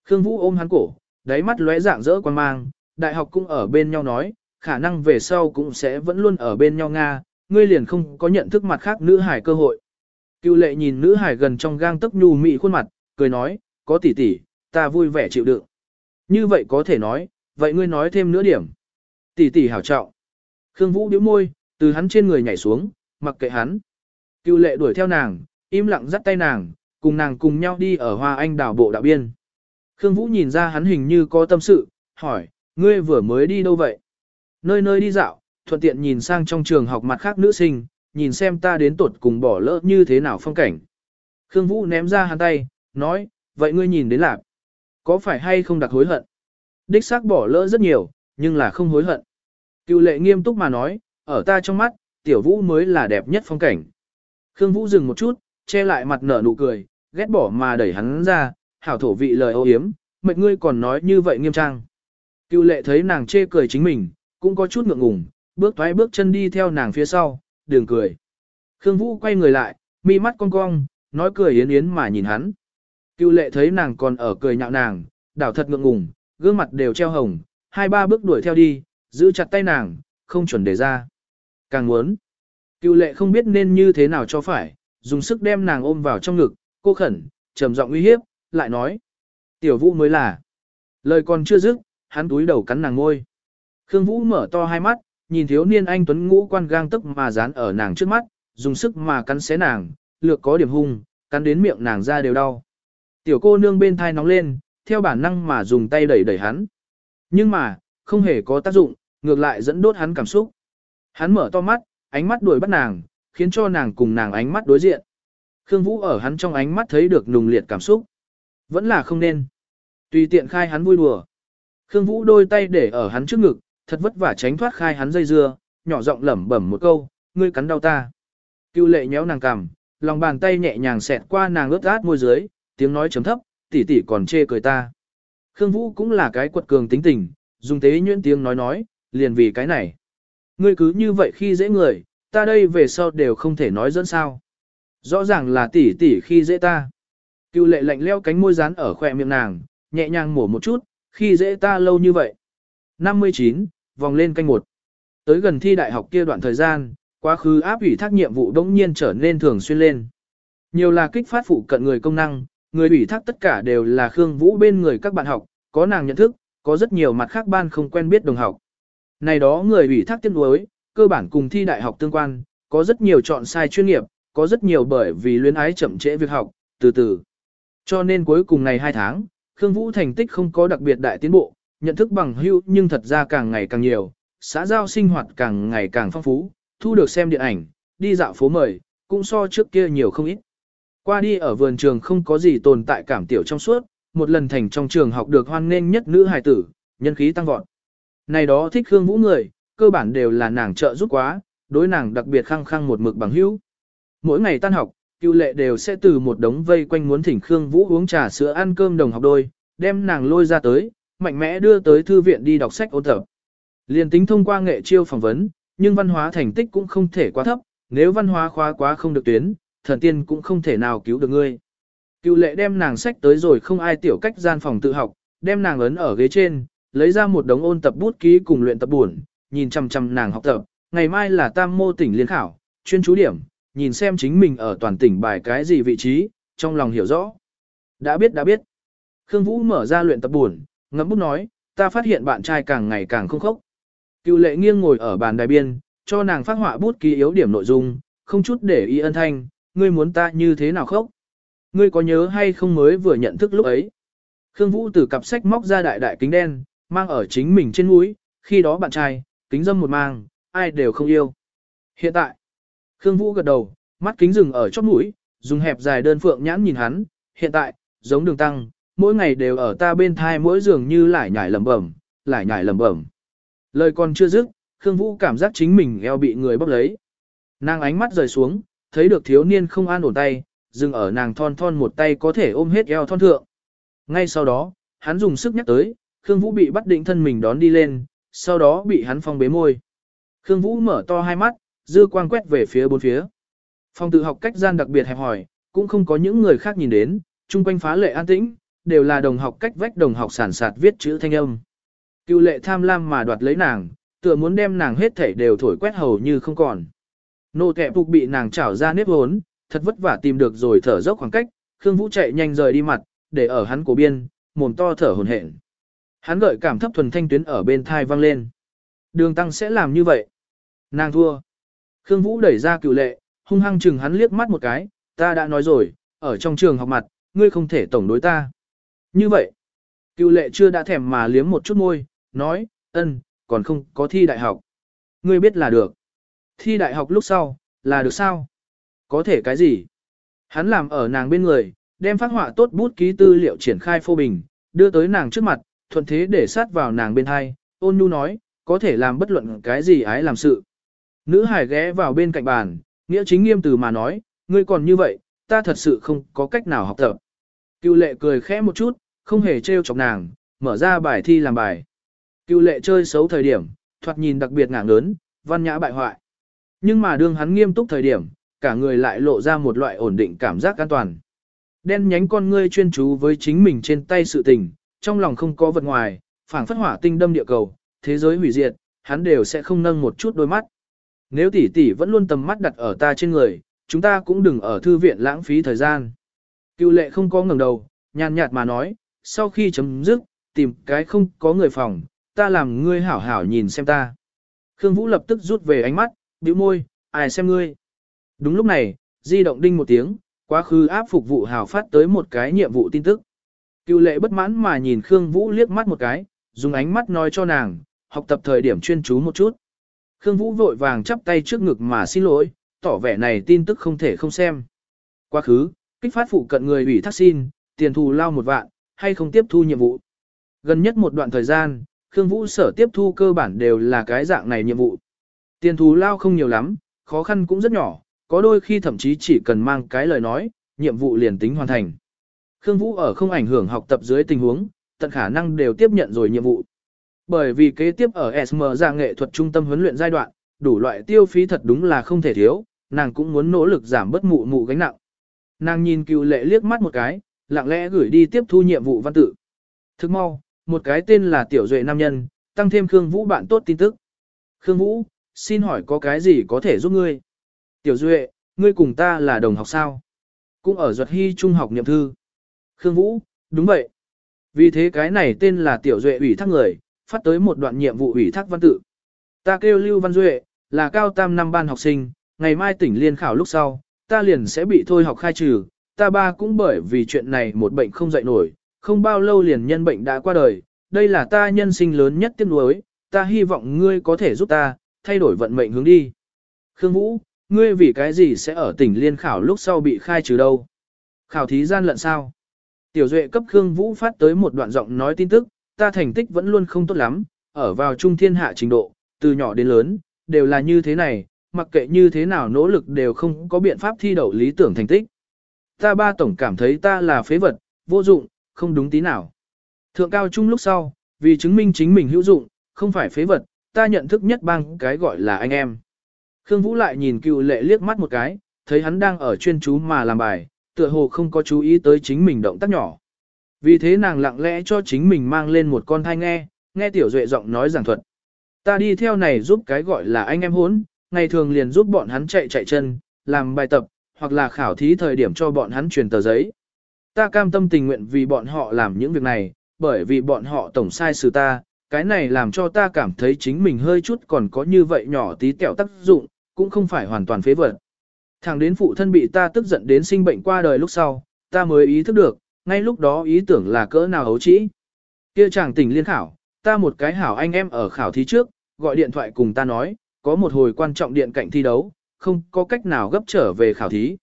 Khương Vũ ôm hắn cổ, đáy mắt lóe dạng dỡ quan mang, đại học cũng ở bên nhau nói, khả năng về sau cũng sẽ vẫn luôn ở bên nhau Nga, ngươi liền không có nhận thức mặt khác nữ hải cơ hội. Cựu lệ nhìn nữ hải gần trong gang tấc nhu mị khuôn mặt, cười nói, có tỷ tỷ, ta vui vẻ chịu đựng. Như vậy có thể nói, vậy ngươi nói thêm nữa điểm. Tỷ tỷ hảo trọng. Khương Vũ điếu môi, từ hắn trên người nhảy xuống, mặc kệ hắn. Cựu lệ đuổi theo nàng, im lặng dắt tay nàng, cùng nàng cùng nhau đi ở hoa anh đảo bộ đạo biên. Khương Vũ nhìn ra hắn hình như có tâm sự, hỏi, ngươi vừa mới đi đâu vậy? Nơi nơi đi dạo, thuận tiện nhìn sang trong trường học mặt khác nữ sinh, nhìn xem ta đến tuột cùng bỏ lỡ như thế nào phong cảnh. Khương Vũ ném ra hắn tay, nói, vậy ngươi nhìn đến lạc. Có phải hay không đặc hối hận? Đích xác bỏ lỡ rất nhiều, nhưng là không hối hận. Cựu lệ nghiêm túc mà nói, ở ta trong mắt, tiểu vũ mới là đẹp nhất phong cảnh. Khương Vũ dừng một chút, che lại mặt nở nụ cười, ghét bỏ mà đẩy hắn ra, hảo thổ vị lời ô hiếm, mệt ngươi còn nói như vậy nghiêm trang. Cựu lệ thấy nàng chê cười chính mình, cũng có chút ngượng ngùng, bước thoái bước chân đi theo nàng phía sau, đường cười. Khương Vũ quay người lại, mi mắt cong cong, nói cười yến yến mà nhìn hắn. Cựu lệ thấy nàng còn ở cười nhạo nàng, đảo thật ngượng ngùng, gương mặt đều treo hồng, hai ba bước đuổi theo đi, giữ chặt tay nàng, không chuẩn để ra. Càng muốn. Cựu lệ không biết nên như thế nào cho phải, dùng sức đem nàng ôm vào trong ngực, cô khẩn, trầm giọng uy hiếp, lại nói. Tiểu vũ mới là. Lời còn chưa dứt, hắn túi đầu cắn nàng ngôi. Khương Vũ mở to hai mắt, nhìn thiếu niên anh tuấn ngũ quan gang tức mà dán ở nàng trước mắt, dùng sức mà cắn xé nàng, lược có điểm hung, cắn đến miệng nàng ra đều đau. Tiểu cô nương bên thai nóng lên, theo bản năng mà dùng tay đẩy đẩy hắn. Nhưng mà, không hề có tác dụng, ngược lại dẫn đốt hắn cảm xúc. Hắn mở to mắt, ánh mắt đuổi bắt nàng, khiến cho nàng cùng nàng ánh mắt đối diện. Khương Vũ ở hắn trong ánh mắt thấy được nùng liệt cảm xúc. Vẫn là không nên. Tùy tiện khai hắn vui đùa. Khương Vũ đôi tay để ở hắn trước ngực, thật vất vả tránh thoát khai hắn dây dưa, nhỏ giọng lẩm bẩm một câu, ngươi cắn đau ta. Cưu lệ nhéo nàng cằm, lòng bàn tay nhẹ nhàng xẹt qua nàng ướt át môi dưới, tiếng nói chấm thấp, tỷ tỷ còn chê cười ta. Khương Vũ cũng là cái quật cường tính tình, dùng tế nhuyễn tiếng nói nói, liền vì cái này. Ngươi cứ như vậy khi dễ người, ta đây về sau đều không thể nói dẫn sao. Rõ ràng là tỷ tỷ khi dễ ta. Cưu lệ lạnh leo cánh môi rán ở khỏe miệng nàng, nhẹ nhàng mổ một chút, khi dễ ta lâu như vậy. 59, vòng lên canh một. Tới gần thi đại học kia đoạn thời gian, quá khứ áp ủy thác nhiệm vụ đống nhiên trở nên thường xuyên lên. Nhiều là kích phát phụ cận người công năng, người ủy thác tất cả đều là Khương Vũ bên người các bạn học, có nàng nhận thức, có rất nhiều mặt khác ban không quen biết đồng học. Này đó người ủy thác tiên đối, cơ bản cùng thi đại học tương quan, có rất nhiều chọn sai chuyên nghiệp, có rất nhiều bởi vì luyến ái chậm trễ việc học, từ từ. Cho nên cuối cùng này 2 tháng, Khương Vũ thành tích không có đặc biệt đại tiến bộ, nhận thức bằng hữu nhưng thật ra càng ngày càng nhiều, xã giao sinh hoạt càng ngày càng phong phú, thu được xem điện ảnh, đi dạo phố mời, cũng so trước kia nhiều không ít. Qua đi ở vườn trường không có gì tồn tại cảm tiểu trong suốt, một lần thành trong trường học được hoan nghênh nhất nữ hài tử, nhân khí tăng vọt. Này đó thích Khương Vũ người, cơ bản đều là nàng trợ giúp quá, đối nàng đặc biệt khăng khăng một mực bằng hữu. Mỗi ngày tan học, cựu lệ đều sẽ từ một đống vây quanh muốn thỉnh Khương Vũ uống trà sữa ăn cơm đồng học đôi, đem nàng lôi ra tới, mạnh mẽ đưa tới thư viện đi đọc sách ôn tập. Liên tính thông qua nghệ chiêu phỏng vấn, nhưng văn hóa thành tích cũng không thể quá thấp, nếu văn hóa khóa quá không được tuyến, thần tiên cũng không thể nào cứu được ngươi. Cựu lệ đem nàng sách tới rồi không ai tiểu cách gian phòng tự học, đem nàng ấn ở ghế trên, lấy ra một đống ôn tập bút ký cùng luyện tập buồn, nhìn chăm chăm nàng học tập, ngày mai là tam mô tỉnh liên khảo, chuyên chú điểm, nhìn xem chính mình ở toàn tỉnh bài cái gì vị trí, trong lòng hiểu rõ. Đã biết đã biết. Khương Vũ mở ra luyện tập buồn, ngậm bút nói, ta phát hiện bạn trai càng ngày càng không khốc. Cựu lệ nghiêng ngồi ở bàn đài biên, cho nàng phát họa bút ký yếu điểm nội dung, không chút để ý ân thanh, ngươi muốn ta như thế nào khốc. Ngươi có nhớ hay không mới vừa nhận thức lúc ấy. Khương Vũ từ cặp sách móc ra đại đại kính đen, mang ở chính mình trên mũi, khi đó bạn trai, kính dâm một mang, ai đều không yêu. Hiện tại, Khương Vũ gật đầu, mắt kính dừng ở chóp mũi, dùng hẹp dài đơn phượng nhãn nhìn hắn, hiện tại, giống đường tăng, mỗi ngày đều ở ta bên thai mỗi giường như lại nhảy lầm bẩm, lại nhảy lầm bẩm. Lời còn chưa dứt, Khương Vũ cảm giác chính mình eo bị người bóp lấy. Nàng ánh mắt rời xuống, thấy được thiếu niên không an ổn tay, dừng ở nàng thon thon một tay có thể ôm hết eo thon thượng. Ngay sau đó, hắn dùng sức nhắc tới, Khương Vũ bị bắt định thân mình đón đi lên, sau đó bị hắn phong bế môi. Khương Vũ mở to hai mắt, dư quang quét về phía bốn phía. Phòng tự học cách gian đặc biệt hẹp hỏi, cũng không có những người khác nhìn đến, chung quanh phá lệ an tĩnh, đều là đồng học cách vách đồng học sản sạt viết chữ thanh âm. Cựu lệ tham lam mà đoạt lấy nàng, tựa muốn đem nàng hết thảy đều thổi quét hầu như không còn. Nô kẹp phục bị nàng chảo ra nếp hốn, thật vất vả tìm được rồi thở dốc khoảng cách, Khương Vũ chạy nhanh rời đi mặt, để ở hắn cổ biên, mồm to thở hổn hển. Hắn gợi cảm thấp thuần thanh tuyến ở bên thai vang lên. Đường tăng sẽ làm như vậy. Nàng thua. Khương Vũ đẩy ra cựu lệ, hung hăng chừng hắn liếc mắt một cái, ta đã nói rồi, ở trong trường học mặt, ngươi không thể tổng đối ta. Như vậy, cựu lệ chưa đã thèm mà liếm một chút môi, nói, ân, còn không có thi đại học. Ngươi biết là được. Thi đại học lúc sau, là được sao? Có thể cái gì? Hắn làm ở nàng bên người, đem phát họa tốt bút ký tư liệu triển khai phô bình, đưa tới nàng trước mặt, thuận thế để sát vào nàng bên hai, ôn nhu nói, có thể làm bất luận cái gì ái làm sự. Nữ hải ghé vào bên cạnh bàn, nghĩa chính nghiêm từ mà nói, ngươi còn như vậy, ta thật sự không có cách nào học tập. Cựu lệ cười khẽ một chút, không hề trêu chọc nàng, mở ra bài thi làm bài. Cựu lệ chơi xấu thời điểm, thoạt nhìn đặc biệt ngạng lớn, văn nhã bại hoại. Nhưng mà đương hắn nghiêm túc thời điểm, cả người lại lộ ra một loại ổn định cảm giác an toàn. Đen nhánh con ngươi chuyên chú với chính mình trên tay sự tình, trong lòng không có vật ngoài, phảng phất hỏa tinh đâm địa cầu, thế giới hủy diệt, hắn đều sẽ không nâng một chút đôi mắt. Nếu tỷ tỷ vẫn luôn tầm mắt đặt ở ta trên người, chúng ta cũng đừng ở thư viện lãng phí thời gian. Cựu lệ không có ngẩng đầu, nhàn nhạt mà nói, sau khi chấm dứt, tìm cái không có người phòng, ta làm ngươi hảo hảo nhìn xem ta. Khương Vũ lập tức rút về ánh mắt, bĩu môi, ai xem ngươi. Đúng lúc này, di động đinh một tiếng, quá khứ áp phục vụ hảo phát tới một cái nhiệm vụ tin tức. Cựu lệ bất mãn mà nhìn Khương Vũ liếc mắt một cái, dùng ánh mắt nói cho nàng, học tập thời điểm chuyên chú một chút. Khương Vũ vội vàng chắp tay trước ngực mà xin lỗi, tỏ vẻ này tin tức không thể không xem. Quá khứ, kích phát phụ cận người ủy thác xin, tiền thù lao một vạn, hay không tiếp thu nhiệm vụ. Gần nhất một đoạn thời gian, Khương Vũ sở tiếp thu cơ bản đều là cái dạng này nhiệm vụ. Tiền thù lao không nhiều lắm, khó khăn cũng rất nhỏ, có đôi khi thậm chí chỉ cần mang cái lời nói, nhiệm vụ liền tính hoàn thành. Khương Vũ ở không ảnh hưởng học tập dưới tình huống, tận khả năng đều tiếp nhận rồi nhiệm vụ. Bởi vì kế tiếp ở SM ra nghệ thuật trung tâm huấn luyện giai đoạn, đủ loại tiêu phí thật đúng là không thể thiếu, nàng cũng muốn nỗ lực giảm bớt mụ mụ gánh nặng. Nàng nhìn cựu lệ liếc mắt một cái, lặng lẽ gửi đi tiếp thu nhiệm vụ văn tự. Thức mau, một cái tên là Tiểu Duệ Nam Nhân, tăng thêm Khương Vũ bạn tốt tin tức. Khương Vũ, xin hỏi có cái gì có thể giúp ngươi? Tiểu Duệ, ngươi cùng ta là đồng học sao? Cũng ở Duật Hy Trung học niệm thư. Khương Vũ, đúng vậy. Vì thế cái này tên là Tiểu Duệ ủy thác người, phát tới một đoạn nhiệm vụ ủy thác văn tự. Ta kêu Lưu Văn Duệ, là cao tam năm ban học sinh, ngày mai tỉnh liên khảo lúc sau, ta liền sẽ bị thôi học khai trừ, ta ba cũng bởi vì chuyện này một bệnh không dậy nổi, không bao lâu liền nhân bệnh đã qua đời, đây là ta nhân sinh lớn nhất tiếc nuối, ta hy vọng ngươi có thể giúp ta, thay đổi vận mệnh hướng đi. Khương Vũ, ngươi vì cái gì sẽ ở tỉnh liên khảo lúc sau bị khai trừ đâu? Khảo thí gian lận sao? Tiểu Duệ cấp Khương Vũ phát tới một đoạn giọng nói tin tức, ta thành tích vẫn luôn không tốt lắm, ở vào trung thiên hạ trình độ, từ nhỏ đến lớn, đều là như thế này, mặc kệ như thế nào nỗ lực đều không có biện pháp thi đậu lý tưởng thành tích. Ta ba tổng cảm thấy ta là phế vật, vô dụng, không đúng tí nào. Thượng cao trung lúc sau, vì chứng minh chính mình hữu dụng, không phải phế vật, ta nhận thức nhất bang cái gọi là anh em. Khương Vũ lại nhìn cựu lệ liếc mắt một cái, thấy hắn đang ở chuyên chú mà làm bài, tựa hồ không có chú ý tới chính mình động tác nhỏ. Vì thế nàng lặng lẽ cho chính mình mang lên một con thai nghe, nghe tiểu duệ giọng nói giảng thuật. Ta đi theo này giúp cái gọi là anh em hốn, ngày thường liền giúp bọn hắn chạy chạy chân, làm bài tập, hoặc là khảo thí thời điểm cho bọn hắn truyền tờ giấy. Ta cam tâm tình nguyện vì bọn họ làm những việc này, bởi vì bọn họ tổng sai sự ta, cái này làm cho ta cảm thấy chính mình hơi chút còn có như vậy nhỏ tí tẹo tác dụng, cũng không phải hoàn toàn phế vật. Thẳng đến phụ thân bị ta tức giận đến sinh bệnh qua đời lúc sau, ta mới ý thức được, ngay lúc đó ý tưởng là cỡ nào hấu trĩ. Kia chàng tỉnh liên khảo, ta một cái hảo anh em ở khảo thí trước, gọi điện thoại cùng ta nói, có một hồi quan trọng điện cạnh thi đấu, không có cách nào gấp trở về khảo thí.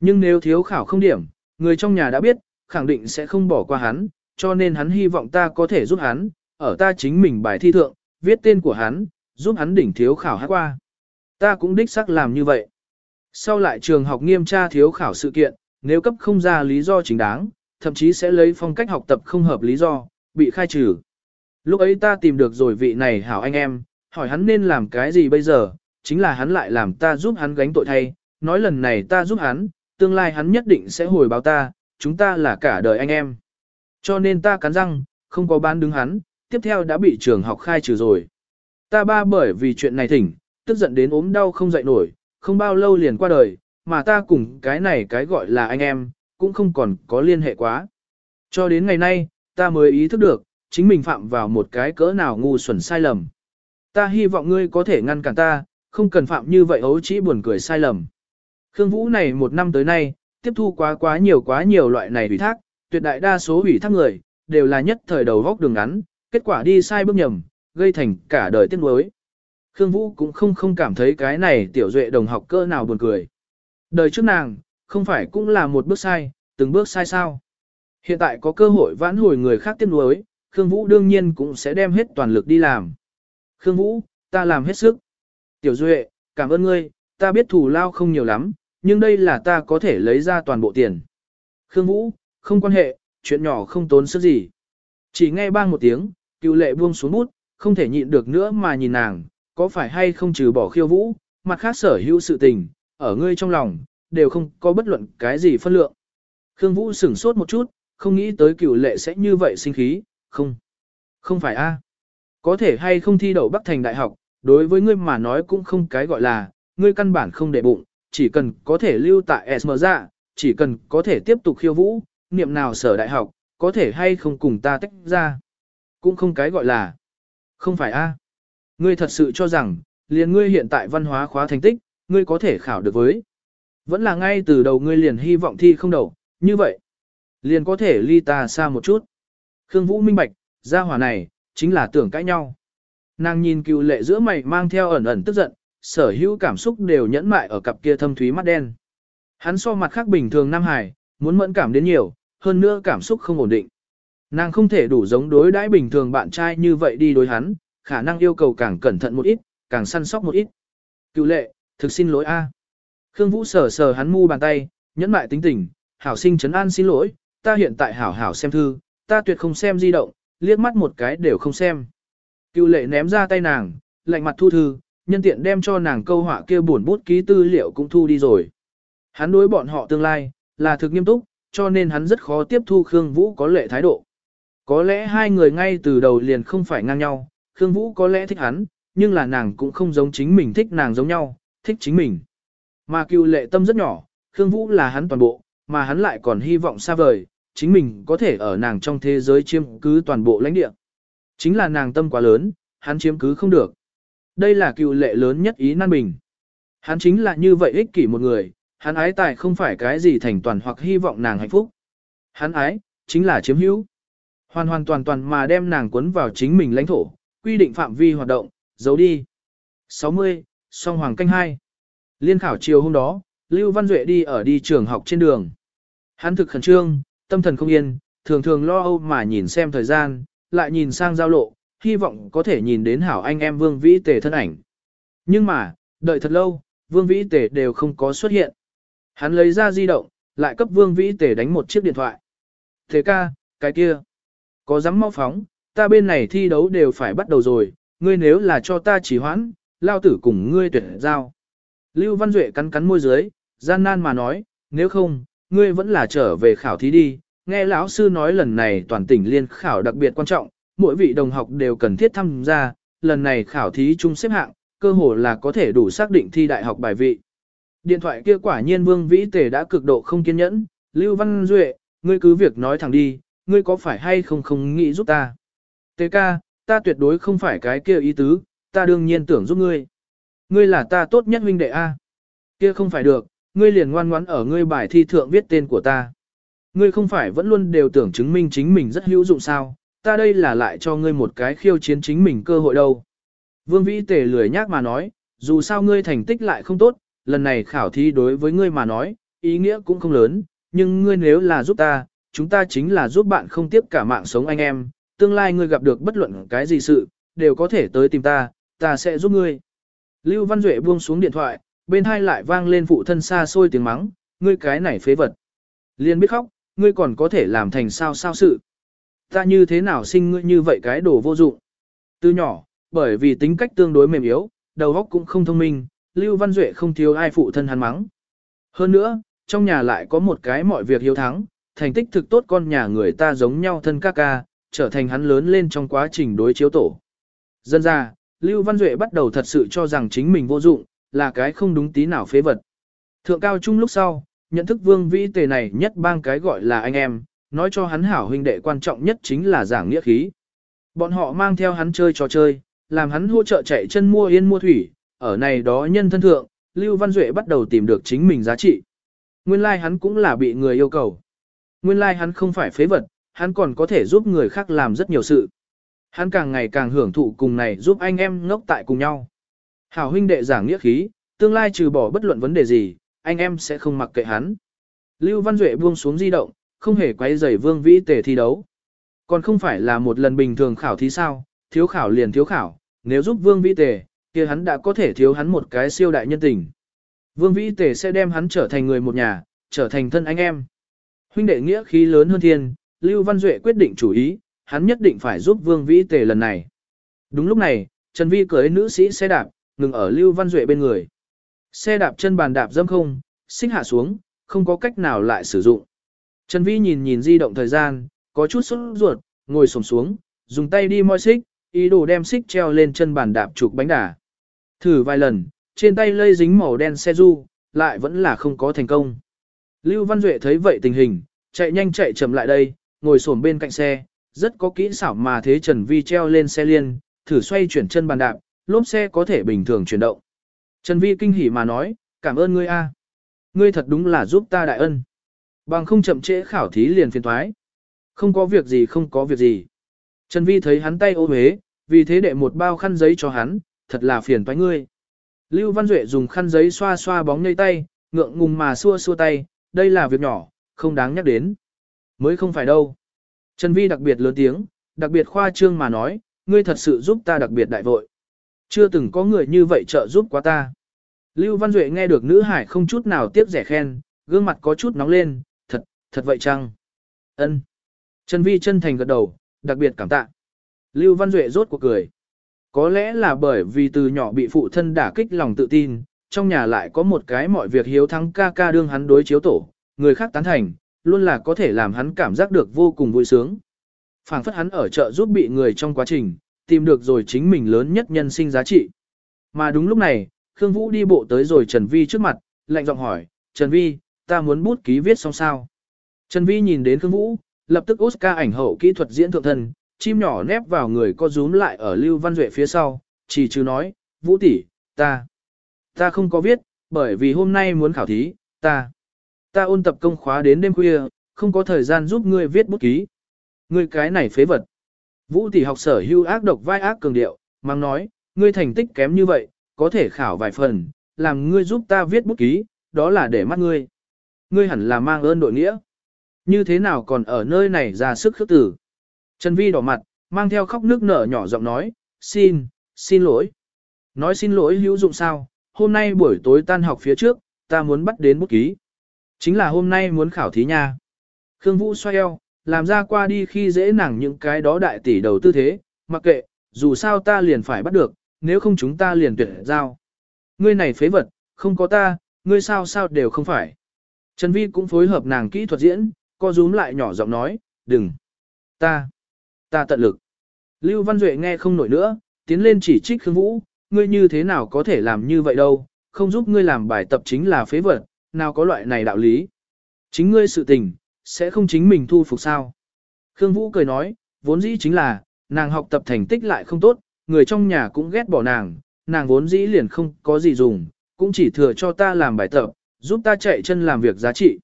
Nhưng nếu thiếu khảo không điểm, người trong nhà đã biết, khẳng định sẽ không bỏ qua hắn, cho nên hắn hy vọng ta có thể giúp hắn, ở ta chính mình bài thi thượng, viết tên của hắn, giúp hắn đỉnh thiếu khảo hát qua. Ta cũng đích xác làm như vậy. Sau lại trường học nghiêm tra thiếu khảo sự kiện, nếu cấp không ra lý do chính đáng, thậm chí sẽ lấy phong cách học tập không hợp lý do, bị khai trừ. Lúc ấy ta tìm được rồi vị này hảo anh em, hỏi hắn nên làm cái gì bây giờ, chính là hắn lại làm ta giúp hắn gánh tội thay, nói lần này ta giúp hắn, tương lai hắn nhất định sẽ hồi báo ta, chúng ta là cả đời anh em. Cho nên ta cắn răng, không có bán đứng hắn, tiếp theo đã bị trường học khai trừ rồi. Ta ba bởi vì chuyện này thỉnh, tức giận đến ốm đau không dậy nổi, không bao lâu liền qua đời, mà ta cùng cái này cái gọi là anh em, cũng không còn có liên hệ quá. Cho đến ngày nay, ta mới ý thức được, chính mình phạm vào một cái cỡ nào ngu xuẩn sai lầm. Ta hy vọng ngươi có thể ngăn cản ta, không cần phạm như vậy ấu chỉ buồn cười sai lầm. Khương Vũ này một năm tới nay, tiếp thu quá quá nhiều quá nhiều loại này ủy thác, tuyệt đại đa số ủy thác người, đều là nhất thời đầu góc đường ngắn, kết quả đi sai bước nhầm, gây thành cả đời tiếc nuối. Khương Vũ cũng không không cảm thấy cái này tiểu duệ đồng học cơ nào buồn cười. Đời trước nàng, không phải cũng là một bước sai, từng bước sai sao. Hiện tại có cơ hội vãn hồi người khác tiếc nuối, Khương Vũ đương nhiên cũng sẽ đem hết toàn lực đi làm. Khương Vũ, ta làm hết sức. Tiểu Duệ, cảm ơn ngươi, ta biết thủ lao không nhiều lắm, nhưng đây là ta có thể lấy ra toàn bộ tiền. Khương Vũ, không quan hệ, chuyện nhỏ không tốn sức gì. Chỉ nghe bang một tiếng, cựu lệ buông xuống bút, không thể nhịn được nữa mà nhìn nàng, có phải hay không trừ bỏ khiêu vũ, mặt khác sở hữu sự tình, ở ngươi trong lòng, đều không có bất luận cái gì phân lượng. Khương Vũ sửng sốt một chút, không nghĩ tới cựu lệ sẽ như vậy sinh khí, không. Không phải a Có thể hay không thi đậu Bắc Thành Đại học, đối với ngươi mà nói cũng không cái gọi là, ngươi căn bản không để bụng, chỉ cần có thể lưu tại SM ra, chỉ cần có thể tiếp tục khiêu vũ, niệm nào sở đại học, có thể hay không cùng ta tách ra. Cũng không cái gọi là, không phải a Ngươi thật sự cho rằng, liền ngươi hiện tại văn hóa khóa thành tích, ngươi có thể khảo được với. Vẫn là ngay từ đầu ngươi liền hy vọng thi không đầu, như vậy. Liền có thể ly ta xa một chút. Khương Vũ minh bạch, gia hỏa này, chính là tưởng cãi nhau. Nàng nhìn cựu lệ giữa mày mang theo ẩn ẩn tức giận, sở hữu cảm xúc đều nhẫn mại ở cặp kia thâm thúy mắt đen. Hắn so mặt khác bình thường Nam Hải, muốn mẫn cảm đến nhiều, hơn nữa cảm xúc không ổn định. Nàng không thể đủ giống đối đãi bình thường bạn trai như vậy đi đối hắn, khả năng yêu cầu càng cẩn thận một ít, càng săn sóc một ít. Cựu lệ, thực xin lỗi a. Khương Vũ sờ sờ hắn mu bàn tay, nhẫn mại tính tình, hảo sinh chấn an xin lỗi, ta hiện tại hảo hảo xem thư, ta tuyệt không xem di động, liếc mắt một cái đều không xem. Cựu lệ ném ra tay nàng, lạnh mặt thu thư, nhân tiện đem cho nàng câu họa kia buồn bút ký tư liệu cũng thu đi rồi. Hắn đối bọn họ tương lai, là thực nghiêm túc, cho nên hắn rất khó tiếp thu Khương Vũ có lệ thái độ. Có lẽ hai người ngay từ đầu liền không phải ngang nhau, Khương Vũ có lẽ thích hắn, nhưng là nàng cũng không giống chính mình thích nàng giống nhau, thích chính mình. Mà cựu lệ tâm rất nhỏ, Khương Vũ là hắn toàn bộ, mà hắn lại còn hy vọng xa vời, chính mình có thể ở nàng trong thế giới chiếm cứ toàn bộ lãnh địa. Chính là nàng tâm quá lớn, hắn chiếm cứ không được. Đây là cựu lệ lớn nhất ý nan bình. Hắn chính là như vậy ích kỷ một người, hắn ái tài không phải cái gì thành toàn hoặc hy vọng nàng hạnh phúc. Hắn ái, chính là chiếm hữu. Hoàn hoàn toàn toàn mà đem nàng cuốn vào chính mình lãnh thổ, quy định phạm vi hoạt động, giấu đi. 60. Song Hoàng canh 2 Liên khảo chiều hôm đó, Lưu Văn Duệ đi ở đi trường học trên đường. Hắn thực khẩn trương, tâm thần không yên, thường thường lo âu mà nhìn xem thời gian, lại nhìn sang giao lộ, hy vọng có thể nhìn đến hảo anh em Vương Vĩ Tề thân ảnh. Nhưng mà, đợi thật lâu, Vương Vĩ Tề đều không có xuất hiện. Hắn lấy ra di động, lại cấp Vương Vĩ Tề đánh một chiếc điện thoại. Thế ca, cái kia, có dám mau phóng, ta bên này thi đấu đều phải bắt đầu rồi, ngươi nếu là cho ta chỉ hoãn, lao tử cùng ngươi tuyển giao. Lưu Văn Duệ cắn cắn môi dưới, gian nan mà nói, nếu không, ngươi vẫn là trở về khảo thí đi, nghe lão sư nói lần này toàn tỉnh liên khảo đặc biệt quan trọng, mỗi vị đồng học đều cần thiết tham gia, lần này khảo thí chung xếp hạng, cơ hồ là có thể đủ xác định thi đại học bài vị. Điện thoại kia quả nhiên Vương Vĩ Tề đã cực độ không kiên nhẫn, Lưu Văn Duệ, ngươi cứ việc nói thẳng đi, ngươi có phải hay không không nghĩ giúp ta. Tề ca, ta tuyệt đối không phải cái kia ý tứ, ta đương nhiên tưởng giúp ngươi. Ngươi là ta tốt nhất huynh đệ A. Kia không phải được, ngươi liền ngoan ngoãn ở ngươi bài thi thượng viết tên của ta. Ngươi không phải vẫn luôn đều tưởng chứng minh chính mình rất hữu dụng sao, ta đây là lại cho ngươi một cái khiêu chiến chính mình cơ hội đâu. Vương Vĩ Tề lười nhác mà nói, dù sao ngươi thành tích lại không tốt, lần này khảo thí đối với ngươi mà nói, ý nghĩa cũng không lớn, nhưng ngươi nếu là giúp ta, chúng ta chính là giúp bạn không tiếp cả mạng sống anh em, tương lai ngươi gặp được bất luận cái gì sự, đều có thể tới tìm ta, ta sẽ giúp ngươi. Lưu Văn Duệ buông xuống điện thoại, bên hai lại vang lên phụ thân xa xôi tiếng mắng, ngươi cái này phế vật. Liên biết khóc, ngươi còn có thể làm thành sao sao sự. Ta như thế nào sinh ngươi như vậy cái đồ vô dụng. Từ nhỏ, bởi vì tính cách tương đối mềm yếu, đầu óc cũng không thông minh, Lưu Văn Duệ không thiếu ai phụ thân hắn mắng. Hơn nữa, trong nhà lại có một cái mọi việc hiếu thắng, thành tích thực tốt con nhà người ta giống nhau thân ca ca, trở thành hắn lớn lên trong quá trình đối chiếu tổ. Dân ra, Lưu Văn Duệ bắt đầu thật sự cho rằng chính mình vô dụng, là cái không đúng tí nào phế vật. Thượng cao trung lúc sau, nhận thức vương vĩ tề này nhất bang cái gọi là anh em, nói cho hắn hảo huynh đệ quan trọng nhất chính là giảng nghĩa khí. Bọn họ mang theo hắn chơi trò chơi, làm hắn hỗ trợ chạy chân mua yên mua thủy, ở này đó nhân thân thượng, Lưu Văn Duệ bắt đầu tìm được chính mình giá trị. Nguyên lai like hắn cũng là bị người yêu cầu. Nguyên lai like hắn không phải phế vật, hắn còn có thể giúp người khác làm rất nhiều sự. Hắn càng ngày càng hưởng thụ cùng này giúp anh em ngốc tại cùng nhau. Hảo huynh đệ giảng nghĩa khí, tương lai trừ bỏ bất luận vấn đề gì, anh em sẽ không mặc kệ hắn. Lưu Văn Duệ buông xuống di động, không hề quay rầy Vương Vĩ Tề thi đấu. Còn không phải là một lần bình thường khảo thí sao, thiếu khảo liền thiếu khảo, nếu giúp Vương Vĩ Tề, kia hắn đã có thể thiếu hắn một cái siêu đại nhân tình. Vương Vĩ Tề sẽ đem hắn trở thành người một nhà, trở thành thân anh em. Huynh đệ nghĩa khí lớn hơn thiên, Lưu Văn Duệ quyết định chủ ý, hắn nhất định phải giúp Vương Vĩ Tề lần này. Đúng lúc này, Trần Vi cưới nữ sĩ xe đạp, ngừng ở Lưu Văn Duệ bên người. Xe đạp chân bàn đạp dâm không, xích hạ xuống, không có cách nào lại sử dụng. Trần Vi nhìn nhìn di động thời gian, có chút sốt ruột, ngồi xổm xuống, dùng tay đi moi xích, ý đồ đem xích treo lên chân bàn đạp trục bánh đà. Thử vài lần, trên tay lây dính màu đen xe du, lại vẫn là không có thành công. Lưu Văn Duệ thấy vậy tình hình, chạy nhanh chạy chậm lại đây, ngồi xổm bên cạnh xe, rất có kỹ xảo mà thế Trần Vi treo lên xe liên, thử xoay chuyển chân bàn đạp, lốp xe có thể bình thường chuyển động. Trần Vi kinh hỉ mà nói, cảm ơn ngươi a, Ngươi thật đúng là giúp ta đại ân. Bằng không chậm trễ khảo thí liền phiền thoái. Không có việc gì không có việc gì. Trần Vi thấy hắn tay ô huế, vì thế đệ một bao khăn giấy cho hắn, thật là phiền toái ngươi. Lưu Văn Duệ dùng khăn giấy xoa xoa bóng nơi tay, ngượng ngùng mà xua xua tay, đây là việc nhỏ, không đáng nhắc đến. Mới không phải đâu. Trần Vi đặc biệt lớn tiếng, đặc biệt khoa trương mà nói, ngươi thật sự giúp ta đặc biệt đại vội. Chưa từng có người như vậy trợ giúp quá ta. Lưu Văn Duệ nghe được nữ hải không chút nào tiếc rẻ khen, gương mặt có chút nóng lên, thật, thật vậy chăng? Ân. Trần Vi chân thành gật đầu, đặc biệt cảm tạ. Lưu Văn Duệ rốt cuộc cười. Có lẽ là bởi vì từ nhỏ bị phụ thân đả kích lòng tự tin, trong nhà lại có một cái mọi việc hiếu thắng ca ca đương hắn đối chiếu tổ, người khác tán thành, luôn là có thể làm hắn cảm giác được vô cùng vui sướng. phảng phất hắn ở chợ giúp bị người trong quá trình, tìm được rồi chính mình lớn nhất nhân sinh giá trị. Mà đúng lúc này, Khương Vũ đi bộ tới rồi Trần Vi trước mặt, lạnh giọng hỏi, Trần Vi, ta muốn bút ký viết xong sao? Trần Vi nhìn đến Khương Vũ, lập tức Oscar ảnh hậu kỹ thuật diễn thượng thần, chim nhỏ nép vào người co rúm lại ở Lưu Văn Duệ phía sau, chỉ chứ nói, Vũ tỷ, ta, ta không có viết, bởi vì hôm nay muốn khảo thí, ta, ta ôn tập công khóa đến đêm khuya, không có thời gian giúp ngươi viết bút ký. Ngươi cái này phế vật. Vũ tỷ học sở hưu ác độc vai ác cường điệu, mang nói, ngươi thành tích kém như vậy, có thể khảo vài phần, làm ngươi giúp ta viết bút ký, đó là để mắt ngươi. Ngươi hẳn là mang ơn đội nghĩa. Như thế nào còn ở nơi này ra sức khước tử. Trần Vi đỏ mặt, mang theo khóc nước nở nhỏ giọng nói, xin, xin lỗi. Nói xin lỗi hữu dụng sao, hôm nay buổi tối tan học phía trước, ta muốn bắt đến bút ký. Chính là hôm nay muốn khảo thí nha. Khương Vũ xoay eo, làm ra qua đi khi dễ nàng những cái đó đại tỷ đầu tư thế, mặc kệ, dù sao ta liền phải bắt được, nếu không chúng ta liền tuyệt giao. Ngươi này phế vật, không có ta, ngươi sao sao đều không phải. Trần Vi cũng phối hợp nàng kỹ thuật diễn, co rúm lại nhỏ giọng nói, đừng. Ta, ta tận lực. Lưu Văn Duệ nghe không nổi nữa, tiến lên chỉ trích Khương Vũ, ngươi như thế nào có thể làm như vậy đâu, không giúp ngươi làm bài tập chính là phế vật, nào có loại này đạo lý. Chính ngươi sự tình, sẽ không chính mình thu phục sao. Khương Vũ cười nói, vốn dĩ chính là, nàng học tập thành tích lại không tốt, người trong nhà cũng ghét bỏ nàng, nàng vốn dĩ liền không có gì dùng, cũng chỉ thừa cho ta làm bài tập, giúp ta chạy chân làm việc giá trị.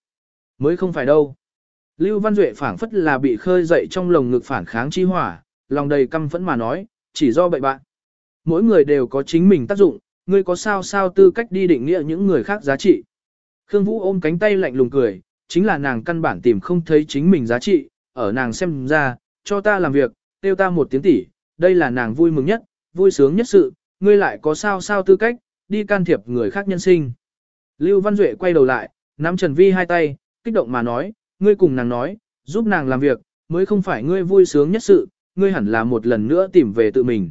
Mới không phải đâu. Lưu Văn Duệ phảng phất là bị khơi dậy trong lồng ngực phản kháng chi hỏa, lòng đầy căm phẫn mà nói, chỉ do bậy bạn. Mỗi người đều có chính mình tác dụng, ngươi có sao sao tư cách đi định nghĩa những người khác giá trị. Khương Vũ ôm cánh tay lạnh lùng cười, chính là nàng căn bản tìm không thấy chính mình giá trị, ở nàng xem ra, cho ta làm việc, tiêu ta một tiếng tỷ, đây là nàng vui mừng nhất, vui sướng nhất sự, ngươi lại có sao sao tư cách, đi can thiệp người khác nhân sinh. Lưu Văn Duệ quay đầu lại, nắm Trần Vi hai tay, kích động mà nói, ngươi cùng nàng nói, giúp nàng làm việc, mới không phải ngươi vui sướng nhất sự, ngươi hẳn là một lần nữa tìm về tự mình.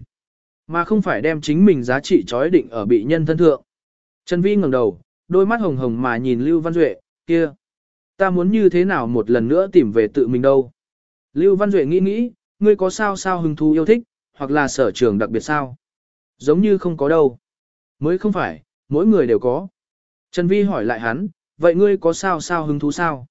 Mà không phải đem chính mình giá trị chói định ở bị nhân thân thượng. Trần Vi ngẩng đầu, đôi mắt hồng hồng mà nhìn Lưu Văn Duệ, kia. Ta muốn như thế nào một lần nữa tìm về tự mình đâu. Lưu Văn Duệ nghĩ nghĩ, ngươi có sao sao hứng thú yêu thích, hoặc là sở trường đặc biệt sao? Giống như không có đâu. Mới không phải, mỗi người đều có. Trần Vi hỏi lại hắn, vậy ngươi có sao sao hứng thú sao?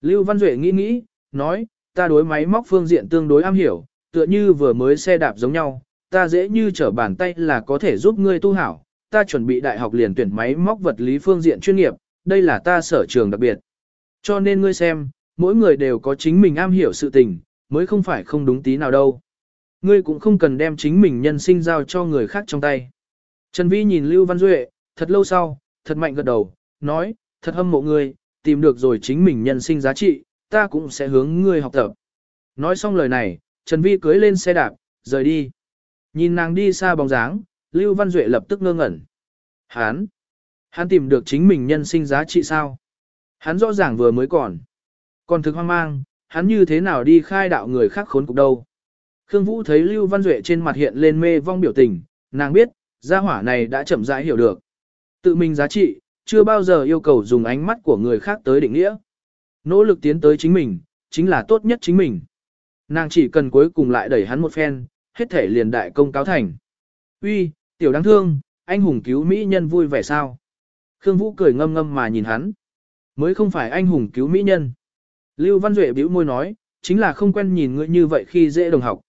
Lưu Văn Duệ nghĩ nghĩ, nói, ta đối máy móc phương diện tương đối am hiểu, tựa như vừa mới xe đạp giống nhau, ta dễ như trở bàn tay là có thể giúp ngươi tu hảo, ta chuẩn bị đại học liền tuyển máy móc vật lý phương diện chuyên nghiệp, đây là ta sở trường đặc biệt. Cho nên ngươi xem, mỗi người đều có chính mình am hiểu sự tình, mới không phải không đúng tí nào đâu. Ngươi cũng không cần đem chính mình nhân sinh giao cho người khác trong tay. Trần Vi nhìn Lưu Văn Duệ, thật lâu sau, thật mạnh gật đầu, nói, thật hâm mộ ngươi, tìm được rồi chính mình nhân sinh giá trị, ta cũng sẽ hướng ngươi học tập. Nói xong lời này, Trần Vi cưới lên xe đạp, rời đi. Nhìn nàng đi xa bóng dáng, Lưu Văn Duệ lập tức ngơ ngẩn. Hán! Hắn tìm được chính mình nhân sinh giá trị sao? Hắn rõ ràng vừa mới còn. Còn thực hoang mang, hắn như thế nào đi khai đạo người khác khốn cục đâu? Khương Vũ thấy Lưu Văn Duệ trên mặt hiện lên mê vong biểu tình, nàng biết, gia hỏa này đã chậm rãi hiểu được. Tự mình giá trị, chưa bao giờ yêu cầu dùng ánh mắt của người khác tới định nghĩa. Nỗ lực tiến tới chính mình, chính là tốt nhất chính mình. Nàng chỉ cần cuối cùng lại đẩy hắn một phen, hết thể liền đại công cáo thành. Uy, tiểu đáng thương, anh hùng cứu mỹ nhân vui vẻ sao? Khương Vũ cười ngâm ngâm mà nhìn hắn. Mới không phải anh hùng cứu mỹ nhân. Lưu Văn Duệ bĩu môi nói, chính là không quen nhìn ngươi như vậy khi dễ đồng học.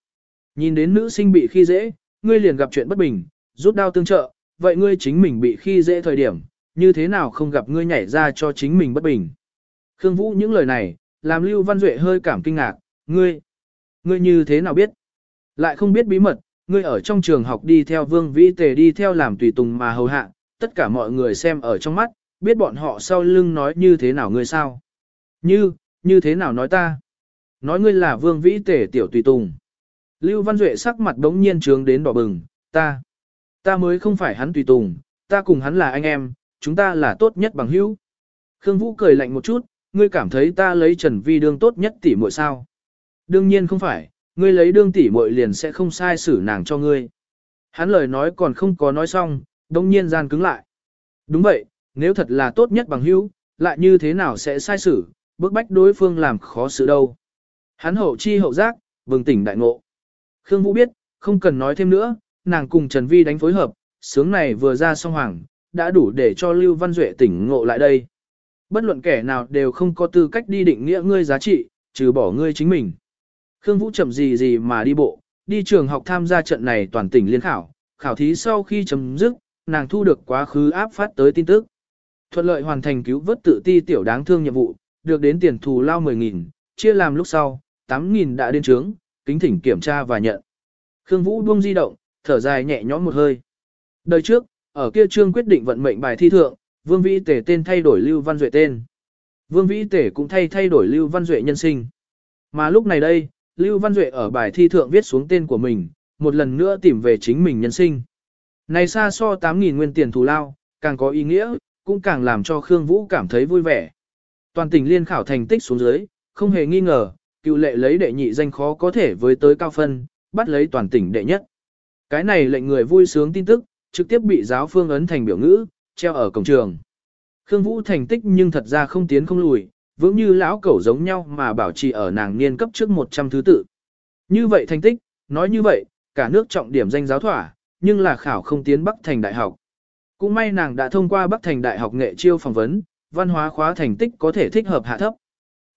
Nhìn đến nữ sinh bị khi dễ, ngươi liền gặp chuyện bất bình, rút đao tương trợ, vậy ngươi chính mình bị khi dễ thời điểm, như thế nào không gặp ngươi nhảy ra cho chính mình bất bình. Khương Vũ những lời này, làm Lưu Văn Duệ hơi cảm kinh ngạc, ngươi, ngươi như thế nào biết? Lại không biết bí mật, ngươi ở trong trường học đi theo vương vĩ tề đi theo làm tùy tùng mà hầu hạ, tất cả mọi người xem ở trong mắt, biết bọn họ sau lưng nói như thế nào ngươi sao. Như, như thế nào nói ta? Nói ngươi là vương vĩ tề tiểu tùy tùng. Lưu Văn Duệ sắc mặt đống nhiên trướng đến đỏ bừng, ta, ta mới không phải hắn tùy tùng, ta cùng hắn là anh em, chúng ta là tốt nhất bằng hữu. Khương Vũ cười lạnh một chút, ngươi cảm thấy ta lấy Trần Vi đương tốt nhất tỷ muội sao? Đương nhiên không phải, ngươi lấy đương tỷ muội liền sẽ không sai xử nàng cho ngươi. Hắn lời nói còn không có nói xong, đống nhiên gian cứng lại. Đúng vậy, nếu thật là tốt nhất bằng hữu, lại như thế nào sẽ sai xử, bức bách đối phương làm khó xử đâu. Hắn hậu chi hậu giác, bừng tỉnh đại ngộ. Khương Vũ biết, không cần nói thêm nữa, nàng cùng Trần Vi đánh phối hợp, sướng này vừa ra xong hoàng, đã đủ để cho Lưu Văn Duệ tỉnh ngộ lại đây. Bất luận kẻ nào đều không có tư cách đi định nghĩa ngươi giá trị, trừ bỏ ngươi chính mình. Khương Vũ chậm gì gì mà đi bộ, đi trường học tham gia trận này toàn tỉnh liên khảo, khảo thí sau khi chấm dứt, nàng thu được quá khứ áp phát tới tin tức. Thuận lợi hoàn thành cứu vớt tự ti tiểu đáng thương nhiệm vụ, được đến tiền thù lao 10.000, chia làm lúc sau, 8.000 đã đến trướng, kính thỉnh kiểm tra và nhận. Khương Vũ buông di động, thở dài nhẹ nhõm một hơi. Đời trước, ở kia trương quyết định vận mệnh bài thi thượng, Vương Vĩ Tể tên thay đổi Lưu Văn Duệ tên. Vương Vĩ Tể cũng thay thay đổi Lưu Văn Duệ nhân sinh. Mà lúc này đây, Lưu Văn Duệ ở bài thi thượng viết xuống tên của mình, một lần nữa tìm về chính mình nhân sinh. Này xa so 8.000 nguyên tiền thù lao, càng có ý nghĩa, cũng càng làm cho Khương Vũ cảm thấy vui vẻ. Toàn tỉnh liên khảo thành tích xuống dưới, không hề nghi ngờ, cựu lệ lấy đệ nhị danh khó có thể với tới cao phân, bắt lấy toàn tỉnh đệ nhất. Cái này lệnh người vui sướng tin tức, trực tiếp bị giáo phương ấn thành biểu ngữ, treo ở cổng trường. Khương Vũ thành tích nhưng thật ra không tiến không lùi, vững như lão cẩu giống nhau mà bảo trì ở nàng niên cấp trước 100 thứ tự. Như vậy thành tích, nói như vậy, cả nước trọng điểm danh giáo thỏa, nhưng là khảo không tiến Bắc Thành Đại học. Cũng may nàng đã thông qua Bắc Thành Đại học nghệ chiêu phỏng vấn, văn hóa khóa thành tích có thể thích hợp hạ thấp.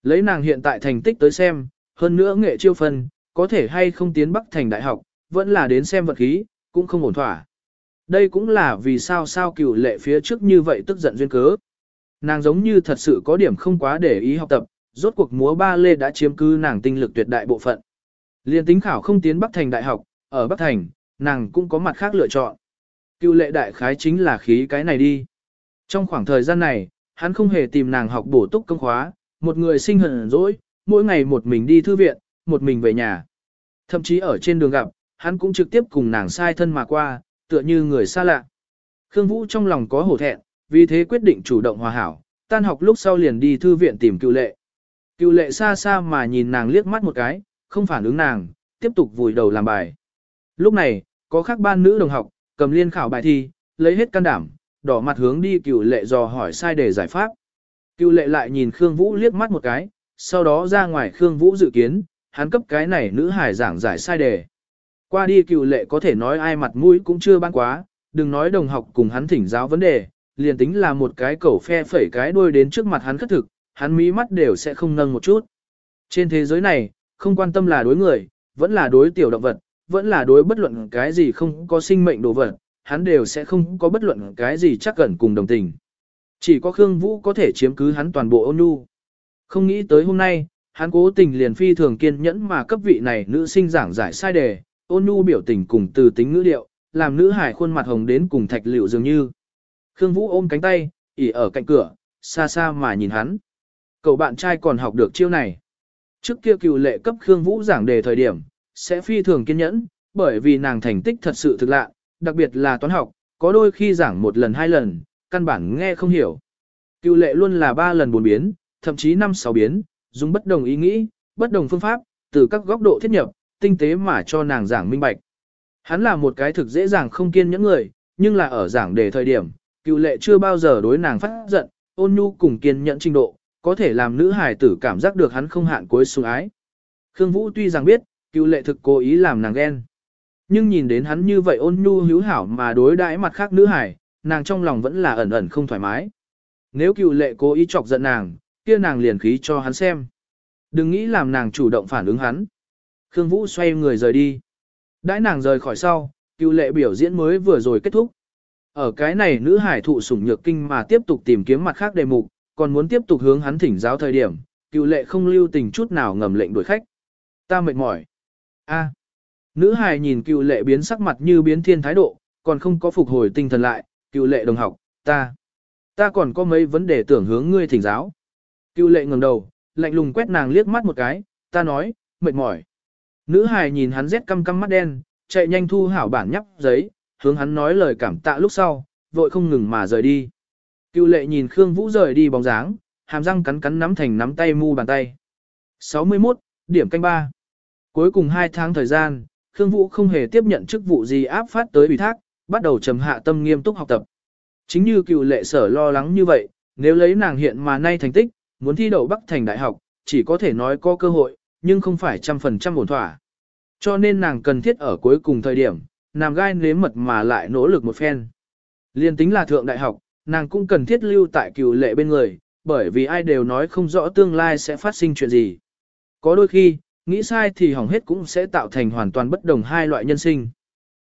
Lấy nàng hiện tại thành tích tới xem, hơn nữa nghệ chiêu phân, có thể hay không tiến Bắc Thành Đại học, vẫn là đến xem vật khí, cũng không ổn thỏa. Đây cũng là vì sao sao cựu lệ phía trước như vậy tức giận duyên cớ. Nàng giống như thật sự có điểm không quá để ý học tập, rốt cuộc múa ba lê đã chiếm cứ nàng tinh lực tuyệt đại bộ phận. Liên tính khảo không tiến Bắc Thành Đại học, ở Bắc Thành, nàng cũng có mặt khác lựa chọn. Cựu lệ đại khái chính là khí cái này đi. Trong khoảng thời gian này, hắn không hề tìm nàng học bổ túc công khóa, một người sinh hận dỗi, mỗi ngày một mình đi thư viện, một mình về nhà. Thậm chí ở trên đường gặp, hắn cũng trực tiếp cùng nàng sai thân mà qua, tựa như người xa lạ. Khương Vũ trong lòng có hổ thẹn, vì thế quyết định chủ động hòa hảo, tan học lúc sau liền đi thư viện tìm cựu lệ. Cựu lệ xa xa mà nhìn nàng liếc mắt một cái, không phản ứng nàng, tiếp tục vùi đầu làm bài. Lúc này, có khác ban nữ đồng học, cầm liên khảo bài thi, lấy hết can đảm, đỏ mặt hướng đi cựu lệ dò hỏi sai đề giải pháp. Cựu lệ lại nhìn Khương Vũ liếc mắt một cái, sau đó ra ngoài Khương Vũ dự kiến, hắn cấp cái này nữ hải giảng giải sai đề. Qua đi cựu lệ có thể nói ai mặt mũi cũng chưa ban quá, đừng nói đồng học cùng hắn thỉnh giáo vấn đề, liền tính là một cái cẩu phe phẩy cái đuôi đến trước mặt hắn khất thực, hắn mí mắt đều sẽ không nâng một chút. Trên thế giới này, không quan tâm là đối người, vẫn là đối tiểu động vật, vẫn là đối bất luận cái gì không có sinh mệnh đồ vật, hắn đều sẽ không có bất luận cái gì chắc gần cùng đồng tình. Chỉ có Khương Vũ có thể chiếm cứ hắn toàn bộ ôn nhu. Không nghĩ tới hôm nay, hắn cố tình liền phi thường kiên nhẫn mà cấp vị này nữ sinh giảng giải sai đề, ôn nhu biểu tình cùng từ tính ngữ điệu, làm nữ hải khuôn mặt hồng đến cùng thạch liệu dường như. Khương Vũ ôm cánh tay, ỉ ở cạnh cửa, xa xa mà nhìn hắn. Cậu bạn trai còn học được chiêu này. Trước kia cựu lệ cấp Khương Vũ giảng đề thời điểm, sẽ phi thường kiên nhẫn, bởi vì nàng thành tích thật sự thực lạ, đặc biệt là toán học, có đôi khi giảng một lần hai lần, căn bản nghe không hiểu. Cựu lệ luôn là ba lần bốn biến, thậm chí năm sáu biến, dùng bất đồng ý nghĩ, bất đồng phương pháp, từ các góc độ thiết nhập, tinh tế mà cho nàng giảng minh bạch. Hắn là một cái thực dễ dàng không kiên nhẫn người, nhưng là ở giảng đề thời điểm, cựu lệ chưa bao giờ đối nàng phát giận, ôn nhu cùng kiên nhẫn trình độ, có thể làm nữ hài tử cảm giác được hắn không hạn cuối sủng ái. Khương Vũ tuy rằng biết, cựu lệ thực cố ý làm nàng ghen. Nhưng nhìn đến hắn như vậy ôn nhu hiếu hảo mà đối đãi mặt khác nữ hải, nàng trong lòng vẫn là ẩn ẩn không thoải mái. Nếu cựu lệ cố ý chọc giận nàng, kia nàng liền khí cho hắn xem. Đừng nghĩ làm nàng chủ động phản ứng hắn. Khương Vũ xoay người rời đi. Đãi nàng rời khỏi sau, cựu lệ biểu diễn mới vừa rồi kết thúc. Ở cái này nữ hải thụ sủng nhược kinh mà tiếp tục tìm kiếm mặt khác đề mục, còn muốn tiếp tục hướng hắn thỉnh giáo thời điểm, cựu lệ không lưu tình chút nào ngầm lệnh đuổi khách. Ta mệt mỏi. A. Nữ hài nhìn cựu lệ biến sắc mặt như biến thiên thái độ, còn không có phục hồi tinh thần lại, cựu lệ đồng học, ta, ta còn có mấy vấn đề tưởng hướng ngươi thỉnh giáo. Cựu lệ ngẩng đầu, lạnh lùng quét nàng liếc mắt một cái, ta nói, mệt mỏi. Nữ hài nhìn hắn rét căm căm mắt đen, chạy nhanh thu hảo bản nhắp giấy, hướng hắn nói lời cảm tạ lúc sau, vội không ngừng mà rời đi. Cựu lệ nhìn Khương Vũ rời đi bóng dáng, hàm răng cắn cắn nắm thành nắm tay mu bàn tay. 61, điểm canh ba. Cuối cùng 2 tháng thời gian, Khương Vũ không hề tiếp nhận chức vụ gì áp phát tới ủy thác, bắt đầu trầm hạ tâm nghiêm túc học tập. Chính như cựu lệ sở lo lắng như vậy, nếu lấy nàng hiện mà nay thành tích, muốn thi đậu Bắc Thành Đại học, chỉ có thể nói có cơ hội, nhưng không phải trăm phần trăm ổn thỏa. Cho nên nàng cần thiết ở cuối cùng thời điểm, nàng gai nếm mật mà lại nỗ lực một phen. Liên tính là thượng đại học, nàng cũng cần thiết lưu tại cựu lệ bên người, bởi vì ai đều nói không rõ tương lai sẽ phát sinh chuyện gì. Có đôi khi, nghĩ sai thì hỏng hết cũng sẽ tạo thành hoàn toàn bất đồng hai loại nhân sinh.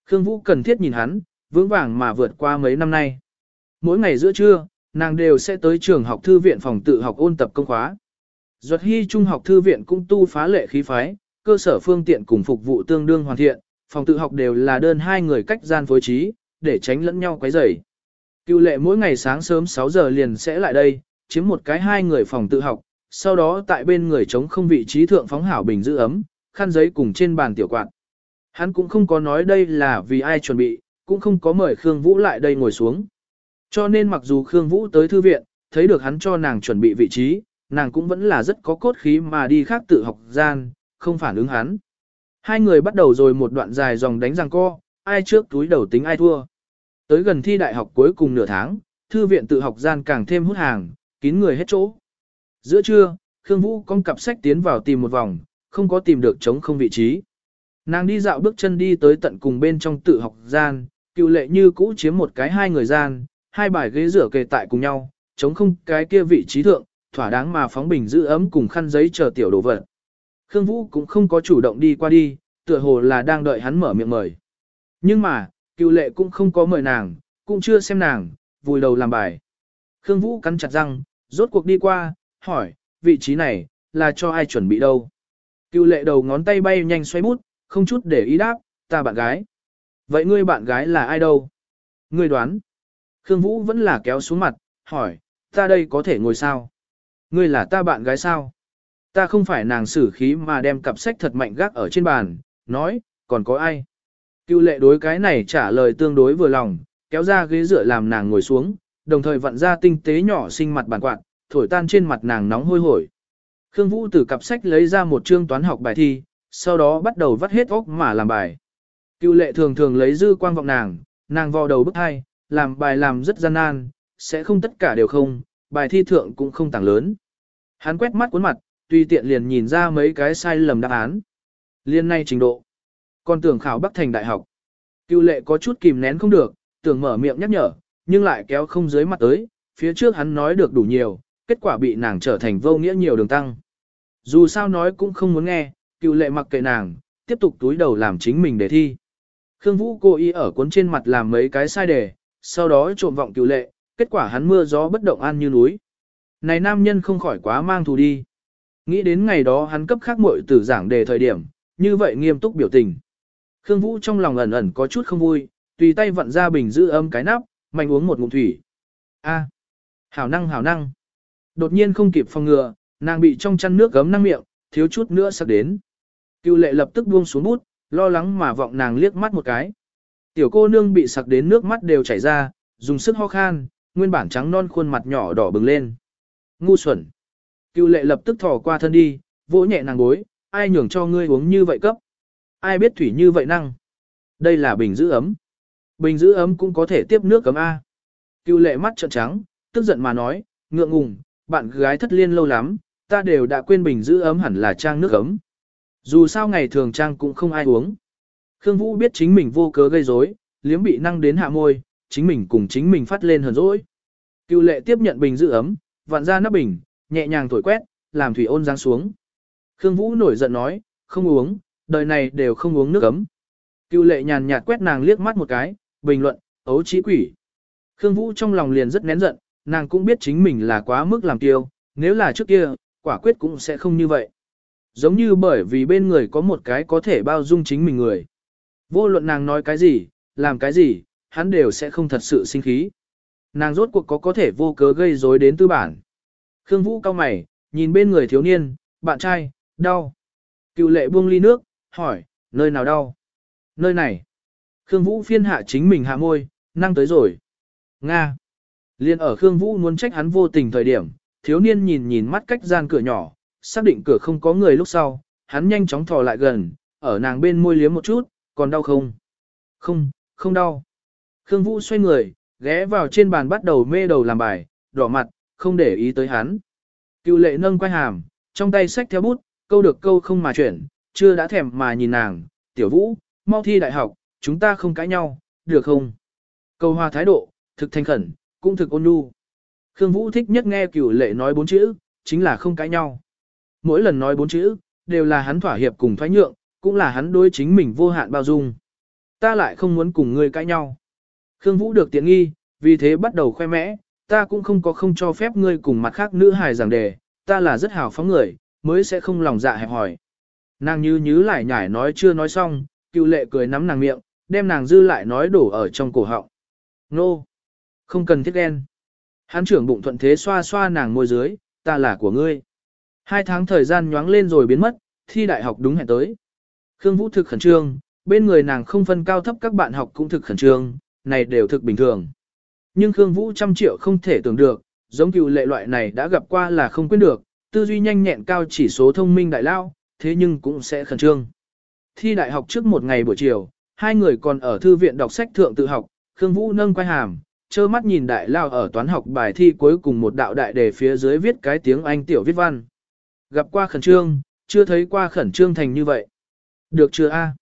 Khương Vũ cần thiết nhìn hắn, vững vàng mà vượt qua mấy năm nay. Mỗi ngày giữa trưa, nàng đều sẽ tới trường học thư viện phòng tự học ôn tập công khóa. Duật Hy Trung học thư viện cũng tu phá lệ khí phái, cơ sở phương tiện cùng phục vụ tương đương hoàn thiện, phòng tự học đều là đơn hai người cách gian phối trí, để tránh lẫn nhau quấy rầy. Cựu lệ mỗi ngày sáng sớm 6 giờ liền sẽ lại đây, chiếm một cái hai người phòng tự học, sau đó tại bên người chống không vị trí thượng phóng hảo bình giữ ấm, khăn giấy cùng trên bàn tiểu quạt. Hắn cũng không có nói đây là vì ai chuẩn bị, cũng không có mời Khương Vũ lại đây ngồi xuống. Cho nên mặc dù Khương Vũ tới thư viện, thấy được hắn cho nàng chuẩn bị vị trí, nàng cũng vẫn là rất có cốt khí mà đi khác tự học gian, không phản ứng hắn. Hai người bắt đầu rồi một đoạn dài dòng đánh răng co, ai trước túi đầu tính ai thua. Tới gần thi đại học cuối cùng nửa tháng, thư viện tự học gian càng thêm hút hàng, kín người hết chỗ. Giữa trưa, Khương Vũ con cặp sách tiến vào tìm một vòng, không có tìm được chống không vị trí. Nàng đi dạo bước chân đi tới tận cùng bên trong tự học gian, cựu lệ như cũ chiếm một cái hai người gian, hai bài ghế rửa kề tại cùng nhau, chống không cái kia vị trí thượng, thỏa đáng mà phóng bình giữ ấm cùng khăn giấy chờ tiểu đồ vật. Khương Vũ cũng không có chủ động đi qua đi, tựa hồ là đang đợi hắn mở miệng mời. Nhưng mà, cựu lệ cũng không có mời nàng, cũng chưa xem nàng, vùi đầu làm bài. Khương Vũ cắn chặt răng, rốt cuộc đi qua, hỏi, vị trí này, là cho ai chuẩn bị đâu? Cựu lệ đầu ngón tay bay nhanh xoay bút, không chút để ý đáp, ta bạn gái. Vậy ngươi bạn gái là ai đâu? Ngươi đoán. Khương Vũ vẫn là kéo xuống mặt, hỏi, ta đây có thể ngồi sao? Ngươi là ta bạn gái sao? Ta không phải nàng xử khí mà đem cặp sách thật mạnh gác ở trên bàn, nói, còn có ai? Cựu lệ đối cái này trả lời tương đối vừa lòng, kéo ra ghế dựa làm nàng ngồi xuống, đồng thời vặn ra tinh tế nhỏ sinh mặt bàn quạt, thổi tan trên mặt nàng nóng hôi hổi. Khương Vũ từ cặp sách lấy ra một chương toán học bài thi, sau đó bắt đầu vắt hết óc mà làm bài. Cựu lệ thường thường lấy dư quang vọng nàng, nàng vò đầu bức hai, làm bài làm rất gian nan, sẽ không tất cả đều không, bài thi thượng cũng không tảng lớn. Hắn quét mắt cuốn mặt, tùy tiện liền nhìn ra mấy cái sai lầm đáp án. Liên nay trình độ. Còn tưởng khảo Bắc Thành Đại học. Cựu lệ có chút kìm nén không được, tưởng mở miệng nhắc nhở, nhưng lại kéo không dưới mặt tới, phía trước hắn nói được đủ nhiều, kết quả bị nàng trở thành vô nghĩa nhiều đường tăng. Dù sao nói cũng không muốn nghe, cựu lệ mặc kệ nàng, tiếp tục túi đầu làm chính mình để thi. Khương Vũ cố ý ở cuốn trên mặt làm mấy cái sai đề, sau đó trộm vọng cựu lệ, kết quả hắn mưa gió bất động an như núi. Này nam nhân không khỏi quá mang thù đi. Nghĩ đến ngày đó hắn cấp khác muội tử giảng đề thời điểm, như vậy nghiêm túc biểu tình. Khương Vũ trong lòng ẩn ẩn có chút không vui, tùy tay vặn ra bình giữ âm cái nắp, mạnh uống một ngụm thủy. A, hảo năng hảo năng. Đột nhiên không kịp phòng ngừa, nàng bị trong chăn nước gấm năng miệng, thiếu chút nữa sắp đến. Cựu lệ lập tức buông xuống bút, lo lắng mà vọng nàng liếc mắt một cái. Tiểu cô nương bị sặc đến nước mắt đều chảy ra, dùng sức ho khan, nguyên bản trắng non khuôn mặt nhỏ đỏ bừng lên. Ngu xuẩn. Cựu lệ lập tức thò qua thân đi, vỗ nhẹ nàng gối, ai nhường cho ngươi uống như vậy cấp. Ai biết thủy như vậy năng. Đây là bình giữ ấm. Bình giữ ấm cũng có thể tiếp nước cấm A. Cựu lệ mắt trợn trắng, tức giận mà nói, ngượng ngùng, bạn gái thất liên lâu lắm, ta đều đã quên bình giữ ấm hẳn là trang nước ấm. Dù sao ngày thường trang cũng không ai uống. Khương Vũ biết chính mình vô cớ gây rối, liếm bị năng đến hạ môi, chính mình cùng chính mình phát lên hờn dỗi. Cựu lệ tiếp nhận bình giữ ấm, vặn ra nắp bình, nhẹ nhàng thổi quét, làm thủy ôn giáng xuống. Khương Vũ nổi giận nói, không uống, đời này đều không uống nước ấm. Cựu lệ nhàn nhạt quét nàng liếc mắt một cái, bình luận, ấu trí quỷ. Khương Vũ trong lòng liền rất nén giận, nàng cũng biết chính mình là quá mức làm tiêu, nếu là trước kia, quả quyết cũng sẽ không như vậy. Giống như bởi vì bên người có một cái có thể bao dung chính mình người. Vô luận nàng nói cái gì, làm cái gì, hắn đều sẽ không thật sự sinh khí. Nàng rốt cuộc có có thể vô cớ gây rối đến tư bản. Khương Vũ cao mày, nhìn bên người thiếu niên, bạn trai, đau. Cựu lệ buông ly nước, hỏi, nơi nào đau? Nơi này. Khương Vũ phiên hạ chính mình hạ môi, năng tới rồi. Nga. Liên ở Khương Vũ muốn trách hắn vô tình thời điểm, thiếu niên nhìn nhìn mắt cách gian cửa nhỏ, xác định cửa không có người lúc sau, hắn nhanh chóng thò lại gần, ở nàng bên môi liếm một chút, còn đau không? Không, không đau. Khương Vũ xoay người, ghé vào trên bàn bắt đầu mê đầu làm bài, đỏ mặt, không để ý tới hắn. Cựu lệ nâng quay hàm, trong tay sách theo bút, câu được câu không mà chuyển, chưa đã thèm mà nhìn nàng, tiểu vũ, mau thi đại học, chúng ta không cãi nhau, được không? Câu hòa thái độ, thực thanh khẩn, cũng thực ôn nhu. Khương Vũ thích nhất nghe cửu lệ nói bốn chữ, chính là không cãi nhau. Mỗi lần nói bốn chữ, đều là hắn thỏa hiệp cùng thoái nhượng, cũng là hắn đối chính mình vô hạn bao dung. Ta lại không muốn cùng ngươi cãi nhau. Khương Vũ được tiện nghi, vì thế bắt đầu khoe mẽ, ta cũng không có không cho phép ngươi cùng mặt khác nữ hài giảng đề, ta là rất hào phóng người, mới sẽ không lòng dạ hẹp hỏi. Nàng như nhứ lại nhải nói chưa nói xong, cựu lệ cười nắm nàng miệng, đem nàng dư lại nói đổ ở trong cổ họng. Nô! Không cần thiết ghen. Hắn trưởng bụng thuận thế xoa xoa nàng môi dưới, ta là của ngươi. Hai tháng thời gian nhoáng lên rồi biến mất, thi đại học đúng hẹn tới. Khương Vũ thực khẩn trương, bên người nàng không phân cao thấp các bạn học cũng thực khẩn trương, này đều thực bình thường. Nhưng Khương Vũ trăm triệu không thể tưởng được, giống cựu lệ loại này đã gặp qua là không quên được, tư duy nhanh nhẹn cao chỉ số thông minh đại lao, thế nhưng cũng sẽ khẩn trương. Thi đại học trước một ngày buổi chiều, hai người còn ở thư viện đọc sách thượng tự học, Khương Vũ nâng quay hàm, trơ mắt nhìn đại lao ở toán học bài thi cuối cùng một đạo đại đề phía dưới viết cái tiếng Anh tiểu viết văn. Gặp qua khẩn trương, chưa thấy qua khẩn trương thành như vậy. Được chưa a?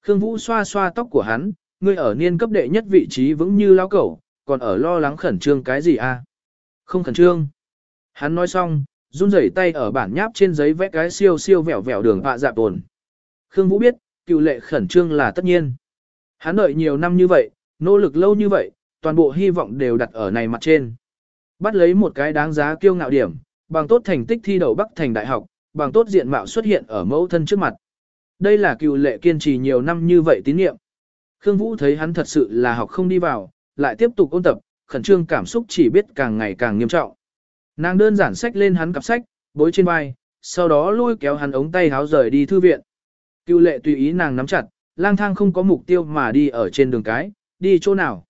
Khương Vũ xoa xoa tóc của hắn, ngươi ở niên cấp đệ nhất vị trí vững như lao cẩu, còn ở lo lắng khẩn trương cái gì a? Không khẩn trương. Hắn nói xong, run rẩy tay ở bản nháp trên giấy vẽ cái siêu siêu vẹo vẹo đường họa dạp tồn. Khương Vũ biết, cựu lệ khẩn trương là tất nhiên. Hắn đợi nhiều năm như vậy, nỗ lực lâu như vậy, toàn bộ hy vọng đều đặt ở này mặt trên. Bắt lấy một cái đáng giá kiêu ngạo điểm, bằng tốt thành tích thi đậu Bắc thành đại học, bằng tốt diện mạo xuất hiện ở mẫu thân trước mặt. Đây là cựu lệ kiên trì nhiều năm như vậy tín nhiệm. Khương Vũ thấy hắn thật sự là học không đi vào, lại tiếp tục ôn tập, khẩn trương cảm xúc chỉ biết càng ngày càng nghiêm trọng. Nàng đơn giản sách lên hắn cặp sách, bối trên vai, sau đó lôi kéo hắn ống tay háo rời đi thư viện. Cựu lệ tùy ý nàng nắm chặt, lang thang không có mục tiêu mà đi ở trên đường cái, đi chỗ nào.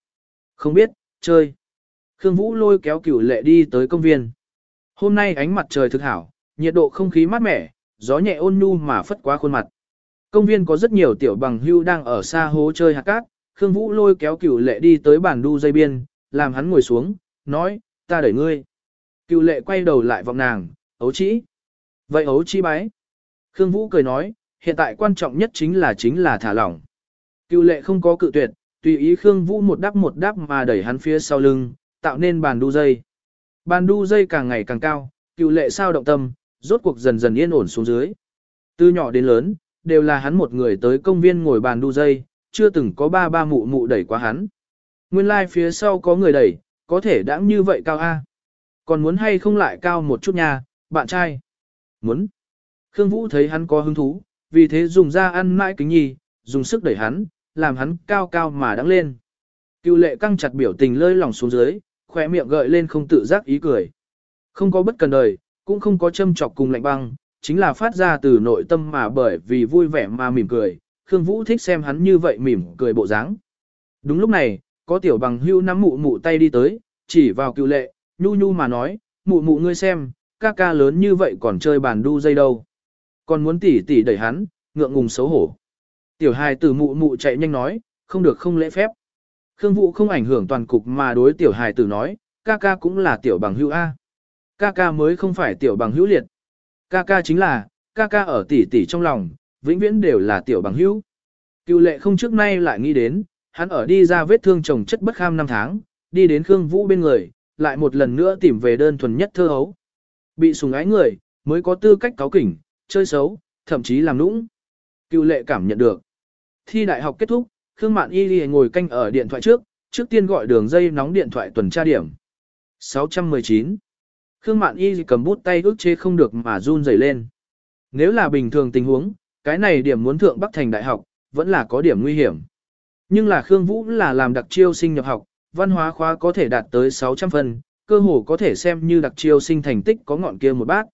Không biết, chơi. Khương Vũ lôi kéo Cửu lệ đi tới công viên. Hôm nay ánh mặt trời thực hảo, nhiệt độ không khí mát mẻ, gió nhẹ ôn nhu mà phất qua khuôn mặt. Công viên có rất nhiều tiểu bằng hưu đang ở xa hố chơi hạt cát, Khương Vũ lôi kéo Cửu lệ đi tới bàn đu dây biên, làm hắn ngồi xuống, nói, ta đẩy ngươi. Cửu lệ quay đầu lại vọng nàng, ấu chỉ. Vậy ấu chi bái. Khương Vũ cười nói, hiện tại quan trọng nhất chính là chính là thả lỏng. Cửu lệ không có cự tuyệt, tùy ý Khương Vũ một đắp một đắp mà đẩy hắn phía sau lưng, tạo nên bàn đu dây. Bàn đu dây càng ngày càng cao, cựu lệ sao động tâm, rốt cuộc dần dần yên ổn xuống dưới. Từ nhỏ đến lớn, đều là hắn một người tới công viên ngồi bàn đu dây, chưa từng có ba ba mụ mụ đẩy quá hắn. Nguyên lai like phía sau có người đẩy, có thể đã như vậy cao A. Còn muốn hay không lại cao một chút nha, bạn trai? Muốn. Khương Vũ thấy hắn có hứng thú, vì thế dùng ra ăn mãi kính nhi, dùng sức đẩy hắn, làm hắn cao cao mà đắng lên. Cựu lệ căng chặt biểu tình lơi lỏng xuống dưới, khỏe miệng gợi lên không tự giác ý cười. Không có bất cần đời, cũng không có châm chọc cùng lạnh băng, chính là phát ra từ nội tâm mà bởi vì vui vẻ mà mỉm cười. Khương Vũ thích xem hắn như vậy mỉm cười bộ dáng. Đúng lúc này, có tiểu bằng hưu nắm mụ mụ tay đi tới, chỉ vào cựu lệ, nhu nhu mà nói, mụ mụ ngươi xem, ca ca lớn như vậy còn chơi bàn đu dây đâu. Còn muốn tỉ tỉ đẩy hắn, ngượng ngùng xấu hổ. Tiểu hài tử mụ mụ chạy nhanh nói, không được không lễ phép. Khương Vũ không ảnh hưởng toàn cục mà đối tiểu hài tử nói, ca ca cũng là tiểu bằng hữu A. Ca ca mới không phải tiểu bằng hữu liệt. Ca ca chính là, ca ca ở tỷ tỷ trong lòng, vĩnh viễn đều là tiểu bằng hữu. Cựu lệ không trước nay lại nghĩ đến, hắn ở đi ra vết thương chồng chất bất kham năm tháng, đi đến Khương Vũ bên người, lại một lần nữa tìm về đơn thuần nhất thơ hấu. Bị sùng ái người, mới có tư cách cáo kỉnh, chơi xấu, thậm chí làm nũng. Cựu lệ cảm nhận được. Thi đại học kết thúc, Khương Mạn Y Ghi ngồi canh ở điện thoại trước, trước tiên gọi đường dây nóng điện thoại tuần tra điểm. 619. Khương Mạn Y cầm bút tay ước chế không được mà run rẩy lên. Nếu là bình thường tình huống, cái này điểm muốn thượng Bắc Thành Đại học, vẫn là có điểm nguy hiểm. Nhưng là Khương Vũ là làm đặc chiêu sinh nhập học, văn hóa khóa có thể đạt tới 600 phần, cơ hồ có thể xem như đặc chiêu sinh thành tích có ngọn kia một bát.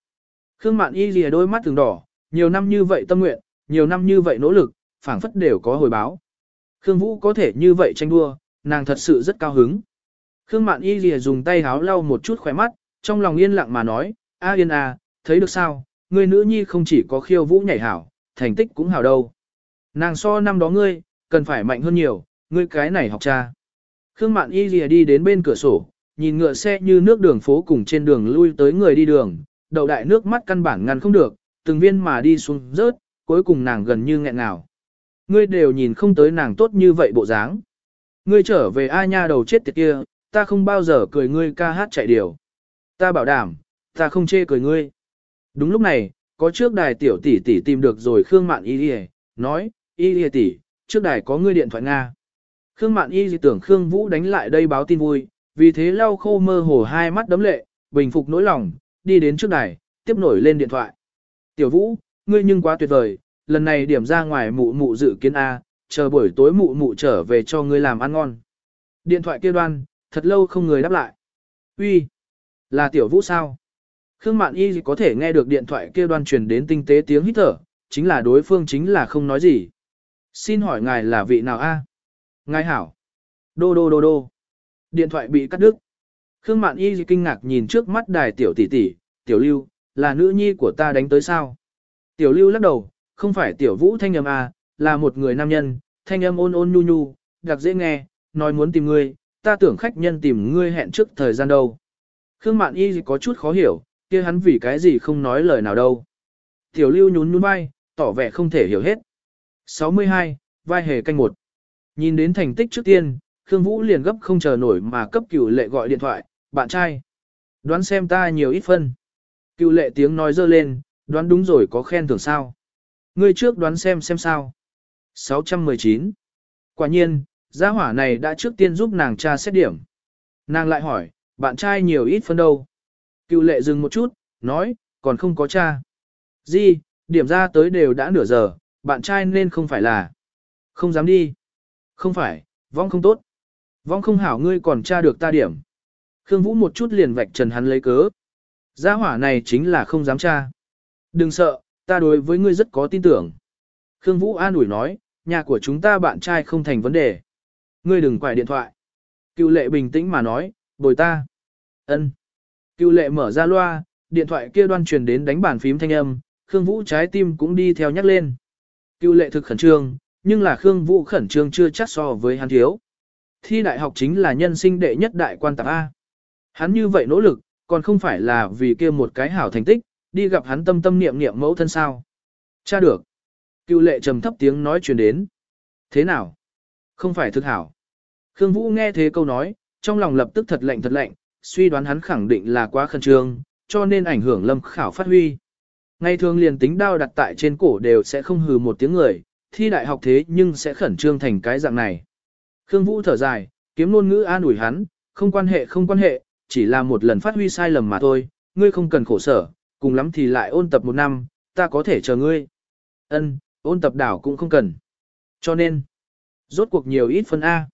Khương Mạn Y lìa đôi mắt từng đỏ, nhiều năm như vậy tâm nguyện, nhiều năm như vậy nỗ lực, phảng phất đều có hồi báo. Khương Vũ có thể như vậy tranh đua, nàng thật sự rất cao hứng. Khương Mạn Y lìa dùng tay háo lau một chút khóe mắt, trong lòng yên lặng mà nói, A Yên à, thấy được sao, người nữ nhi không chỉ có khiêu vũ nhảy hảo, thành tích cũng hảo đâu. Nàng so năm đó ngươi, cần phải mạnh hơn nhiều, ngươi cái này học cha. Khương Mạn Y lìa đi đến bên cửa sổ, nhìn ngựa xe như nước đường phố cùng trên đường lui tới người đi đường, đầu đại nước mắt căn bản ngăn không được, từng viên mà đi xuống rớt, cuối cùng nàng gần như nghẹn ngào. Ngươi đều nhìn không tới nàng tốt như vậy bộ dáng. Ngươi trở về a nha đầu chết tiệt kia, ta không bao giờ cười ngươi ca hát chạy điều. Ta bảo đảm, ta không chê cười ngươi. Đúng lúc này, có trước đài tiểu tỷ tỷ tìm được rồi Khương Mạn Y Lìa, nói, Y Lìa tỷ, trước đài có ngươi điện thoại Nga. Khương Mạn Y tưởng Khương Vũ đánh lại đây báo tin vui, vì thế lau khô mơ hồ hai mắt đấm lệ, bình phục nỗi lòng, đi đến trước đài, tiếp nổi lên điện thoại. Tiểu Vũ, ngươi nhưng quá tuyệt vời, lần này điểm ra ngoài mụ mụ dự kiến A, chờ buổi tối mụ mụ trở về cho ngươi làm ăn ngon. Điện thoại kia đoan, thật lâu không người đáp lại. Uy, là Tiểu Vũ sao? Khương Mạn Y có thể nghe được điện thoại kia đoan truyền đến tinh tế tiếng hít thở, chính là đối phương chính là không nói gì. Xin hỏi ngài là vị nào a? Ngài hảo. Đô đô đô đô. Điện thoại bị cắt đứt. Khương Mạn Y kinh ngạc nhìn trước mắt đài tiểu tỷ tỷ, tiểu lưu, là nữ nhi của ta đánh tới sao? Tiểu lưu lắc đầu, không phải tiểu vũ thanh âm à, là một người nam nhân, thanh âm ôn ôn nhu nhu, đặc dễ nghe, nói muốn tìm ngươi, ta tưởng khách nhân tìm ngươi hẹn trước thời gian đâu. Khương Mạn Y có chút khó hiểu, kia hắn vì cái gì không nói lời nào đâu. Tiểu lưu nhún nhún vai, tỏ vẻ không thể hiểu hết. 62, vai hề canh một. Nhìn đến thành tích trước tiên, Khương Vũ liền gấp không chờ nổi mà cấp cửu lệ gọi điện thoại, bạn trai. Đoán xem ta nhiều ít phân. Cựu lệ tiếng nói dơ lên, đoán đúng rồi có khen thưởng sao. Ngươi trước đoán xem xem sao. 619. Quả nhiên, gia hỏa này đã trước tiên giúp nàng tra xét điểm. Nàng lại hỏi, bạn trai nhiều ít phân đâu. Cựu lệ dừng một chút, nói, còn không có cha. Di, điểm ra tới đều đã nửa giờ, bạn trai nên không phải là. Không dám đi. Không phải, vong không tốt. Vong không hảo ngươi còn tra được ta điểm. Khương Vũ một chút liền vạch trần hắn lấy cớ. Gia hỏa này chính là không dám tra. Đừng sợ, ta đối với ngươi rất có tin tưởng. Khương Vũ an ủi nói, nhà của chúng ta bạn trai không thành vấn đề. Ngươi đừng quải điện thoại. Cựu lệ bình tĩnh mà nói, bồi ta. ân. Cựu lệ mở ra loa, điện thoại kia đoan truyền đến đánh bàn phím thanh âm, Khương Vũ trái tim cũng đi theo nhắc lên. Cựu lệ thực khẩn trương, nhưng là Khương Vũ khẩn trương chưa chắc so với hắn thiếu. Thi đại học chính là nhân sinh đệ nhất đại quan tạp A. Hắn như vậy nỗ lực, còn không phải là vì kia một cái hảo thành tích, đi gặp hắn tâm tâm niệm niệm mẫu thân sao. Cha được. Cựu lệ trầm thấp tiếng nói truyền đến. Thế nào? Không phải thực hảo. Khương Vũ nghe thế câu nói, trong lòng lập tức thật lạnh thật lạnh, suy đoán hắn khẳng định là quá khẩn trương, cho nên ảnh hưởng lâm khảo phát huy. Ngày thường liền tính đao đặt tại trên cổ đều sẽ không hừ một tiếng người, thi đại học thế nhưng sẽ khẩn trương thành cái dạng này. Khương Vũ thở dài, kiếm ngôn ngữ an ủi hắn, không quan hệ không quan hệ, chỉ là một lần phát huy sai lầm mà thôi, ngươi không cần khổ sở, cùng lắm thì lại ôn tập một năm, ta có thể chờ ngươi. Ân, ôn tập đảo cũng không cần. Cho nên, rốt cuộc nhiều ít phân A.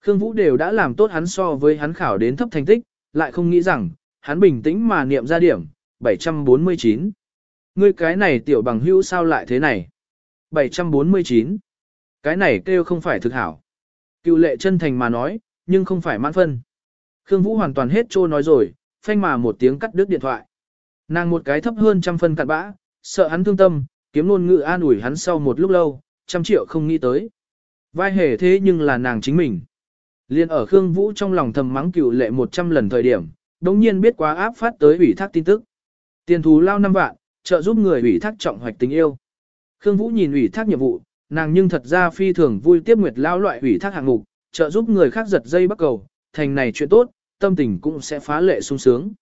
Khương Vũ đều đã làm tốt hắn so với hắn khảo đến thấp thành tích, lại không nghĩ rằng, hắn bình tĩnh mà niệm ra điểm, 749. Ngươi cái này tiểu bằng hữu sao lại thế này? 749. Cái này kêu không phải thực hảo. Cựu lệ chân thành mà nói, nhưng không phải mãn phân. Khương Vũ hoàn toàn hết trô nói rồi, phanh mà một tiếng cắt đứt điện thoại. Nàng một cái thấp hơn trăm phân cặn bã, sợ hắn thương tâm, kiếm luôn ngự an ủi hắn sau một lúc lâu, trăm triệu không nghĩ tới. Vai hề thế nhưng là nàng chính mình. Liên ở Khương Vũ trong lòng thầm mắng cựu lệ một trăm lần thời điểm, đống nhiên biết quá áp phát tới ủy thác tin tức. Tiền thù lao năm vạn, trợ giúp người ủy thác trọng hoạch tình yêu. Khương Vũ nhìn ủy thác nhiệm vụ, nàng nhưng thật ra phi thường vui tiếp nguyệt lao loại ủy thác hạng mục, trợ giúp người khác giật dây bắt cầu, thành này chuyện tốt, tâm tình cũng sẽ phá lệ sung sướng.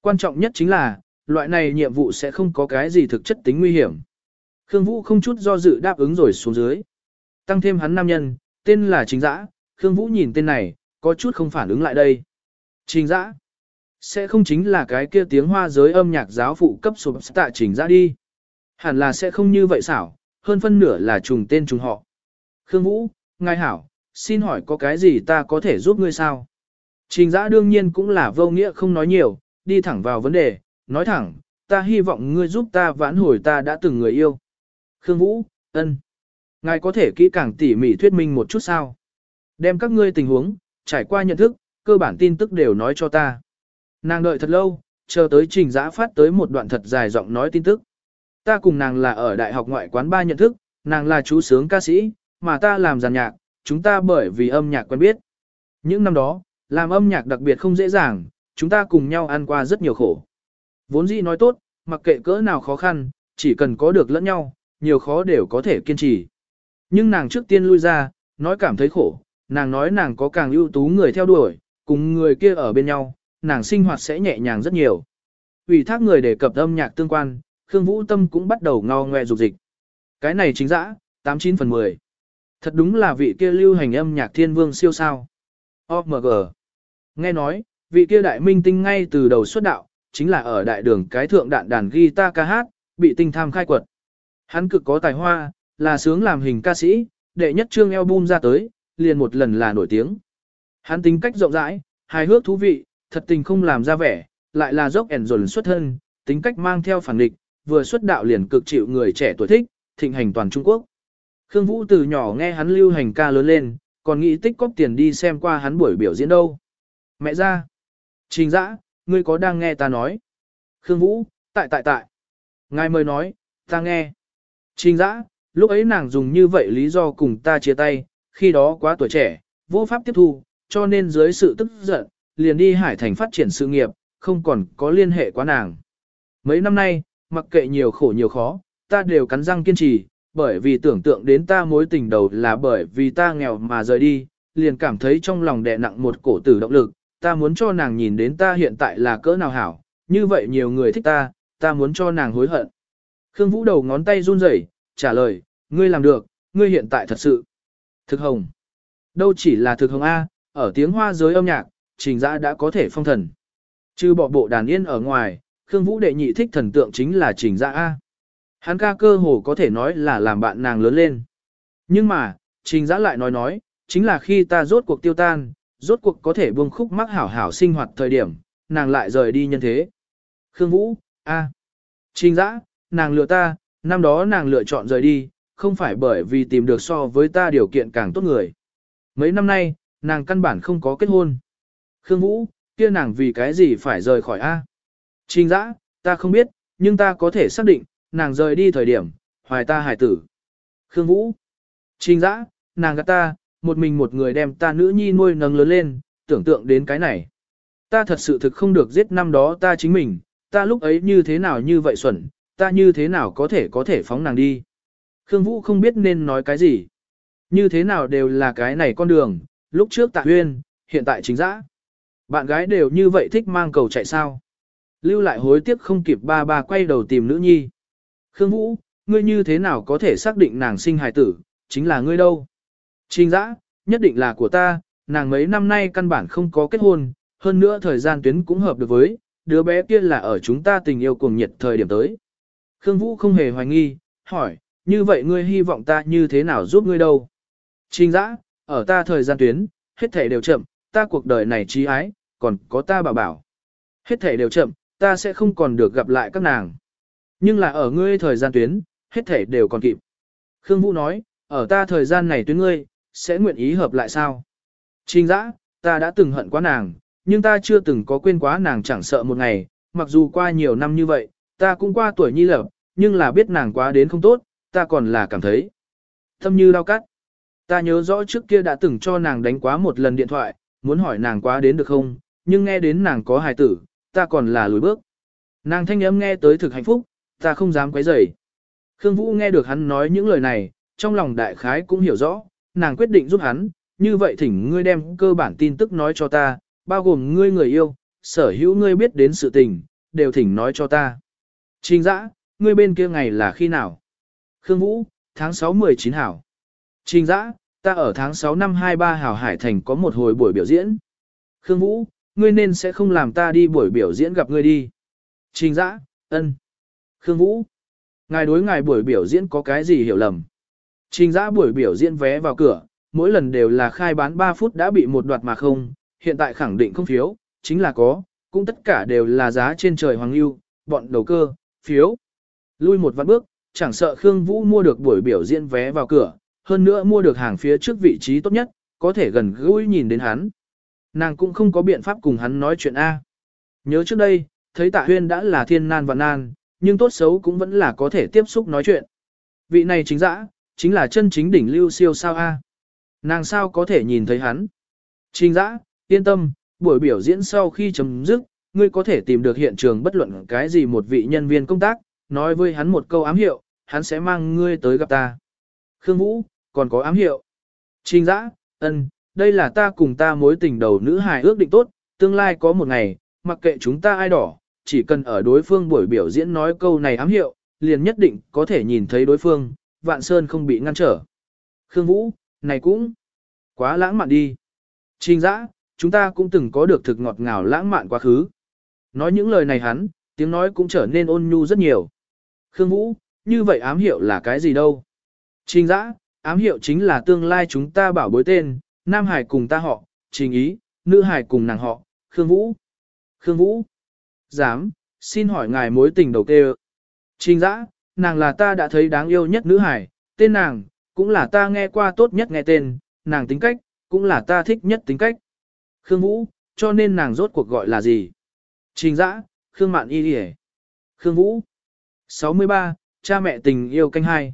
Quan trọng nhất chính là, loại này nhiệm vụ sẽ không có cái gì thực chất tính nguy hiểm. Khương Vũ không chút do dự đáp ứng rồi xuống dưới. Tăng thêm hắn nam nhân, tên là Trình Dã, Khương Vũ nhìn tên này, có chút không phản ứng lại đây. Trình Dã, sẽ không chính là cái kia tiếng hoa giới âm nhạc giáo phụ cấp sụp tạ Trình Dã đi. Hẳn là sẽ không như vậy xảo, hơn phân nửa là trùng tên trùng họ. Khương Vũ, ngài hảo, xin hỏi có cái gì ta có thể giúp ngươi sao? Trình Dã đương nhiên cũng là vô nghĩa không nói nhiều, đi thẳng vào vấn đề, nói thẳng, ta hy vọng ngươi giúp ta vãn hồi ta đã từng người yêu. Khương Vũ, ân, Ngài có thể kỹ càng tỉ mỉ thuyết minh một chút sao? Đem các ngươi tình huống, trải qua nhận thức, cơ bản tin tức đều nói cho ta. Nàng đợi thật lâu, chờ tới trình giã phát tới một đoạn thật dài giọng nói tin tức. Ta cùng nàng là ở đại học ngoại quán ba nhận thức, nàng là chú sướng ca sĩ, mà ta làm giàn nhạc, chúng ta bởi vì âm nhạc quen biết. Những năm đó, làm âm nhạc đặc biệt không dễ dàng, chúng ta cùng nhau ăn qua rất nhiều khổ. Vốn dĩ nói tốt, mặc kệ cỡ nào khó khăn, chỉ cần có được lẫn nhau, nhiều khó đều có thể kiên trì. Nhưng nàng trước tiên lui ra, nói cảm thấy khổ, nàng nói nàng có càng ưu tú người theo đuổi, cùng người kia ở bên nhau, nàng sinh hoạt sẽ nhẹ nhàng rất nhiều. Ủy thác người đề cập âm nhạc tương quan, Khương Vũ Tâm cũng bắt đầu ngao ngoe dục dịch. Cái này chính dã, 89 phần 10. Thật đúng là vị kia lưu hành âm nhạc thiên vương siêu sao. OMG. Nghe nói, vị kia đại minh tinh ngay từ đầu xuất đạo, chính là ở đại đường cái thượng đạn đàn guitar ca hát, bị tinh tham khai quật. Hắn cực có tài hoa, là sướng làm hình ca sĩ, đệ nhất trương album ra tới, liền một lần là nổi tiếng. Hắn tính cách rộng rãi, hài hước thú vị, thật tình không làm ra vẻ, lại là dốc ẻn dồn xuất thân, tính cách mang theo phản địch, vừa xuất đạo liền cực chịu người trẻ tuổi thích, thịnh hành toàn Trung Quốc. Khương Vũ từ nhỏ nghe hắn lưu hành ca lớn lên, còn nghĩ tích cóp tiền đi xem qua hắn buổi biểu diễn đâu. Mẹ ra. Trình dã, ngươi có đang nghe ta nói? Khương Vũ, tại tại tại. Ngài mời nói, ta nghe. Trình dã, lúc ấy nàng dùng như vậy lý do cùng ta chia tay, khi đó quá tuổi trẻ, vô pháp tiếp thu, cho nên dưới sự tức giận, liền đi Hải Thành phát triển sự nghiệp, không còn có liên hệ quá nàng. Mấy năm nay, mặc kệ nhiều khổ nhiều khó, ta đều cắn răng kiên trì, bởi vì tưởng tượng đến ta mối tình đầu là bởi vì ta nghèo mà rời đi, liền cảm thấy trong lòng đè nặng một cổ tử động lực, ta muốn cho nàng nhìn đến ta hiện tại là cỡ nào hảo, như vậy nhiều người thích ta, ta muốn cho nàng hối hận. Khương Vũ đầu ngón tay run rẩy, trả lời, ngươi làm được, ngươi hiện tại thật sự. Thực hồng. Đâu chỉ là thực hồng A, ở tiếng hoa giới âm nhạc, trình giã đã có thể phong thần. Trừ bỏ bộ đàn yên ở ngoài, Khương Vũ đệ nhị thích thần tượng chính là trình giã A. Hắn ca cơ hồ có thể nói là làm bạn nàng lớn lên. Nhưng mà, trình giã lại nói nói, chính là khi ta rốt cuộc tiêu tan, rốt cuộc có thể buông khúc mắc hảo hảo sinh hoạt thời điểm, nàng lại rời đi nhân thế. Khương Vũ, A. Trình dã, nàng lựa ta, năm đó nàng lựa chọn rời đi, không phải bởi vì tìm được so với ta điều kiện càng tốt người. Mấy năm nay, nàng căn bản không có kết hôn. Khương Vũ, kia nàng vì cái gì phải rời khỏi A. Trình dã, ta không biết, nhưng ta có thể xác định, nàng rời đi thời điểm, hoài ta hải tử. Khương Vũ, Trình dã, nàng gạt ta, một mình một người đem ta nữ nhi nuôi nâng lớn lên, tưởng tượng đến cái này. Ta thật sự thực không được giết năm đó ta chính mình, ta lúc ấy như thế nào như vậy xuẩn, ta như thế nào có thể có thể phóng nàng đi. Khương Vũ không biết nên nói cái gì. Như thế nào đều là cái này con đường, lúc trước tạ huyên, hiện tại chính dã. Bạn gái đều như vậy thích mang cầu chạy sao. Lưu lại hối tiếc không kịp ba ba quay đầu tìm nữ nhi. Khương Vũ, ngươi như thế nào có thể xác định nàng sinh hài tử, chính là ngươi đâu. Trình dã, nhất định là của ta, nàng mấy năm nay căn bản không có kết hôn, hơn nữa thời gian tuyến cũng hợp được với, đứa bé kia là ở chúng ta tình yêu cuồng nhiệt thời điểm tới. Khương Vũ không hề hoài nghi, hỏi, như vậy ngươi hy vọng ta như thế nào giúp ngươi đâu? Trình dã, ở ta thời gian tuyến, hết thể đều chậm, ta cuộc đời này trí ái, còn có ta bảo bảo. Hết thể đều chậm, ta sẽ không còn được gặp lại các nàng. Nhưng là ở ngươi thời gian tuyến, hết thể đều còn kịp. Khương Vũ nói, ở ta thời gian này tuyến ngươi, sẽ nguyện ý hợp lại sao? Trình dã, ta đã từng hận quá nàng, nhưng ta chưa từng có quên quá nàng chẳng sợ một ngày, mặc dù qua nhiều năm như vậy, ta cũng qua tuổi nhi lập, nhưng là biết nàng quá đến không tốt, ta còn là cảm thấy. Thâm như đau cắt. Ta nhớ rõ trước kia đã từng cho nàng đánh quá một lần điện thoại, muốn hỏi nàng quá đến được không, nhưng nghe đến nàng có hài tử, ta còn là lùi bước. Nàng thanh âm nghe tới thực hạnh phúc, ta không dám quấy rầy. Khương Vũ nghe được hắn nói những lời này, trong lòng đại khái cũng hiểu rõ, nàng quyết định giúp hắn, như vậy thỉnh ngươi đem cơ bản tin tức nói cho ta, bao gồm ngươi người yêu, sở hữu ngươi biết đến sự tình, đều thỉnh nói cho ta. Trình dã, ngươi bên kia ngày là khi nào? Khương Vũ, tháng 6-19 hảo. Trình dã, ta ở tháng 6 năm 23 hảo Hải Thành có một hồi buổi biểu diễn. Khương Vũ, ngươi nên sẽ không làm ta đi buổi biểu diễn gặp ngươi đi. Trình dã, ân. Khương Vũ, ngài đối ngài buổi biểu diễn có cái gì hiểu lầm? Trình giã buổi biểu diễn vé vào cửa, mỗi lần đều là khai bán 3 phút đã bị một đoạt mà không, hiện tại khẳng định không phiếu, chính là có, cũng tất cả đều là giá trên trời hoàng lưu, bọn đầu cơ, phiếu. Lui một vạn bước, chẳng sợ Khương Vũ mua được buổi biểu diễn vé vào cửa, hơn nữa mua được hàng phía trước vị trí tốt nhất, có thể gần gũi nhìn đến hắn. Nàng cũng không có biện pháp cùng hắn nói chuyện A. Nhớ trước đây, thấy tạ huyên đã là thiên nan và nan, nhưng tốt xấu cũng vẫn là có thể tiếp xúc nói chuyện. Vị này chính dã, chính là chân chính đỉnh lưu siêu sao A. Nàng sao có thể nhìn thấy hắn. Trình dã, yên tâm, buổi biểu diễn sau khi chấm dứt, ngươi có thể tìm được hiện trường bất luận cái gì một vị nhân viên công tác, nói với hắn một câu ám hiệu, hắn sẽ mang ngươi tới gặp ta. Khương Vũ, còn có ám hiệu. Trình dã, ân, đây là ta cùng ta mối tình đầu nữ hài ước định tốt, tương lai có một ngày, mặc kệ chúng ta ai đỏ, chỉ cần ở đối phương buổi biểu diễn nói câu này ám hiệu, liền nhất định có thể nhìn thấy đối phương, vạn sơn không bị ngăn trở. Khương Vũ, này cũng quá lãng mạn đi. Trình dã, chúng ta cũng từng có được thực ngọt ngào lãng mạn quá khứ. Nói những lời này hắn, tiếng nói cũng trở nên ôn nhu rất nhiều. Khương Vũ, như vậy ám hiệu là cái gì đâu? Trình dã, ám hiệu chính là tương lai chúng ta bảo bối tên, Nam Hải cùng ta họ, Trình Ý, Nữ Hải cùng nàng họ, Khương Vũ. Khương Vũ. Dám, xin hỏi ngài mối tình đầu kê Trình dã, nàng là ta đã thấy đáng yêu nhất nữ hải, tên nàng, cũng là ta nghe qua tốt nhất nghe tên, nàng tính cách, cũng là ta thích nhất tính cách. Khương Vũ, cho nên nàng rốt cuộc gọi là gì? Trình dã, Khương Mạn Y Điề. Khương Vũ. 63, cha mẹ tình yêu canh hai.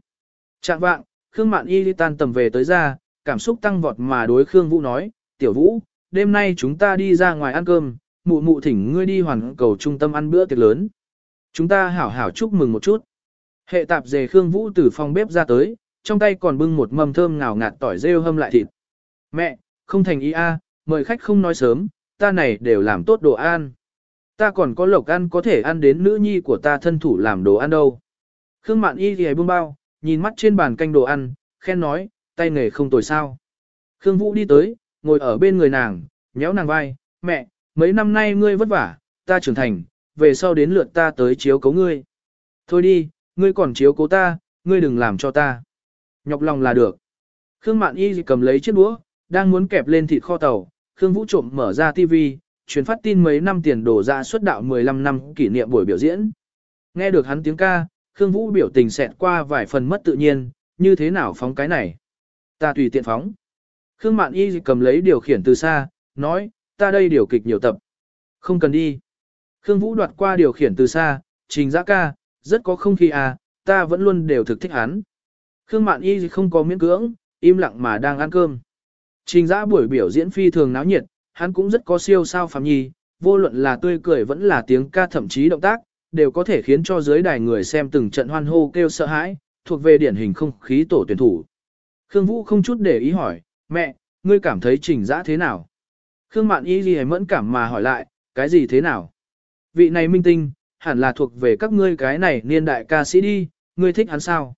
Trạng vạng, Khương Mạn Y tan tầm về tới ra, cảm xúc tăng vọt mà đối Khương Vũ nói, tiểu Vũ, đêm nay chúng ta đi ra ngoài ăn cơm, mụ mụ thỉnh ngươi đi hoàn cầu trung tâm ăn bữa tiệc lớn. Chúng ta hảo hảo chúc mừng một chút. Hệ tạp dề Khương Vũ từ phòng bếp ra tới, trong tay còn bưng một mâm thơm ngào ngạt tỏi rêu hâm lại thịt. Mẹ, không thành ý a, mời khách không nói sớm, ta này đều làm tốt đồ ăn. Ta còn có lộc ăn có thể ăn đến nữ nhi của ta thân thủ làm đồ ăn đâu. Khương Mạn Y thì buông bao, nhìn mắt trên bàn canh đồ ăn, khen nói, tay nghề không tồi sao. Khương Vũ đi tới, ngồi ở bên người nàng, nhéo nàng vai, mẹ, mấy năm nay ngươi vất vả, ta trưởng thành, về sau đến lượt ta tới chiếu cấu ngươi. Thôi đi, ngươi còn chiếu cố ta, ngươi đừng làm cho ta. Nhọc lòng là được. Khương Mạn Y cầm lấy chiếc đũa, đang muốn kẹp lên thịt kho tàu, Khương Vũ trộm mở ra TV, truyền phát tin mấy năm tiền đổ ra dạ xuất đạo 15 năm kỷ niệm buổi biểu diễn. Nghe được hắn tiếng ca, Khương Vũ biểu tình xẹt qua vài phần mất tự nhiên, như thế nào phóng cái này? Ta tùy tiện phóng. Khương Mạn Y cầm lấy điều khiển từ xa, nói, ta đây điều kịch nhiều tập. Không cần đi. Khương Vũ đoạt qua điều khiển từ xa, trình giã ca, rất có không khí à, ta vẫn luôn đều thực thích hắn. Khương Mạn Y không có miễn cưỡng, im lặng mà đang ăn cơm. Trình giã buổi biểu diễn phi thường náo nhiệt, hắn cũng rất có siêu sao phạm nhi, vô luận là tươi cười vẫn là tiếng ca thậm chí động tác, đều có thể khiến cho giới đài người xem từng trận hoan hô kêu sợ hãi, thuộc về điển hình không khí tổ tuyển thủ. Khương Vũ không chút để ý hỏi, mẹ, ngươi cảm thấy trình giã thế nào? Khương Mạn Y gì mẫn cảm mà hỏi lại, cái gì thế nào? Vị này minh tinh, hẳn là thuộc về các ngươi cái này niên đại ca sĩ đi, ngươi thích hắn sao?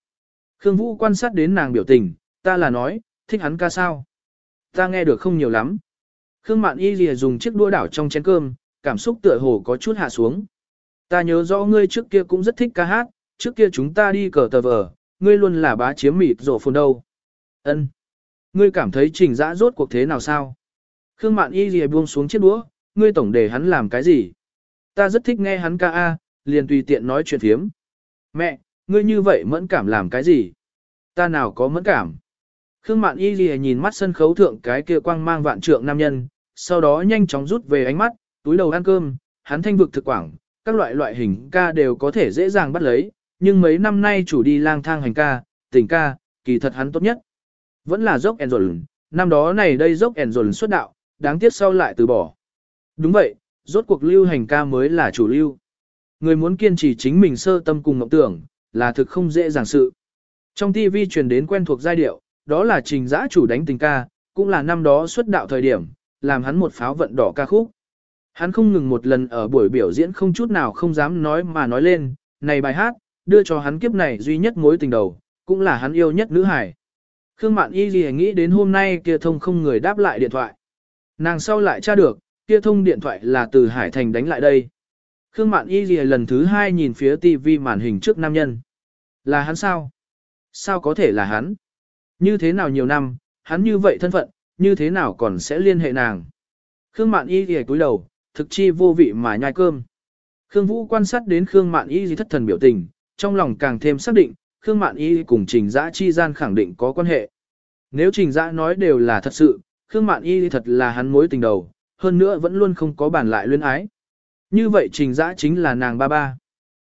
Khương Vũ quan sát đến nàng biểu tình, ta là nói, thích hắn ca sao? Ta nghe được không nhiều lắm. Khương Mạn Y lìa dùng chiếc đũa đảo trong chén cơm, cảm xúc tựa hồ có chút hạ xuống. Ta nhớ rõ ngươi trước kia cũng rất thích ca hát, trước kia chúng ta đi cờ tờ vở, ngươi luôn là bá chiếm mịt rổ phồn đâu. Ân, Ngươi cảm thấy trình dã rốt cuộc thế nào sao? Khương Mạn Y lìa buông xuống chiếc đũa, ngươi tổng để hắn làm cái gì? Ta rất thích nghe hắn ca a, liền tùy tiện nói chuyện phiếm. Mẹ, ngươi như vậy mẫn cảm làm cái gì? Ta nào có mẫn cảm? Khương Mạn Y lìa nhìn mắt sân khấu thượng cái kia quang mang vạn trượng nam nhân, sau đó nhanh chóng rút về ánh mắt, túi đầu ăn cơm, hắn thanh vực thực quảng, các loại loại hình ca đều có thể dễ dàng bắt lấy, nhưng mấy năm nay chủ đi lang thang hành ca, tình ca, kỳ thật hắn tốt nhất. Vẫn là dốc Enzol, năm đó này đây dốc Enzol xuất đạo, đáng tiếc sau lại từ bỏ. Đúng vậy, rốt cuộc lưu hành ca mới là chủ lưu. Người muốn kiên trì chính mình sơ tâm cùng mộng tưởng, là thực không dễ dàng sự. Trong TV truyền đến quen thuộc giai điệu, đó là trình giã chủ đánh tình ca, cũng là năm đó xuất đạo thời điểm, làm hắn một pháo vận đỏ ca khúc. Hắn không ngừng một lần ở buổi biểu diễn không chút nào không dám nói mà nói lên, này bài hát, đưa cho hắn kiếp này duy nhất mối tình đầu, cũng là hắn yêu nhất nữ hải. Khương Mạn Y gì nghĩ đến hôm nay kia thông không người đáp lại điện thoại. Nàng sau lại tra được, kia thông điện thoại là từ Hải Thành đánh lại đây. Khương Mạn Y gì lần thứ hai nhìn phía TV màn hình trước nam nhân. Là hắn sao? Sao có thể là hắn? Như thế nào nhiều năm, hắn như vậy thân phận, như thế nào còn sẽ liên hệ nàng. Khương Mạn Y thì cúi đầu, thực chi vô vị mà nhai cơm. Khương Vũ quan sát đến Khương Mạn Y thất thần biểu tình, trong lòng càng thêm xác định, Khương Mạn Y cùng Trình Dã chi gian khẳng định có quan hệ. Nếu Trình Dã nói đều là thật sự, Khương Mạn Y thật là hắn mối tình đầu, hơn nữa vẫn luôn không có bản lại luyến ái. Như vậy Trình giã chính là nàng ba ba.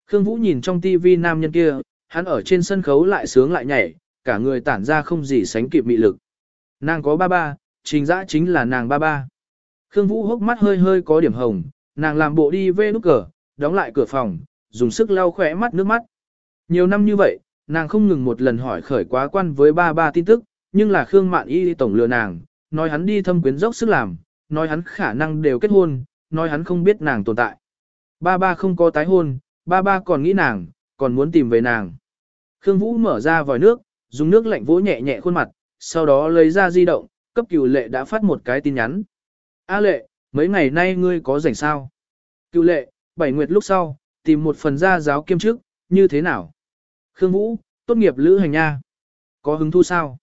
Khương Vũ nhìn trong tivi nam nhân kia, hắn ở trên sân khấu lại sướng lại nhảy, cả người tản ra không gì sánh kịp mị lực. Nàng có ba ba, Trình giã chính là nàng ba ba. Khương Vũ hốc mắt hơi hơi có điểm hồng, nàng làm bộ đi về nút cờ, đóng lại cửa phòng, dùng sức lau khỏe mắt nước mắt. Nhiều năm như vậy, nàng không ngừng một lần hỏi khởi quá quan với ba ba tin tức, nhưng là Khương Mạn Y tổng lừa nàng, nói hắn đi thâm quyến dốc sức làm, nói hắn khả năng đều kết hôn, nói hắn không biết nàng tồn tại. Ba ba không có tái hôn, ba ba còn nghĩ nàng, còn muốn tìm về nàng. Khương Vũ mở ra vòi nước, dùng nước lạnh vỗ nhẹ nhẹ khuôn mặt, sau đó lấy ra di động, cấp cửu lệ đã phát một cái tin nhắn. A lệ, mấy ngày nay ngươi có rảnh sao? Cựu lệ, bảy nguyệt lúc sau, tìm một phần gia giáo kiêm chức, như thế nào? Khương Vũ, tốt nghiệp lữ hành nha. Có hứng thu sao?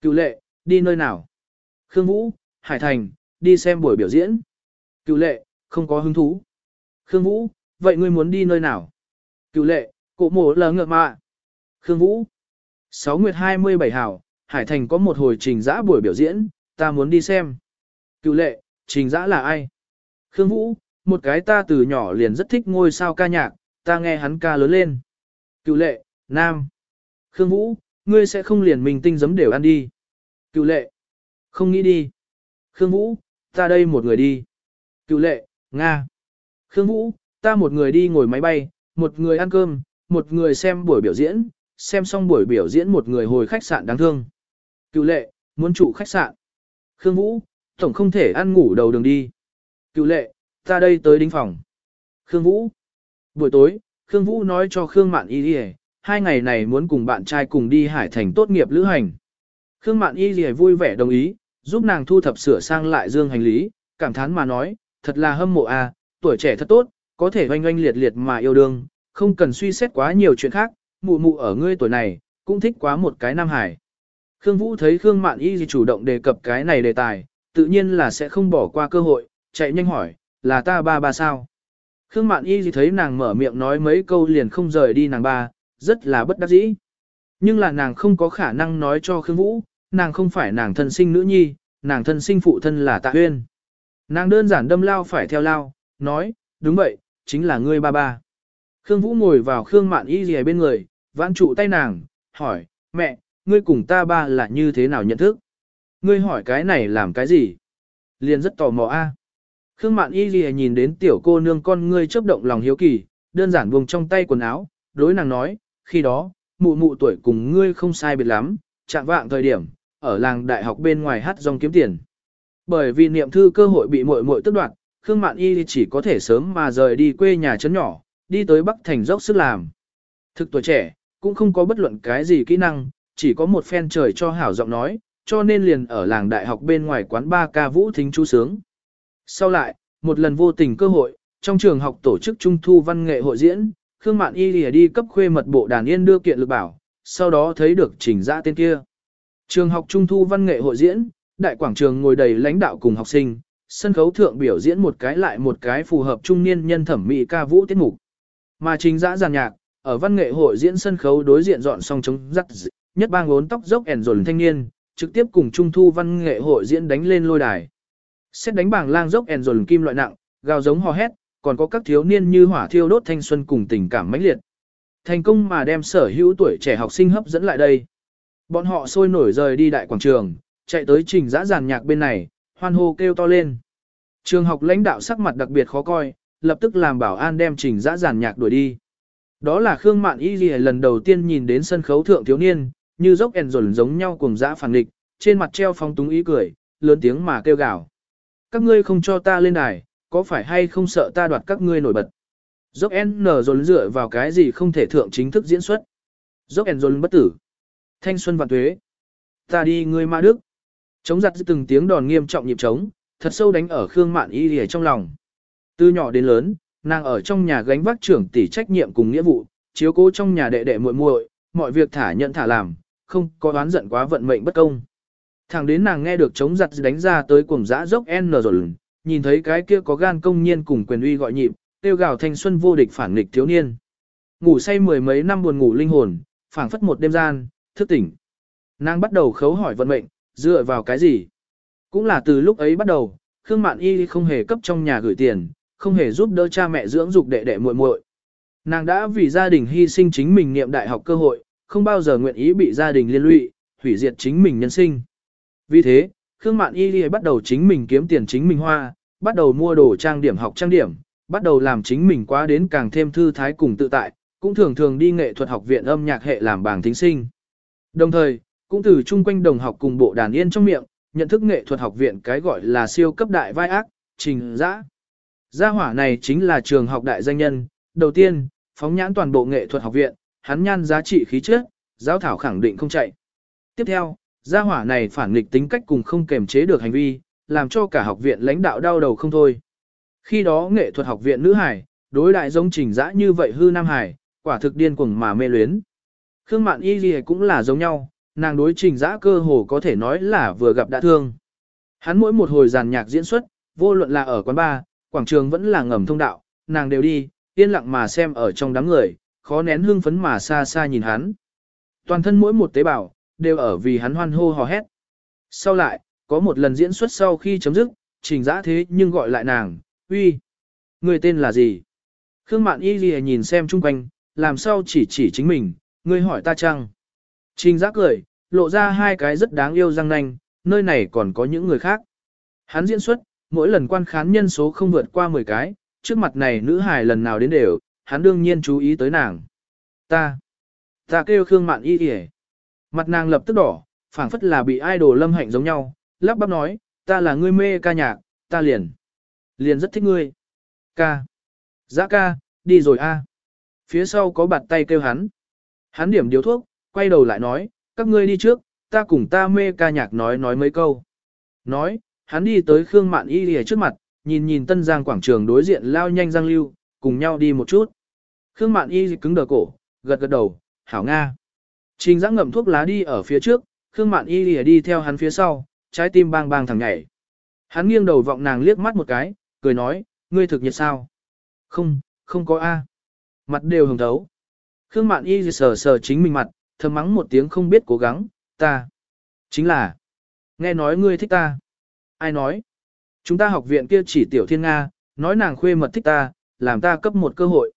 Cựu lệ, đi nơi nào? Khương Vũ, Hải Thành, đi xem buổi biểu diễn. Cựu lệ, không có hứng thú. Khương Vũ, vậy ngươi muốn đi nơi nào? Cựu lệ, cổ mổ lờ ngựa mạ. Khương Vũ, 6 nguyệt 27 hảo, Hải Thành có một hồi trình giã buổi biểu diễn, ta muốn đi xem. Cựu lệ, trình giã là ai? Khương Vũ, một cái ta từ nhỏ liền rất thích ngôi sao ca nhạc, ta nghe hắn ca lớn lên. Cựu lệ, nam. Khương Vũ, ngươi sẽ không liền mình tinh giấm đều ăn đi. Cựu lệ, không nghĩ đi. Khương Vũ, ta đây một người đi. Cựu lệ, Nga. Khương Vũ, ta một người đi ngồi máy bay, một người ăn cơm, một người xem buổi biểu diễn, xem xong buổi biểu diễn một người hồi khách sạn đáng thương. Cựu lệ, muốn trụ khách sạn. Khương Vũ, tổng không thể ăn ngủ đầu đường đi. Cựu lệ, ta đây tới đính phòng. Khương Vũ. Buổi tối, Khương Vũ nói cho Khương Mạn Y đi hai ngày này muốn cùng bạn trai cùng đi Hải Thành tốt nghiệp lữ hành. Khương Mạn Y gì vui vẻ đồng ý, giúp nàng thu thập sửa sang lại dương hành lý, cảm thán mà nói, thật là hâm mộ à, tuổi trẻ thật tốt, có thể oanh oanh liệt liệt mà yêu đương, không cần suy xét quá nhiều chuyện khác, mụ mụ ở ngươi tuổi này, cũng thích quá một cái nam hải. Khương Vũ thấy Khương Mạn Y chủ động đề cập cái này đề tài, tự nhiên là sẽ không bỏ qua cơ hội, chạy nhanh hỏi, là ta ba ba sao? Khương Mạn Y thấy nàng mở miệng nói mấy câu liền không rời đi nàng ba, rất là bất đắc dĩ. Nhưng là nàng không có khả năng nói cho Khương Vũ, nàng không phải nàng thân sinh nữ nhi, nàng thân sinh phụ thân là Tạ Huyên. Nàng đơn giản đâm lao phải theo lao, nói, đúng vậy, chính là ngươi ba ba. Khương Vũ ngồi vào Khương Mạn Y gì bên người, vãn trụ tay nàng, hỏi, mẹ, ngươi cùng ta ba là như thế nào nhận thức? Ngươi hỏi cái này làm cái gì? Liền rất tò mò a. Khương Mạn Y gì nhìn đến tiểu cô nương con ngươi chớp động lòng hiếu kỳ, đơn giản buông trong tay quần áo, đối nàng nói, khi đó, mụ mụ tuổi cùng ngươi không sai biệt lắm, chạm vạng thời điểm, ở làng đại học bên ngoài hát rong kiếm tiền. Bởi vì niệm thư cơ hội bị muội muội tức đoạt, Khương Mạn Y chỉ có thể sớm mà rời đi quê nhà trấn nhỏ, đi tới Bắc Thành dốc sức làm. Thực tuổi trẻ, cũng không có bất luận cái gì kỹ năng, chỉ có một phen trời cho hảo giọng nói, cho nên liền ở làng đại học bên ngoài quán ba ca vũ thính chú sướng. Sau lại, một lần vô tình cơ hội, trong trường học tổ chức trung thu văn nghệ hội diễn, Khương Mạn Y lìa đi cấp khuê mật bộ đàn yên đưa kiện lực bảo, sau đó thấy được trình ra tên kia. Trường học trung thu văn nghệ hội diễn, đại quảng trường ngồi đầy lãnh đạo cùng học sinh, sân khấu thượng biểu diễn một cái lại một cái phù hợp trung niên nhân thẩm mỹ ca vũ tiết mục. Mà chính dã giàn nhạc, ở văn nghệ hội diễn sân khấu đối diện dọn xong chống rắc nhất bang ngốn tóc dốc ẻn rồn thanh niên, trực tiếp cùng trung thu văn nghệ hội diễn đánh lên lôi đài. Xét đánh bảng lang dốc ẻn rồn kim loại nặng, gào giống hò hét, còn có các thiếu niên như hỏa thiêu đốt thanh xuân cùng tình cảm mãnh liệt. Thành công mà đem sở hữu tuổi trẻ học sinh hấp dẫn lại đây. Bọn họ sôi nổi rời đi đại quảng trường, chạy tới trình dã giàn nhạc bên này, hoan hô kêu to lên. Trường học lãnh đạo sắc mặt đặc biệt khó coi, lập tức làm bảo an đem trình dã giàn nhạc đuổi đi. Đó là Khương Mạn Y Ghi lần đầu tiên nhìn đến sân khấu thượng thiếu niên, như dốc ẻn rồn giống nhau cùng dã phản nghịch, trên mặt treo phong túng ý cười, lớn tiếng mà kêu gào. Các ngươi không cho ta lên đài, có phải hay không sợ ta đoạt các ngươi nổi bật? Dốc N dồn dựa vào cái gì không thể thượng chính thức diễn xuất? Dốc N dồn bất tử. Thanh xuân vạn tuế. Ta đi ngươi ma đức. Chống giặt từng tiếng đòn nghiêm trọng nhịp trống, thật sâu đánh ở Khương Mạn Y Lìa trong lòng. Từ nhỏ đến lớn, nàng ở trong nhà gánh vác trưởng tỷ trách nhiệm cùng nghĩa vụ, chiếu cố trong nhà đệ đệ muội muội, mọi việc thả nhận thả làm, không có đoán giận quá vận mệnh bất công. Thẳng đến nàng nghe được chống giặt đánh ra tới cuồng dã dốc N rồi, nhìn thấy cái kia có gan công nhiên cùng quyền uy gọi nhịp, tiêu gào thanh xuân vô địch phản nghịch thiếu niên. Ngủ say mười mấy năm buồn ngủ linh hồn, phảng phất một đêm gian, thức tỉnh. Nàng bắt đầu khấu hỏi vận mệnh, dựa vào cái gì? Cũng là từ lúc ấy bắt đầu, Khương Mạn Y không hề cấp trong nhà gửi tiền, không hề giúp đỡ cha mẹ dưỡng dục đệ đệ muội muội. Nàng đã vì gia đình hy sinh chính mình niệm đại học cơ hội, không bao giờ nguyện ý bị gia đình liên lụy, hủy diệt chính mình nhân sinh. Vì thế, Khương Mạn Y bắt đầu chính mình kiếm tiền chính mình hoa, bắt đầu mua đồ trang điểm học trang điểm, bắt đầu làm chính mình quá đến càng thêm thư thái cùng tự tại, cũng thường thường đi nghệ thuật học viện âm nhạc hệ làm bảng thính sinh. Đồng thời, cũng từ chung quanh đồng học cùng bộ đàn yên trong miệng, nhận thức nghệ thuật học viện cái gọi là siêu cấp đại vai ác, trình dã. Gia hỏa này chính là trường học đại danh nhân, đầu tiên, phóng nhãn toàn bộ nghệ thuật học viện, hắn nhan giá trị khí chất, giáo thảo khẳng định không chạy. Tiếp theo, gia hỏa này phản nghịch tính cách cùng không kềm chế được hành vi, làm cho cả học viện lãnh đạo đau đầu không thôi. Khi đó nghệ thuật học viện nữ hải, đối đại giống trình dã như vậy hư nam hải, quả thực điên cuồng mà mê luyến. Khương Mạn Y Ghi cũng là giống nhau, nàng đối trình giã cơ hồ có thể nói là vừa gặp đã thương. Hắn mỗi một hồi giàn nhạc diễn xuất, vô luận là ở quán bar, quảng trường vẫn là ngầm thông đạo, nàng đều đi, yên lặng mà xem ở trong đám người, khó nén hương phấn mà xa xa nhìn hắn. Toàn thân mỗi một tế bào, đều ở vì hắn hoan hô hò hét. Sau lại, có một lần diễn xuất sau khi chấm dứt, trình giã thế nhưng gọi lại nàng, uy, người tên là gì? Khương Mạn Y Ghi nhìn xem chung quanh, làm sao chỉ chỉ chính mình, Ngươi hỏi ta chăng? Trình giác cười, lộ ra hai cái rất đáng yêu răng nanh, nơi này còn có những người khác. Hắn diễn xuất, mỗi lần quan khán nhân số không vượt qua 10 cái, trước mặt này nữ hài lần nào đến đều, hắn đương nhiên chú ý tới nàng. Ta, ta kêu Khương Mạn Y Y. Mặt nàng lập tức đỏ, phảng phất là bị idol lâm hạnh giống nhau, lắp bắp nói, ta là ngươi mê ca nhạc, ta liền, liền rất thích ngươi. Ca, giã ca, đi rồi a. Phía sau có bạt tay kêu hắn. Hắn điểm điếu thuốc, quay đầu lại nói, các ngươi đi trước, ta cùng ta mê ca nhạc nói nói mấy câu. Nói, hắn đi tới Khương Mạn Y lìa trước mặt, nhìn nhìn Tân Giang quảng trường đối diện lao nhanh Giang Lưu, cùng nhau đi một chút. Khương Mạn Y cứng đờ cổ, gật gật đầu, hảo Nga. Trình giã ngậm thuốc lá đi ở phía trước, Khương Mạn Y lìa đi theo hắn phía sau, trái tim bang bang thẳng nhảy. Hắn nghiêng đầu vọng nàng liếc mắt một cái, cười nói, ngươi thực nhiệt sao? Không, không có A. Mặt đều hồng thấu. Khương Mạn Y sờ sờ chính mình mặt, thầm mắng một tiếng không biết cố gắng, ta. Chính là, nghe nói ngươi thích ta. Ai nói? Chúng ta học viện kia chỉ tiểu thiên Nga, nói nàng khuê mật thích ta, làm ta cấp một cơ hội.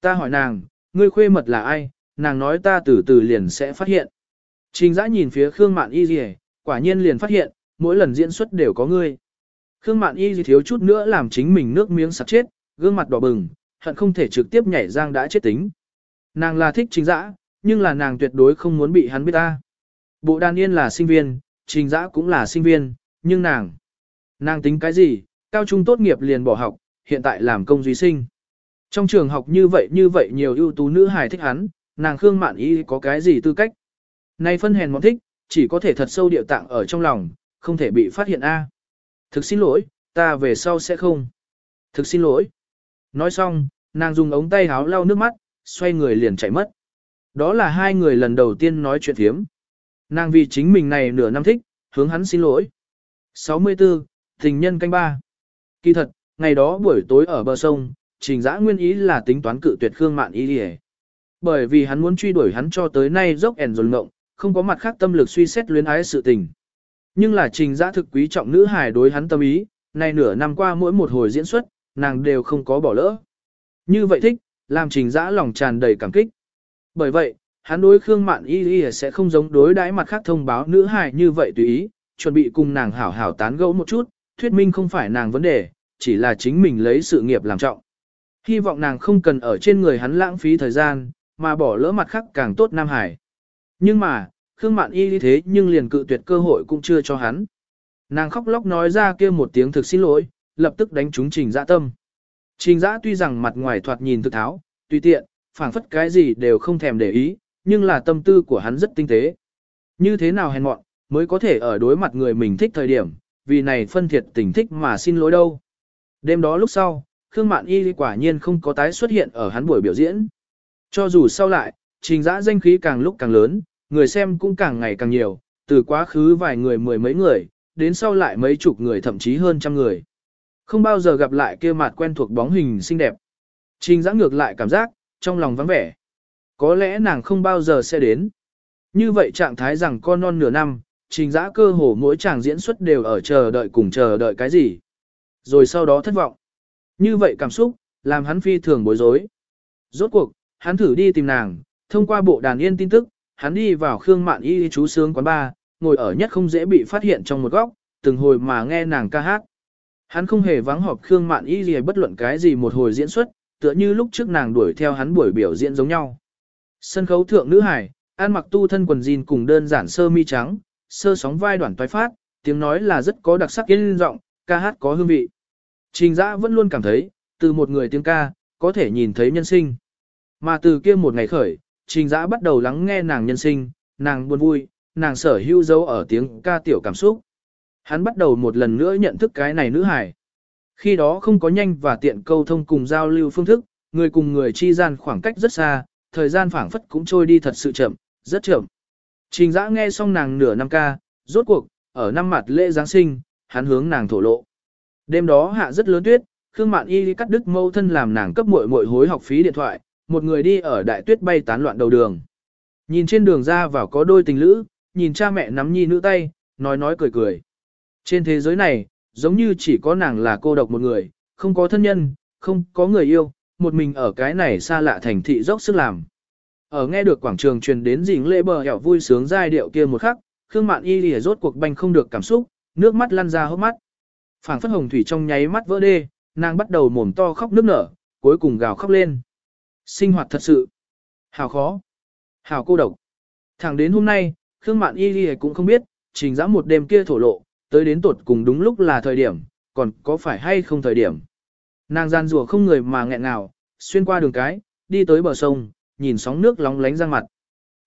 Ta hỏi nàng, ngươi khuê mật là ai, nàng nói ta từ từ liền sẽ phát hiện. Trình giã nhìn phía Khương Mạn Y gì quả nhiên liền phát hiện, mỗi lần diễn xuất đều có ngươi. Khương Mạn Y gì thiếu chút nữa làm chính mình nước miếng sặc chết, gương mặt đỏ bừng, hận không thể trực tiếp nhảy giang đã chết tính. Nàng là thích trình dã, nhưng là nàng tuyệt đối không muốn bị hắn biết ta. Bộ đàn yên là sinh viên, trình dã cũng là sinh viên, nhưng nàng, nàng tính cái gì, cao trung tốt nghiệp liền bỏ học, hiện tại làm công duy sinh. Trong trường học như vậy như vậy nhiều ưu tú nữ hài thích hắn, nàng Khương Mạn Y có cái gì tư cách. Này phân hèn món thích, chỉ có thể thật sâu điệu tạng ở trong lòng, không thể bị phát hiện a. Thực xin lỗi, ta về sau sẽ không. Thực xin lỗi. Nói xong, nàng dùng ống tay háo lau nước mắt, xoay người liền chạy mất. Đó là hai người lần đầu tiên nói chuyện thiếm. Nàng vì chính mình này nửa năm thích, hướng hắn xin lỗi. 64. Tình nhân canh ba. Kỳ thật, ngày đó buổi tối ở bờ sông, trình dã nguyên ý là tính toán cự tuyệt Khương Mạn ý đi Bởi vì hắn muốn truy đuổi hắn cho tới nay dốc ẻn dồn ngộng, không có mặt khác tâm lực suy xét luyến ái sự tình. Nhưng là trình dã thực quý trọng nữ hài đối hắn tâm ý, nay nửa năm qua mỗi một hồi diễn xuất, nàng đều không có bỏ lỡ. Như vậy thích, làm trình dã lòng tràn đầy cảm kích. Bởi vậy, hắn đối Khương Mạn Y Y sẽ không giống đối đãi mặt khác thông báo nữ hài như vậy tùy ý, chuẩn bị cùng nàng hảo hảo tán gẫu một chút, thuyết minh không phải nàng vấn đề, chỉ là chính mình lấy sự nghiệp làm trọng. Hy vọng nàng không cần ở trên người hắn lãng phí thời gian, mà bỏ lỡ mặt khác càng tốt Nam Hải. Nhưng mà, Khương Mạn Y như thế nhưng liền cự tuyệt cơ hội cũng chưa cho hắn. Nàng khóc lóc nói ra kia một tiếng thực xin lỗi, lập tức đánh trúng trình dã tâm. Trình Giã tuy rằng mặt ngoài thoạt nhìn thực tháo, tùy tiện, phảng phất cái gì đều không thèm để ý, nhưng là tâm tư của hắn rất tinh tế. Như thế nào hèn mọn, mới có thể ở đối mặt người mình thích thời điểm, vì này phân thiệt tình thích mà xin lỗi đâu. Đêm đó lúc sau, Khương Mạn Y quả nhiên không có tái xuất hiện ở hắn buổi biểu diễn. Cho dù sau lại, trình Giã danh khí càng lúc càng lớn, người xem cũng càng ngày càng nhiều, từ quá khứ vài người mười mấy người, đến sau lại mấy chục người thậm chí hơn trăm người. Không bao giờ gặp lại kia mặt quen thuộc bóng hình xinh đẹp. Trình giã ngược lại cảm giác, trong lòng vắng vẻ. Có lẽ nàng không bao giờ sẽ đến. Như vậy trạng thái rằng con non nửa năm, trình giã cơ hồ mỗi chàng diễn xuất đều ở chờ đợi cùng chờ đợi cái gì. Rồi sau đó thất vọng. Như vậy cảm xúc, làm hắn phi thường bối rối. Rốt cuộc, hắn thử đi tìm nàng, thông qua bộ đàn yên tin tức, hắn đi vào Khương Mạn Y chú sướng quán ba, ngồi ở nhất không dễ bị phát hiện trong một góc, từng hồi mà nghe nàng ca hát. Hắn không hề vắng họp Khương Mạn Y gì bất luận cái gì một hồi diễn xuất, tựa như lúc trước nàng đuổi theo hắn buổi biểu diễn giống nhau. Sân khấu thượng nữ hải, ăn mặc tu thân quần jean cùng đơn giản sơ mi trắng, sơ sóng vai đoạn toái phát, tiếng nói là rất có đặc sắc yên giọng, ca hát có hương vị. Trình Dã vẫn luôn cảm thấy, từ một người tiếng ca, có thể nhìn thấy nhân sinh. Mà từ kia một ngày khởi, Trình Dã bắt đầu lắng nghe nàng nhân sinh, nàng buồn vui, nàng sở hữu dấu ở tiếng ca tiểu cảm xúc. Hắn bắt đầu một lần nữa nhận thức cái này nữ hải. Khi đó không có nhanh và tiện câu thông cùng giao lưu phương thức, người cùng người chi gian khoảng cách rất xa, thời gian phảng phất cũng trôi đi thật sự chậm, rất chậm. Trình Dã nghe xong nàng nửa năm ca, rốt cuộc, ở năm mặt lễ Giáng sinh, hắn hướng nàng thổ lộ. Đêm đó hạ rất lớn tuyết, Khương Mạn Y cắt đứt mâu thân làm nàng cấp muội muội hối học phí điện thoại, một người đi ở đại tuyết bay tán loạn đầu đường. Nhìn trên đường ra vào có đôi tình lữ, nhìn cha mẹ nắm nhi nữ tay, nói nói cười cười. Trên thế giới này, giống như chỉ có nàng là cô độc một người, không có thân nhân, không có người yêu, một mình ở cái này xa lạ thành thị dốc sức làm. Ở nghe được quảng trường truyền đến dình lễ bờ hẻo vui sướng giai điệu kia một khắc, Khương Mạn Y lìa rốt cuộc banh không được cảm xúc, nước mắt lăn ra hốc mắt. Phảng phất hồng thủy trong nháy mắt vỡ đê, nàng bắt đầu mồm to khóc nước nở, cuối cùng gào khóc lên. Sinh hoạt thật sự. Hào khó. Hào cô độc. Thẳng đến hôm nay, Khương Mạn Y lìa cũng không biết, trình giã một đêm kia thổ lộ, tới đến tột cùng đúng lúc là thời điểm, còn có phải hay không thời điểm. Nàng gian rùa không người mà nghẹn nào, xuyên qua đường cái, đi tới bờ sông, nhìn sóng nước lóng lánh giang mặt.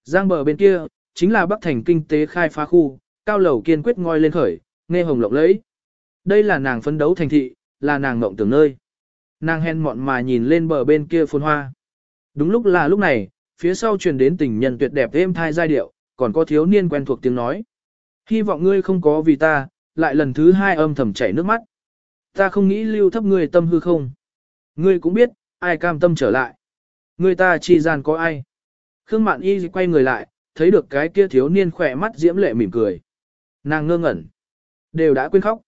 Giang bờ bên kia, chính là Bắc Thành kinh tế khai phá khu, cao lầu kiên quyết ngoi lên khởi, nghe hồng lộng lẫy. Đây là nàng phấn đấu thành thị, là nàng mộng tưởng nơi. Nàng hèn mọn mà nhìn lên bờ bên kia phồn hoa. Đúng lúc là lúc này, phía sau truyền đến tình nhân tuyệt đẹp êm thai giai điệu, còn có thiếu niên quen thuộc tiếng nói. Hy vọng ngươi không có vì ta, lại lần thứ hai âm thầm chảy nước mắt. Ta không nghĩ lưu thấp ngươi tâm hư không. Ngươi cũng biết, ai cam tâm trở lại. Ngươi ta chi gian có ai. Khương Mạn Y quay người lại, thấy được cái kia thiếu niên khỏe mắt diễm lệ mỉm cười. Nàng ngơ ngẩn. Đều đã quên khóc.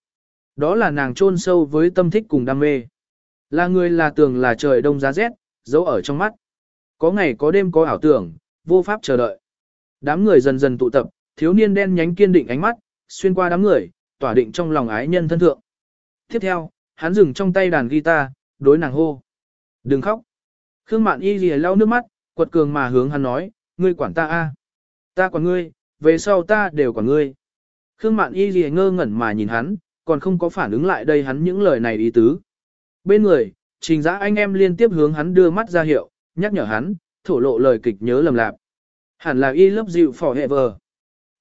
Đó là nàng chôn sâu với tâm thích cùng đam mê. Là người là tường là trời đông giá rét, giấu ở trong mắt. Có ngày có đêm có ảo tưởng, vô pháp chờ đợi. Đám người dần dần tụ tập, thiếu niên đen nhánh kiên định ánh mắt, xuyên qua đám người, tỏa định trong lòng ái nhân thân thượng. Tiếp theo, hắn dừng trong tay đàn guitar, đối nàng hô. Đừng khóc. Khương Mạn Y lìa lau nước mắt, quật cường mà hướng hắn nói, ngươi quản ta a, Ta quản ngươi, về sau ta đều quản ngươi. Khương Mạn Y lìa ngơ ngẩn mà nhìn hắn, còn không có phản ứng lại đây hắn những lời này ý tứ. Bên người, trình giã anh em liên tiếp hướng hắn đưa mắt ra hiệu, nhắc nhở hắn, thổ lộ lời kịch nhớ lầm lạc. Hẳn là y lớp dịu phỏ hệ vờ.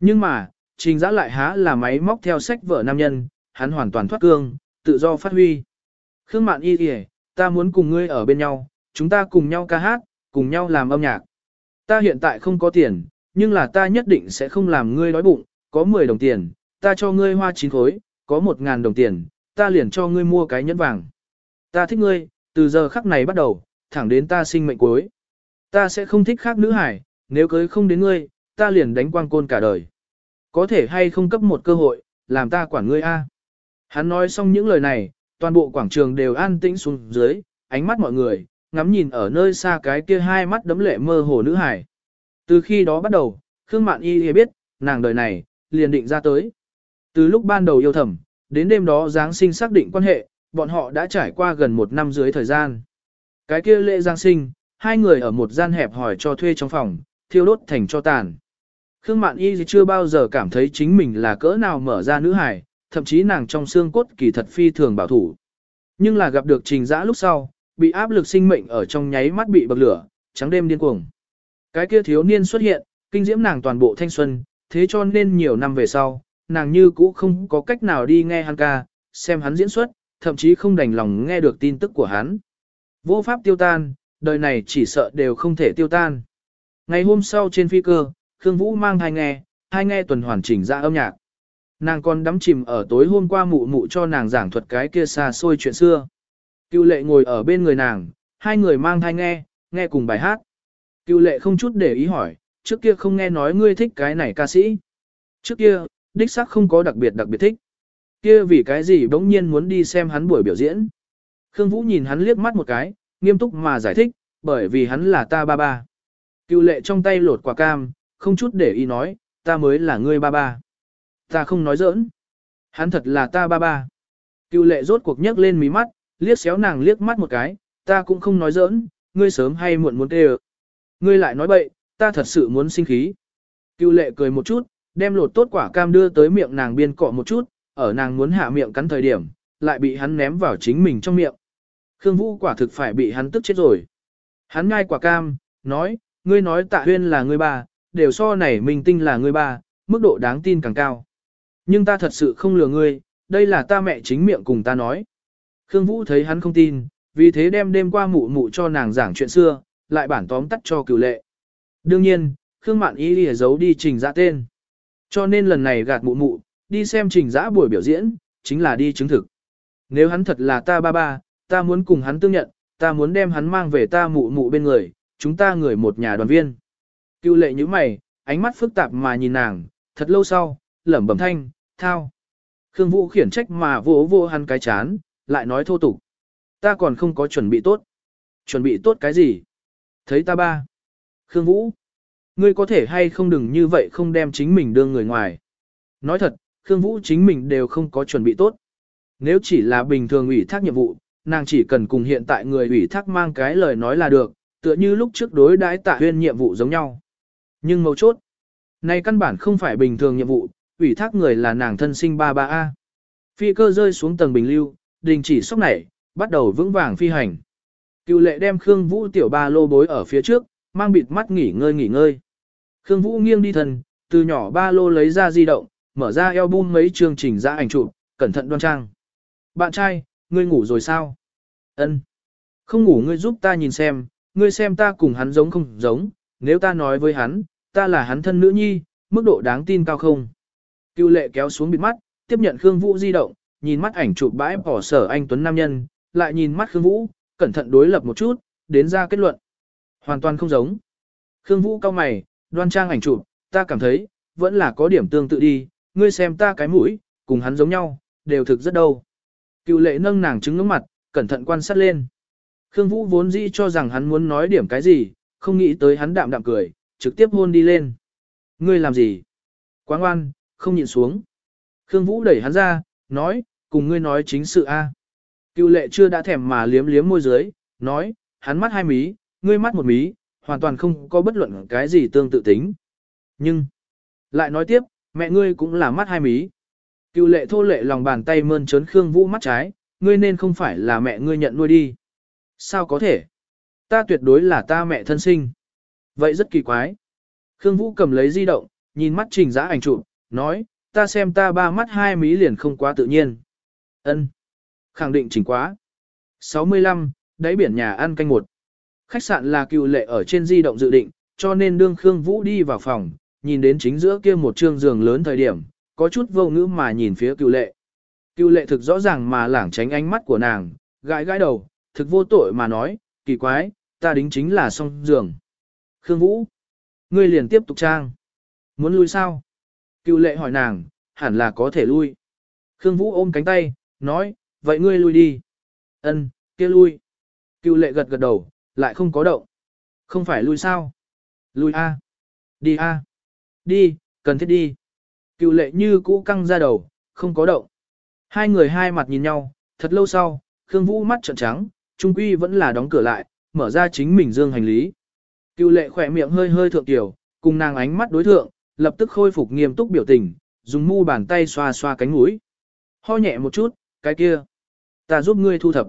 Nhưng mà, trình giã lại há là máy móc theo sách vợ nam nhân, hắn hoàn toàn thoát cương, tự do phát huy. Khương Mạn Y kìa, ta muốn cùng ngươi ở bên nhau, chúng ta cùng nhau ca hát, cùng nhau làm âm nhạc. Ta hiện tại không có tiền, nhưng là ta nhất định sẽ không làm ngươi đói bụng, có 10 đồng tiền, ta cho ngươi hoa chín khối, có 1.000 đồng tiền, ta liền cho ngươi mua cái nhẫn vàng. Ta thích ngươi, từ giờ khắc này bắt đầu, thẳng đến ta sinh mệnh cuối. Ta sẽ không thích khác nữ hải, nếu cưới không đến ngươi, ta liền đánh quang côn cả đời. Có thể hay không cấp một cơ hội, làm ta quản ngươi a. Hắn nói xong những lời này, toàn bộ quảng trường đều an tĩnh xuống dưới, ánh mắt mọi người, ngắm nhìn ở nơi xa cái kia hai mắt đấm lệ mơ hồ nữ hải. Từ khi đó bắt đầu, Khương Mạn Y biết, nàng đời này, liền định ra tới. Từ lúc ban đầu yêu thầm, đến đêm đó Giáng sinh xác định quan hệ, bọn họ đã trải qua gần một năm dưới thời gian. Cái kia lễ Giáng sinh, hai người ở một gian hẹp hỏi cho thuê trong phòng, thiêu đốt thành cho tàn. Khương Mạn Y chưa bao giờ cảm thấy chính mình là cỡ nào mở ra nữ hải, thậm chí nàng trong xương cốt kỳ thật phi thường bảo thủ. Nhưng là gặp được trình giã lúc sau, bị áp lực sinh mệnh ở trong nháy mắt bị bậc lửa, trắng đêm điên cuồng. Cái kia thiếu niên xuất hiện, kinh diễm nàng toàn bộ thanh xuân, thế cho nên nhiều năm về sau, nàng như cũ không có cách nào đi nghe hắn ca, xem hắn diễn xuất, thậm chí không đành lòng nghe được tin tức của hắn. Vô pháp tiêu tan, đời này chỉ sợ đều không thể tiêu tan. Ngày hôm sau trên phi cơ, Khương Vũ mang thai nghe, hai nghe tuần hoàn chỉnh ra âm nhạc. Nàng còn đắm chìm ở tối hôm qua mụ mụ cho nàng giảng thuật cái kia xa xôi chuyện xưa. Cựu lệ ngồi ở bên người nàng, hai người mang thai nghe, nghe cùng bài hát. Cựu lệ không chút để ý hỏi, trước kia không nghe nói ngươi thích cái này ca sĩ. Trước kia, đích xác không có đặc biệt đặc biệt thích. Kia vì cái gì bỗng nhiên muốn đi xem hắn buổi biểu diễn. Khương Vũ nhìn hắn liếc mắt một cái, nghiêm túc mà giải thích, bởi vì hắn là ta ba ba. Cựu lệ trong tay lột quả cam, không chút để ý nói, ta mới là ngươi ba ba. Ta không nói giỡn. Hắn thật là ta ba ba. Cựu lệ rốt cuộc nhấc lên mí mắt, liếc xéo nàng liếc mắt một cái, ta cũng không nói giỡn, ngươi sớm hay muộn muốn tê Ngươi lại nói bậy, ta thật sự muốn sinh khí. Cựu lệ cười một chút, đem lột tốt quả cam đưa tới miệng nàng biên cọ một chút, ở nàng muốn hạ miệng cắn thời điểm, lại bị hắn ném vào chính mình trong miệng. Khương Vũ quả thực phải bị hắn tức chết rồi. Hắn ngai quả cam, nói, ngươi nói tạ huyên là ngươi ba, đều so này minh tinh là ngươi ba, mức độ đáng tin càng cao. Nhưng ta thật sự không lừa ngươi, đây là ta mẹ chính miệng cùng ta nói. Khương Vũ thấy hắn không tin, vì thế đem đêm qua mụ mụ cho nàng giảng chuyện xưa, lại bản tóm tắt cho cửu lệ. Đương nhiên, Khương Mạn Y lìa giấu đi trình giã tên. Cho nên lần này gạt mụ mụ, đi xem trình giã buổi biểu diễn, chính là đi chứng thực. Nếu hắn thật là ta ba ba, ta muốn cùng hắn tương nhận, ta muốn đem hắn mang về ta mụ mụ bên người, chúng ta người một nhà đoàn viên cưu lệ như mày, ánh mắt phức tạp mà nhìn nàng, thật lâu sau, lẩm bẩm thanh, thao. Khương Vũ khiển trách mà vỗ vô hắn cái chán, lại nói thô tục. Ta còn không có chuẩn bị tốt. Chuẩn bị tốt cái gì? Thấy ta ba. Khương Vũ. Ngươi có thể hay không đừng như vậy không đem chính mình đưa người ngoài. Nói thật, Khương Vũ chính mình đều không có chuẩn bị tốt. Nếu chỉ là bình thường ủy thác nhiệm vụ, nàng chỉ cần cùng hiện tại người ủy thác mang cái lời nói là được, tựa như lúc trước đối đãi tạ huyên nhiệm vụ giống nhau. Nhưng mấu chốt, này căn bản không phải bình thường nhiệm vụ, ủy thác người là nàng thân sinh ba ba a Phi cơ rơi xuống tầng bình lưu, đình chỉ sốc nảy, bắt đầu vững vàng phi hành. Cựu lệ đem Khương Vũ tiểu ba lô bối ở phía trước, mang bịt mắt nghỉ ngơi nghỉ ngơi. Khương Vũ nghiêng đi thần, từ nhỏ ba lô lấy ra di động, mở ra album mấy chương trình ra ảnh chụp, cẩn thận đoan trang. Bạn trai, ngươi ngủ rồi sao? Ân. Không ngủ ngươi giúp ta nhìn xem, ngươi xem ta cùng hắn giống không giống, nếu ta nói với hắn, ta là hắn thân nữ nhi, mức độ đáng tin cao không? Cưu lệ kéo xuống bịt mắt, tiếp nhận Khương Vũ di động, nhìn mắt ảnh chụp bãi bỏ sở anh Tuấn Nam Nhân, lại nhìn mắt Khương Vũ, cẩn thận đối lập một chút, đến ra kết luận. Hoàn toàn không giống. Khương Vũ cao mày, đoan trang ảnh chụp, ta cảm thấy, vẫn là có điểm tương tự đi, ngươi xem ta cái mũi, cùng hắn giống nhau, đều thực rất đâu. Cựu lệ nâng nàng trứng ngưỡng mặt, cẩn thận quan sát lên. Khương Vũ vốn dĩ cho rằng hắn muốn nói điểm cái gì, không nghĩ tới hắn đạm đạm cười, trực tiếp hôn đi lên. Ngươi làm gì? Quá ngoan, không nhịn xuống. Khương Vũ đẩy hắn ra, nói, cùng ngươi nói chính sự a. Cựu lệ chưa đã thèm mà liếm liếm môi dưới, nói, hắn mắt hai mí, ngươi mắt một mí, hoàn toàn không có bất luận cái gì tương tự tính. Nhưng, lại nói tiếp, mẹ ngươi cũng là mắt hai mí. Cựu lệ thô lệ lòng bàn tay mơn trớn Khương Vũ mắt trái, ngươi nên không phải là mẹ ngươi nhận nuôi đi. Sao có thể? Ta tuyệt đối là ta mẹ thân sinh. Vậy rất kỳ quái. Khương Vũ cầm lấy di động, nhìn mắt trình giã ảnh chụp, nói, ta xem ta ba mắt hai mí liền không quá tự nhiên. Ân, Khẳng định chỉnh quá. 65, đáy biển nhà ăn canh một. Khách sạn là cựu lệ ở trên di động dự định, cho nên đương Khương Vũ đi vào phòng, nhìn đến chính giữa kia một trương giường lớn thời điểm, có chút vô ngữ mà nhìn phía cựu lệ. Cựu lệ thực rõ ràng mà lảng tránh ánh mắt của nàng, gãi gãi đầu, thực vô tội mà nói, kỳ quái, ta đính chính là song giường. Khương Vũ, ngươi liền tiếp tục trang. Muốn lui sao? Cựu lệ hỏi nàng, hẳn là có thể lui. Khương Vũ ôm cánh tay, nói, vậy ngươi lui đi. Ân, kia lui. Cựu lệ gật gật đầu, lại không có động. Không phải lui sao? Lui a. Đi a. Đi, cần thiết đi. Cựu lệ như cũ căng ra đầu, không có động. Hai người hai mặt nhìn nhau, thật lâu sau, Khương Vũ mắt trợn trắng, trung quy vẫn là đóng cửa lại, mở ra chính mình dương hành lý. Cựu lệ khỏe miệng hơi hơi thượng tiểu, cùng nàng ánh mắt đối thượng, lập tức khôi phục nghiêm túc biểu tình, dùng mu bàn tay xoa xoa cánh mũi. Ho nhẹ một chút, cái kia. Ta giúp ngươi thu thập.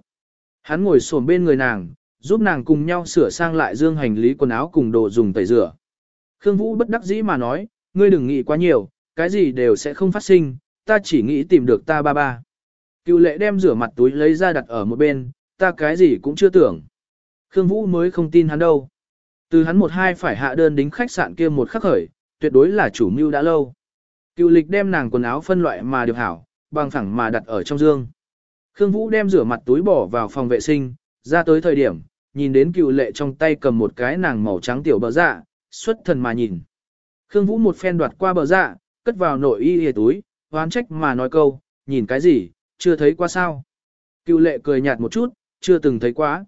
Hắn ngồi xổm bên người nàng, giúp nàng cùng nhau sửa sang lại dương hành lý quần áo cùng đồ dùng tẩy rửa. Khương Vũ bất đắc dĩ mà nói, ngươi đừng nghĩ quá nhiều, cái gì đều sẽ không phát sinh, ta chỉ nghĩ tìm được ta ba ba. Cựu lệ đem rửa mặt túi lấy ra đặt ở một bên, ta cái gì cũng chưa tưởng. Khương Vũ mới không tin hắn đâu. Từ hắn một hai phải hạ đơn đính khách sạn kia một khắc khởi, tuyệt đối là chủ mưu đã lâu. Cựu lịch đem nàng quần áo phân loại mà được hảo, bằng phẳng mà đặt ở trong dương. Khương Vũ đem rửa mặt túi bỏ vào phòng vệ sinh, ra tới thời điểm, nhìn đến cựu lệ trong tay cầm một cái nàng màu trắng tiểu bờ dạ, xuất thần mà nhìn. Khương Vũ một phen đoạt qua bờ dạ, cất vào nội y hề túi, hoán trách mà nói câu, nhìn cái gì, chưa thấy qua sao. Cựu lệ cười nhạt một chút, chưa từng thấy quá.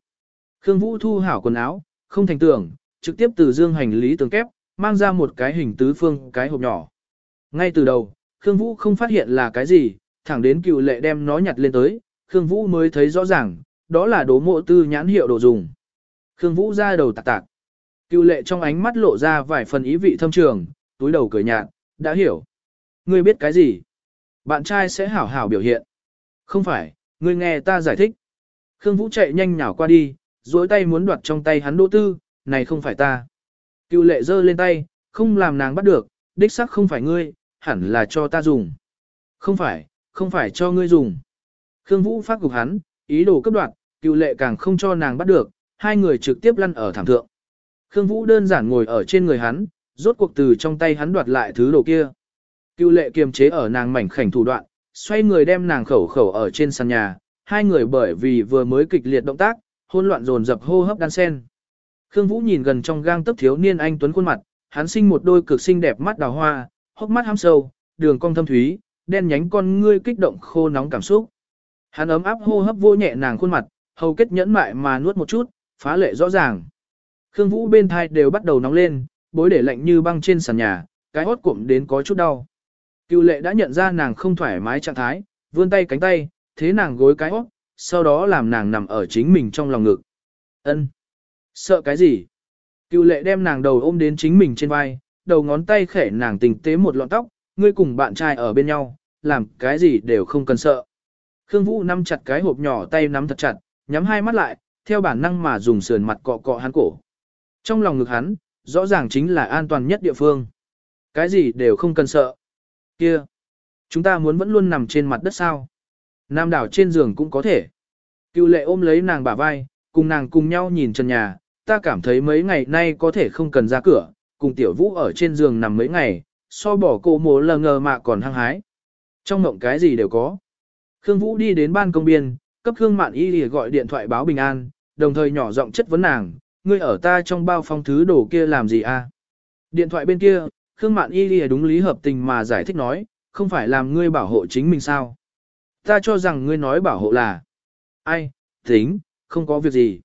Khương Vũ thu hảo quần áo, không thành tưởng, trực tiếp từ dương hành lý tường kép, mang ra một cái hình tứ phương cái hộp nhỏ. Ngay từ đầu, Khương Vũ không phát hiện là cái gì, thẳng đến cựu lệ đem nó nhặt lên tới, Khương Vũ mới thấy rõ ràng, đó là đố mộ tư nhãn hiệu đồ dùng. Khương Vũ ra đầu tạc tạc. Cựu lệ trong ánh mắt lộ ra vài phần ý vị thâm trường, túi đầu cười nhạt, đã hiểu. Ngươi biết cái gì? Bạn trai sẽ hảo hảo biểu hiện. Không phải, ngươi nghe ta giải thích. Khương Vũ chạy nhanh nhào qua đi, duỗi tay muốn đoạt trong tay hắn đỗ tư, này không phải ta. Cựu lệ giơ lên tay, không làm nàng bắt được, đích sắc không phải ngươi, hẳn là cho ta dùng. Không phải, không phải cho ngươi dùng. Khương Vũ phát cục hắn, ý đồ cấp đoạt, cựu lệ càng không cho nàng bắt được, hai người trực tiếp lăn ở thảm thượng. Khương Vũ đơn giản ngồi ở trên người hắn, rốt cuộc từ trong tay hắn đoạt lại thứ đồ kia. Cựu lệ kiềm chế ở nàng mảnh khảnh thủ đoạn, xoay người đem nàng khẩu khẩu ở trên sàn nhà, hai người bởi vì vừa mới kịch liệt động tác, hôn loạn dồn dập hô hấp đan sen. Khương Vũ nhìn gần trong gang tấc thiếu niên anh tuấn khuôn mặt, hắn sinh một đôi cực xinh đẹp mắt đào hoa, hốc mắt hăm sâu, đường cong thâm thúy, đen nhánh con ngươi kích động khô nóng cảm xúc. Hắn ấm áp hô hấp vô nhẹ nàng khuôn mặt, hầu kết nhẫn mại mà nuốt một chút, phá lệ rõ ràng. Khương Vũ bên thai đều bắt đầu nóng lên, bối để lạnh như băng trên sàn nhà, cái hốt cụm đến có chút đau. Cựu lệ đã nhận ra nàng không thoải mái trạng thái, vươn tay cánh tay, thế nàng gối cái hốt, sau đó làm nàng nằm ở chính mình trong lòng ngực. Ân, Sợ cái gì? Cựu lệ đem nàng đầu ôm đến chính mình trên vai, đầu ngón tay khẽ nàng tình tế một lọn tóc, ngươi cùng bạn trai ở bên nhau, làm cái gì đều không cần sợ. Khương Vũ nắm chặt cái hộp nhỏ tay nắm thật chặt, nhắm hai mắt lại, theo bản năng mà dùng sườn mặt cọ cọ hắn cổ. Trong lòng ngực hắn, rõ ràng chính là an toàn nhất địa phương. Cái gì đều không cần sợ. Kia, chúng ta muốn vẫn luôn nằm trên mặt đất sao? Nam đảo trên giường cũng có thể. Cựu lệ ôm lấy nàng bả vai, cùng nàng cùng nhau nhìn trần nhà, ta cảm thấy mấy ngày nay có thể không cần ra cửa, cùng tiểu vũ ở trên giường nằm mấy ngày, so bỏ cô mố lờ ngờ mà còn hăng hái. Trong mộng cái gì đều có. Khương Vũ đi đến ban công biên, cấp Khương Mạn Y lìa gọi điện thoại báo bình an, đồng thời nhỏ giọng chất vấn nàng, ngươi ở ta trong bao phong thứ đồ kia làm gì a? À? Điện thoại bên kia, Khương Mạn Y lìa đúng lý hợp tình mà giải thích nói, không phải làm ngươi bảo hộ chính mình sao? Ta cho rằng ngươi nói bảo hộ là, ai, tính, không có việc gì.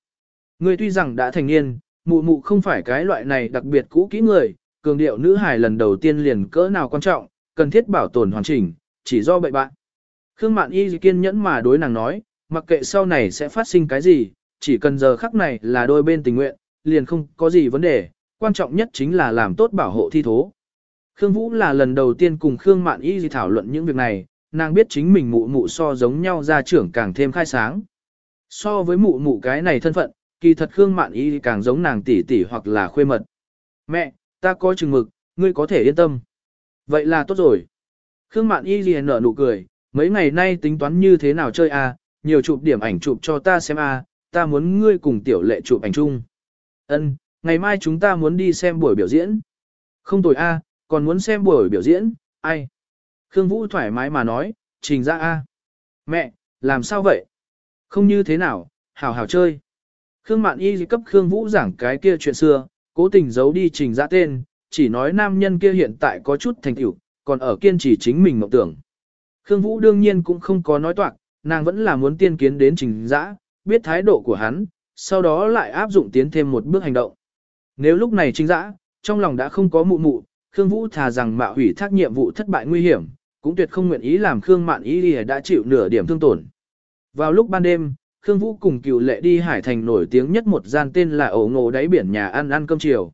Ngươi tuy rằng đã thành niên, mụ mụ không phải cái loại này đặc biệt cũ kỹ người, cường điệu nữ hài lần đầu tiên liền cỡ nào quan trọng, cần thiết bảo tồn hoàn chỉnh, chỉ do bậy bạn. Khương Mạn Y kiên nhẫn mà đối nàng nói, mặc kệ sau này sẽ phát sinh cái gì, chỉ cần giờ khắc này là đôi bên tình nguyện, liền không có gì vấn đề, quan trọng nhất chính là làm tốt bảo hộ thi thố. Khương Vũ là lần đầu tiên cùng Khương Mạn Y thảo luận những việc này, nàng biết chính mình mụ mụ so giống nhau ra trưởng càng thêm khai sáng. So với mụ mụ cái này thân phận, kỳ thật Khương Mạn Y càng giống nàng tỷ tỷ hoặc là khuê mật. Mẹ, ta có chừng mực, ngươi có thể yên tâm. Vậy là tốt rồi. Khương Mạn Y liền nở nụ cười, mấy ngày nay tính toán như thế nào chơi à, nhiều chụp điểm ảnh chụp cho ta xem à, ta muốn ngươi cùng tiểu lệ chụp ảnh chung. Ân, ngày mai chúng ta muốn đi xem buổi biểu diễn. Không tồi a, à, còn muốn xem buổi biểu diễn, ai? Khương Vũ thoải mái mà nói, trình ra a. À. Mẹ, làm sao vậy? Không như thế nào, hảo hảo chơi. Khương Mạn Y cấp Khương Vũ giảng cái kia chuyện xưa, cố tình giấu đi trình ra tên, chỉ nói nam nhân kia hiện tại có chút thành tựu, còn ở kiên trì chính mình mộng tưởng. Khương Vũ đương nhiên cũng không có nói toạc, nàng vẫn là muốn tiên kiến đến trình dã, biết thái độ của hắn, sau đó lại áp dụng tiến thêm một bước hành động. Nếu lúc này trình dã, trong lòng đã không có mụ mụ, Khương Vũ thà rằng mạo hủy thác nhiệm vụ thất bại nguy hiểm, cũng tuyệt không nguyện ý làm Khương Mạn Y đã chịu nửa điểm thương tổn. Vào lúc ban đêm, Khương Vũ cùng cựu lệ đi Hải Thành nổi tiếng nhất một gian tên là ổ ngộ đáy biển nhà ăn ăn cơm chiều.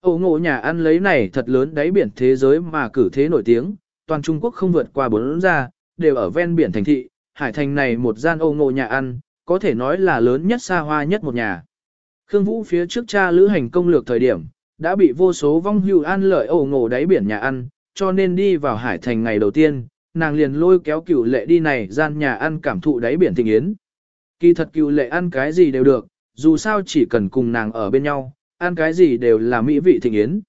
Ổ ngộ nhà ăn lấy này thật lớn đáy biển thế giới mà cử thế nổi tiếng, toàn Trung Quốc không vượt qua bốn ra, đều ở ven biển thành thị, Hải Thành này một gian ổ ngộ nhà ăn, có thể nói là lớn nhất xa hoa nhất một nhà. Khương Vũ phía trước cha lữ hành công lược thời điểm, đã bị vô số vong hưu an lợi ổ ngộ đáy biển nhà ăn, cho nên đi vào Hải Thành ngày đầu tiên, nàng liền lôi kéo cựu lệ đi này gian nhà ăn cảm thụ đáy biển tình yến. Kỳ thật cựu lệ ăn cái gì đều được, dù sao chỉ cần cùng nàng ở bên nhau, ăn cái gì đều là mỹ vị thịnh yến.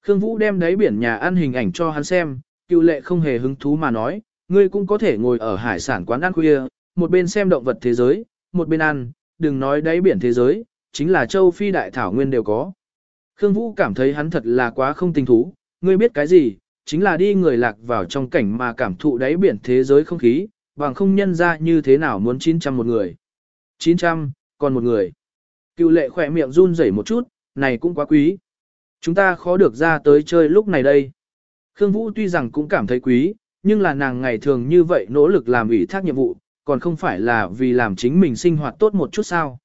Khương Vũ đem đáy biển nhà ăn hình ảnh cho hắn xem, cựu lệ không hề hứng thú mà nói, ngươi cũng có thể ngồi ở hải sản quán ăn khuya, một bên xem động vật thế giới, một bên ăn, đừng nói đáy biển thế giới, chính là châu Phi đại thảo nguyên đều có. Khương Vũ cảm thấy hắn thật là quá không tình thú, ngươi biết cái gì, chính là đi người lạc vào trong cảnh mà cảm thụ đáy biển thế giới không khí, bằng không nhân ra như thế nào muốn 900 một người. 900, còn một người. Cựu lệ khỏe miệng run rẩy một chút, này cũng quá quý. Chúng ta khó được ra tới chơi lúc này đây. Khương Vũ tuy rằng cũng cảm thấy quý, nhưng là nàng ngày thường như vậy nỗ lực làm ủy thác nhiệm vụ, còn không phải là vì làm chính mình sinh hoạt tốt một chút sao.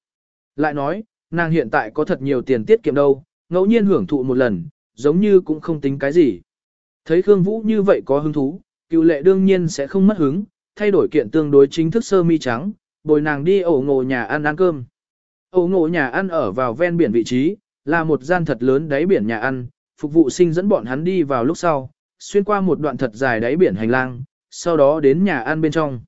Lại nói, nàng hiện tại có thật nhiều tiền tiết kiệm đâu, ngẫu nhiên hưởng thụ một lần, giống như cũng không tính cái gì. Thấy Khương Vũ như vậy có hứng thú, cựu lệ đương nhiên sẽ không mất hứng, thay đổi kiện tương đối chính thức sơ mi trắng, bồi nàng đi ổ ngộ nhà ăn ăn cơm. Ổ ngộ nhà ăn ở vào ven biển vị trí, là một gian thật lớn đáy biển nhà ăn, phục vụ sinh dẫn bọn hắn đi vào lúc sau, xuyên qua một đoạn thật dài đáy biển hành lang, sau đó đến nhà ăn bên trong.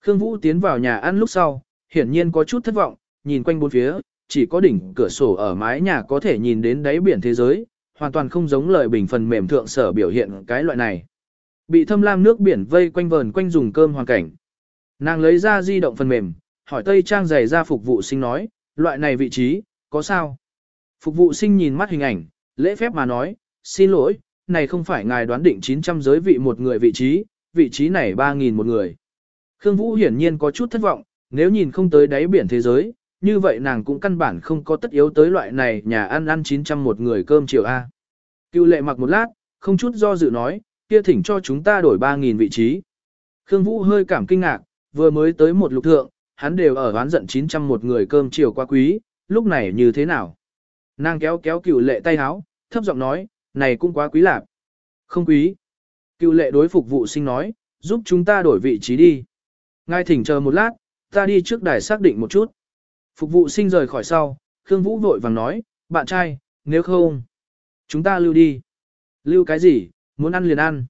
Khương Vũ tiến vào nhà ăn lúc sau, hiển nhiên có chút thất vọng, nhìn quanh bốn phía, chỉ có đỉnh cửa sổ ở mái nhà có thể nhìn đến đáy biển thế giới, hoàn toàn không giống lời bình phần mềm thượng sở biểu hiện cái loại này. Bị thâm lam nước biển vây quanh vờn quanh dùng cơm hoàn cảnh. Nàng lấy ra di động phần mềm, hỏi Tây Trang giày ra phục vụ sinh nói, loại này vị trí, có sao? Phục vụ sinh nhìn mắt hình ảnh, lễ phép mà nói, xin lỗi, này không phải ngài đoán định 900 giới vị một người vị trí, vị trí này 3.000 một người. Khương Vũ hiển nhiên có chút thất vọng, nếu nhìn không tới đáy biển thế giới, như vậy nàng cũng căn bản không có tất yếu tới loại này nhà ăn ăn 900 một người cơm chiều A. Cựu lệ mặc một lát, không chút do dự nói, kia thỉnh cho chúng ta đổi 3.000 vị trí. Khương Vũ hơi cảm kinh ngạc, vừa mới tới một lục thượng, hắn đều ở oán giận 900 một người cơm chiều quá quý, lúc này như thế nào? Nàng kéo kéo cựu lệ tay háo, thấp giọng nói, này cũng quá quý lạc. Không quý. Cựu lệ đối phục vụ sinh nói, giúp chúng ta đổi vị trí đi. Ngài thỉnh chờ một lát, ta đi trước đài xác định một chút. Phục vụ sinh rời khỏi sau, Khương Vũ vội vàng nói, bạn trai, nếu không, chúng ta lưu đi. Lưu cái gì, muốn ăn liền ăn.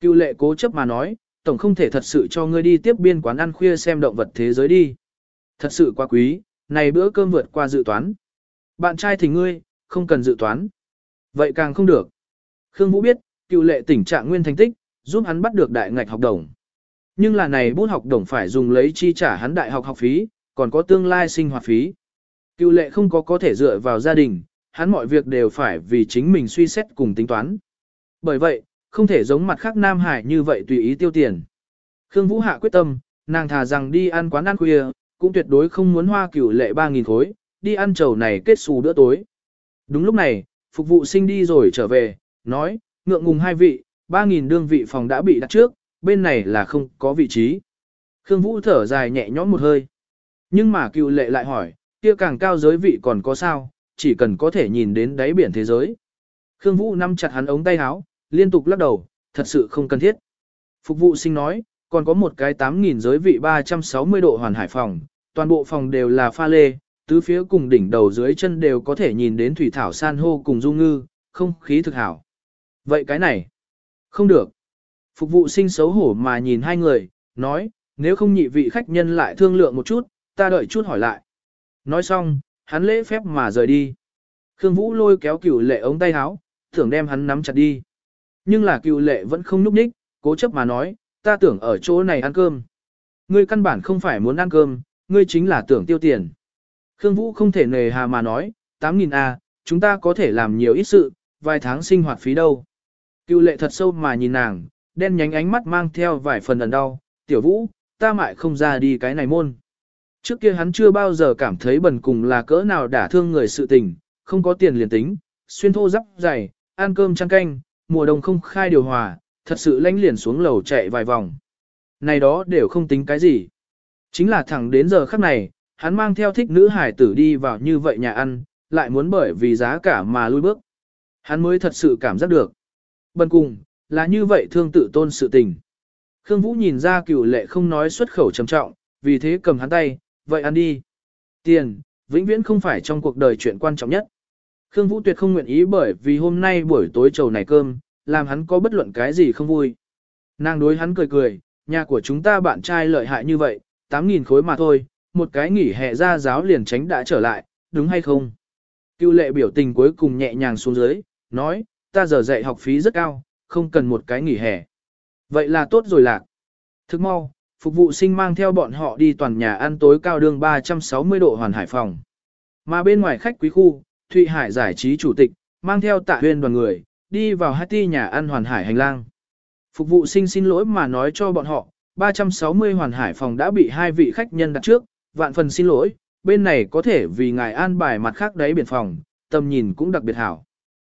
Cựu lệ cố chấp mà nói, tổng không thể thật sự cho ngươi đi tiếp biên quán ăn khuya xem động vật thế giới đi. Thật sự quá quý, này bữa cơm vượt qua dự toán. Bạn trai thì ngươi, không cần dự toán. Vậy càng không được. Khương Vũ biết, cựu lệ tỉnh trạng nguyên thành tích, giúp hắn bắt được đại ngạch học đồng. Nhưng là này bút học đồng phải dùng lấy chi trả hắn đại học học phí, còn có tương lai sinh hoạt phí. Cựu lệ không có có thể dựa vào gia đình, hắn mọi việc đều phải vì chính mình suy xét cùng tính toán. Bởi vậy, không thể giống mặt khác Nam Hải như vậy tùy ý tiêu tiền. Khương Vũ Hạ quyết tâm, nàng thà rằng đi ăn quán ăn khuya, cũng tuyệt đối không muốn hoa cửu lệ 3.000 khối, đi ăn trầu này kết xù bữa tối. Đúng lúc này, phục vụ sinh đi rồi trở về, nói, ngượng ngùng hai vị, 3.000 đương vị phòng đã bị đặt trước, bên này là không có vị trí. Khương Vũ thở dài nhẹ nhõm một hơi. Nhưng mà cựu lệ lại hỏi, kia càng cao giới vị còn có sao, chỉ cần có thể nhìn đến đáy biển thế giới. Khương Vũ nắm chặt hắn ống tay áo, liên tục lắc đầu, thật sự không cần thiết. Phục vụ sinh nói, còn có một cái 8.000 giới vị 360 độ hoàn hải phòng, toàn bộ phòng đều là pha lê, tứ phía cùng đỉnh đầu dưới chân đều có thể nhìn đến thủy thảo san hô cùng du ngư, không khí thực hảo. Vậy cái này, không được. Phục vụ sinh xấu hổ mà nhìn hai người, nói, nếu không nhị vị khách nhân lại thương lượng một chút, ta đợi chút hỏi lại. Nói xong, hắn lễ phép mà rời đi. Khương Vũ lôi kéo cửu lệ ống tay áo, thưởng đem hắn nắm chặt đi. Nhưng là cựu lệ vẫn không núp ních, cố chấp mà nói, ta tưởng ở chỗ này ăn cơm. Ngươi căn bản không phải muốn ăn cơm, ngươi chính là tưởng tiêu tiền. Khương Vũ không thể nề hà mà nói, 8.000 a, à, chúng ta có thể làm nhiều ít sự, vài tháng sinh hoạt phí đâu. Cựu lệ thật sâu mà nhìn nàng, đen nhánh ánh mắt mang theo vài phần ẩn đau, tiểu vũ, ta mại không ra đi cái này môn. Trước kia hắn chưa bao giờ cảm thấy bần cùng là cỡ nào đả thương người sự tình, không có tiền liền tính, xuyên thô giáp dày, ăn cơm trăng canh, mùa đông không khai điều hòa, thật sự lánh liền xuống lầu chạy vài vòng. Này đó đều không tính cái gì. Chính là thẳng đến giờ khắc này, hắn mang theo thích nữ hải tử đi vào như vậy nhà ăn, lại muốn bởi vì giá cả mà lui bước. Hắn mới thật sự cảm giác được. Bần cùng, là như vậy thương tự tôn sự tình. Khương Vũ nhìn ra cửu lệ không nói xuất khẩu trầm trọng, vì thế cầm hắn tay, vậy ăn đi. Tiền, vĩnh viễn không phải trong cuộc đời chuyện quan trọng nhất. Khương Vũ tuyệt không nguyện ý bởi vì hôm nay buổi tối trầu này cơm, làm hắn có bất luận cái gì không vui. Nàng đối hắn cười cười, nhà của chúng ta bạn trai lợi hại như vậy, 8.000 khối mà thôi, một cái nghỉ hè ra giáo liền tránh đã trở lại, đúng hay không? Cưu lệ biểu tình cuối cùng nhẹ nhàng xuống dưới, nói, ta giờ dạy học phí rất cao, không cần một cái nghỉ hè. Vậy là tốt rồi lạc. Thức mau, phục vụ sinh mang theo bọn họ đi toàn nhà ăn tối cao đường 360 độ hoàn hải phòng. Mà bên ngoài khách quý khu, Thụy Hải giải trí chủ tịch, mang theo tạ huyên đoàn người, đi vào hai nhà ăn hoàn hải hành lang. Phục vụ sinh xin lỗi mà nói cho bọn họ, 360 hoàn hải phòng đã bị hai vị khách nhân đặt trước, vạn phần xin lỗi, bên này có thể vì ngài an bài mặt khác đáy biển phòng, tầm nhìn cũng đặc biệt hảo.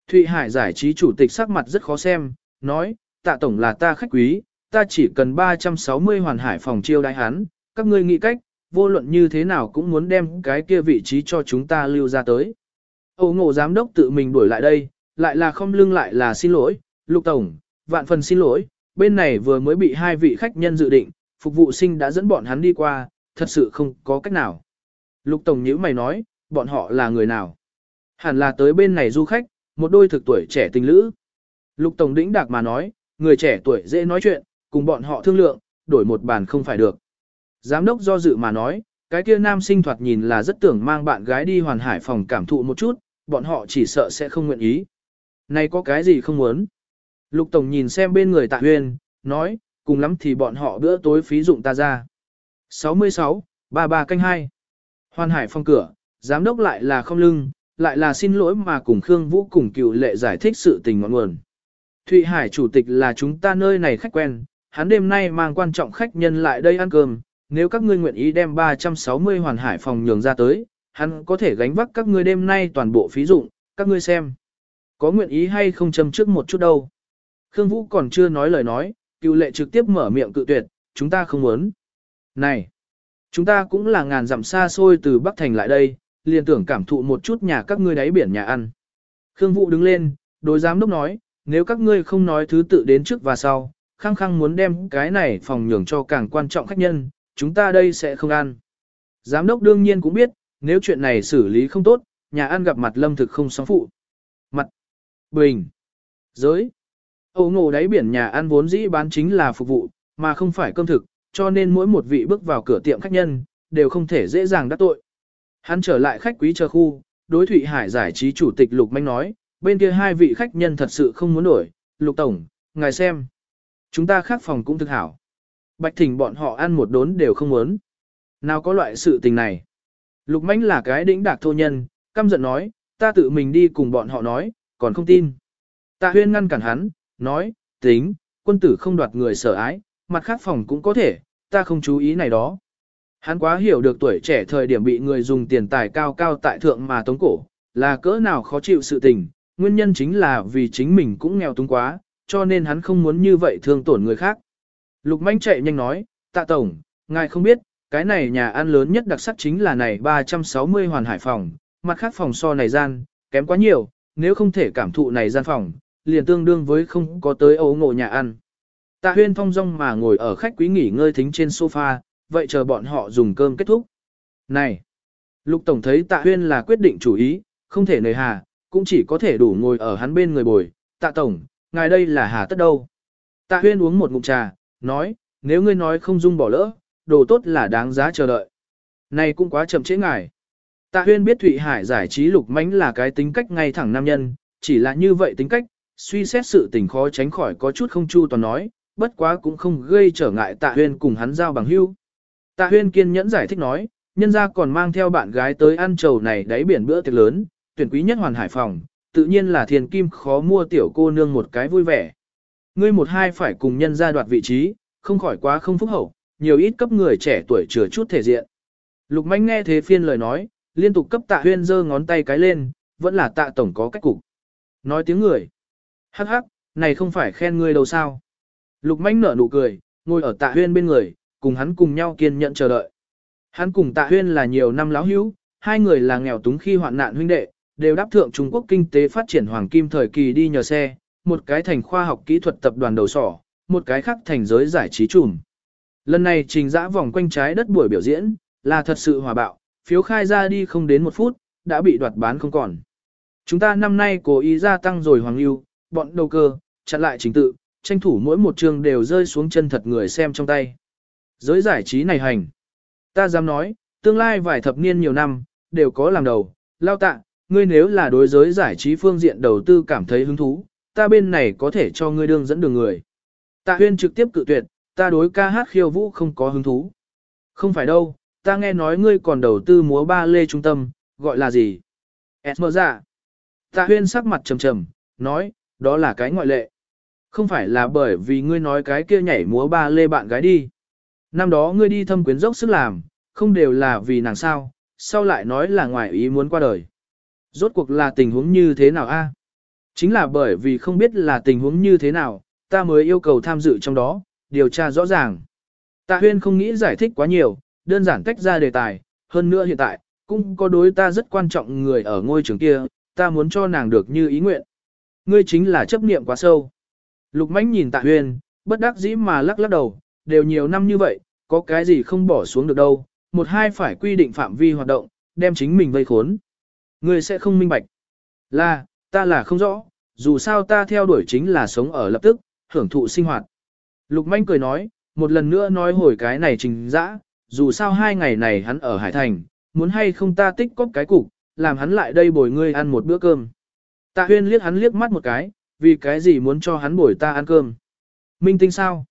Thụy Hải giải trí chủ tịch sắc mặt rất khó xem, nói, tạ tổng là ta khách quý, ta chỉ cần 360 hoàn hải phòng chiêu đái hắn, các ngươi nghĩ cách, vô luận như thế nào cũng muốn đem cái kia vị trí cho chúng ta lưu ra tới. Âu ngộ giám đốc tự mình đuổi lại đây, lại là không lưng lại là xin lỗi, lục tổng, vạn phần xin lỗi, bên này vừa mới bị hai vị khách nhân dự định, phục vụ sinh đã dẫn bọn hắn đi qua, thật sự không có cách nào. Lục tổng nhữ mày nói, bọn họ là người nào? Hẳn là tới bên này du khách, một đôi thực tuổi trẻ tình lữ. Lục tổng đĩnh đạc mà nói, người trẻ tuổi dễ nói chuyện, cùng bọn họ thương lượng, đổi một bàn không phải được. Giám đốc do dự mà nói, cái kia nam sinh thoạt nhìn là rất tưởng mang bạn gái đi hoàn hải phòng cảm thụ một chút, bọn họ chỉ sợ sẽ không nguyện ý. Này có cái gì không muốn? Lục Tổng nhìn xem bên người tạ huyên, nói, cùng lắm thì bọn họ bữa tối phí dụng ta ra. 66, 33 canh 2. Hoàn hải phòng cửa, giám đốc lại là không lưng, lại là xin lỗi mà cùng Khương Vũ cùng cựu lệ giải thích sự tình ngọn nguồn. Thụy Hải chủ tịch là chúng ta nơi này khách quen, hắn đêm nay mang quan trọng khách nhân lại đây ăn cơm, nếu các ngươi nguyện ý đem 360 hoàn hải phòng nhường ra tới, hắn có thể gánh vác các ngươi đêm nay toàn bộ phí dụng, các ngươi xem. Có nguyện ý hay không châm trước một chút đâu. Khương Vũ còn chưa nói lời nói, cựu lệ trực tiếp mở miệng cự tuyệt, chúng ta không muốn. Này, chúng ta cũng là ngàn dặm xa xôi từ Bắc Thành lại đây, liền tưởng cảm thụ một chút nhà các ngươi đáy biển nhà ăn. Khương Vũ đứng lên, đối giám đốc nói, nếu các ngươi không nói thứ tự đến trước và sau, khăng khăng muốn đem cái này phòng nhường cho càng quan trọng khách nhân, chúng ta đây sẽ không ăn. Giám đốc đương nhiên cũng biết, nếu chuyện này xử lý không tốt, nhà ăn gặp mặt lâm thực không sóng phụ. Mặt, bình, giới. Âu ngộ đáy biển nhà ăn vốn dĩ bán chính là phục vụ, mà không phải cơm thực, cho nên mỗi một vị bước vào cửa tiệm khách nhân, đều không thể dễ dàng đắc tội. Hắn trở lại khách quý chờ khu, đối Thụy Hải giải trí chủ tịch Lục Manh nói, bên kia hai vị khách nhân thật sự không muốn đổi, Lục Tổng, ngài xem. Chúng ta khác phòng cũng thực hảo. Bạch thỉnh bọn họ ăn một đốn đều không muốn. Nào có loại sự tình này. Lục Manh là cái đĩnh đạc thô nhân, căm giận nói, ta tự mình đi cùng bọn họ nói, còn không tin. Tạ huyên ngăn cản hắn, nói, tính, quân tử không đoạt người sở ái, mặt khác phòng cũng có thể, ta không chú ý này đó. Hắn quá hiểu được tuổi trẻ thời điểm bị người dùng tiền tài cao cao tại thượng mà tống cổ, là cỡ nào khó chịu sự tình, nguyên nhân chính là vì chính mình cũng nghèo túng quá, cho nên hắn không muốn như vậy thương tổn người khác. Lục manh chạy nhanh nói, tạ tổng, ngài không biết, cái này nhà ăn lớn nhất đặc sắc chính là này 360 hoàn hải phòng, mặt khác phòng so này gian, kém quá nhiều, nếu không thể cảm thụ này gian phòng, liền tương đương với không có tới ấu ngộ nhà ăn. Tạ huyên phong dong mà ngồi ở khách quý nghỉ ngơi thính trên sofa, vậy chờ bọn họ dùng cơm kết thúc. Này! Lục Tổng thấy tạ huyên là quyết định chủ ý, không thể nề hà, cũng chỉ có thể đủ ngồi ở hắn bên người bồi. Tạ Tổng, ngài đây là hà tất đâu. Tạ huyên uống một ngụm trà, nói, nếu ngươi nói không dung bỏ lỡ, đồ tốt là đáng giá chờ đợi. Này cũng quá chậm trễ ngài. Tạ huyên biết Thụy Hải giải trí lục mánh là cái tính cách ngay thẳng nam nhân, chỉ là như vậy tính cách, suy xét sự tình khó tránh khỏi có chút không chu toàn nói, bất quá cũng không gây trở ngại tạ huyên cùng hắn giao bằng hữu. Tạ huyên kiên nhẫn giải thích nói, nhân gia còn mang theo bạn gái tới ăn trầu này đáy biển bữa tiệc lớn, tuyển quý nhất hoàn hải phòng, tự nhiên là thiền kim khó mua tiểu cô nương một cái vui vẻ. Ngươi một hai phải cùng nhân gia đoạt vị trí, không khỏi quá không phúc hậu, nhiều ít cấp người trẻ tuổi chừa chút thể diện. Lục manh nghe thế phiên lời nói, liên tục cấp tạ huyên giơ ngón tay cái lên, vẫn là tạ tổng có cách cục. Nói tiếng người. Hắc hắc, này không phải khen ngươi đâu sao. Lục manh nở nụ cười, ngồi ở tạ huyên bên người, cùng hắn cùng nhau kiên nhẫn chờ đợi. Hắn cùng tạ huyên là nhiều năm láo hữu, hai người là nghèo túng khi hoạn nạn huynh đệ, đều đáp thượng Trung Quốc kinh tế phát triển hoàng kim thời kỳ đi nhờ xe, một cái thành khoa học kỹ thuật tập đoàn đầu sỏ, một cái khác thành giới giải trí trùm. Lần này trình dã vòng quanh trái đất buổi biểu diễn, là thật sự hòa bạo, phiếu khai ra đi không đến một phút, đã bị đoạt bán không còn. Chúng ta năm nay cố ý gia tăng rồi hoàng lưu, bọn đầu cơ, chặn lại trình tự, tranh thủ mỗi một trường đều rơi xuống chân thật người xem trong tay. Giới giải trí này hành. Ta dám nói, tương lai vài thập niên nhiều năm, đều có làm đầu, lao tạ, ngươi nếu là đối giới giải trí phương diện đầu tư cảm thấy hứng thú, ta bên này có thể cho ngươi đương dẫn đường người. Tạ huyên trực tiếp cự tuyệt, ta đối ca hát khiêu vũ không có hứng thú. Không phải đâu, ta nghe nói ngươi còn đầu tư múa ba lê trung tâm, gọi là gì? Esmer dạ. Tạ huyên sắc mặt trầm trầm, nói, đó là cái ngoại lệ. Không phải là bởi vì ngươi nói cái kia nhảy múa ba lê bạn gái đi. Năm đó ngươi đi thâm quyến dốc sức làm, không đều là vì nàng sao, sau lại nói là ngoài ý muốn qua đời. Rốt cuộc là tình huống như thế nào a? Chính là bởi vì không biết là tình huống như thế nào, ta mới yêu cầu tham dự trong đó, điều tra rõ ràng. Tạ huyên không nghĩ giải thích quá nhiều, đơn giản tách ra đề tài, hơn nữa hiện tại, cũng có đối ta rất quan trọng người ở ngôi trường kia, ta muốn cho nàng được như ý nguyện. Ngươi chính là chấp niệm quá sâu. Lục mãnh nhìn tạ huyên, bất đắc dĩ mà lắc lắc đầu, đều nhiều năm như vậy, có cái gì không bỏ xuống được đâu, một hai phải quy định phạm vi hoạt động, đem chính mình vây khốn. Ngươi sẽ không minh bạch. Là, ta là không rõ, dù sao ta theo đuổi chính là sống ở lập tức, hưởng thụ sinh hoạt. Lục manh cười nói, một lần nữa nói hồi cái này trình dã, dù sao hai ngày này hắn ở Hải Thành, muốn hay không ta tích cóp cái cục, làm hắn lại đây bồi ngươi ăn một bữa cơm. Tạ huyên liếc hắn liếc mắt một cái, vì cái gì muốn cho hắn bồi ta ăn cơm. Minh tinh sao?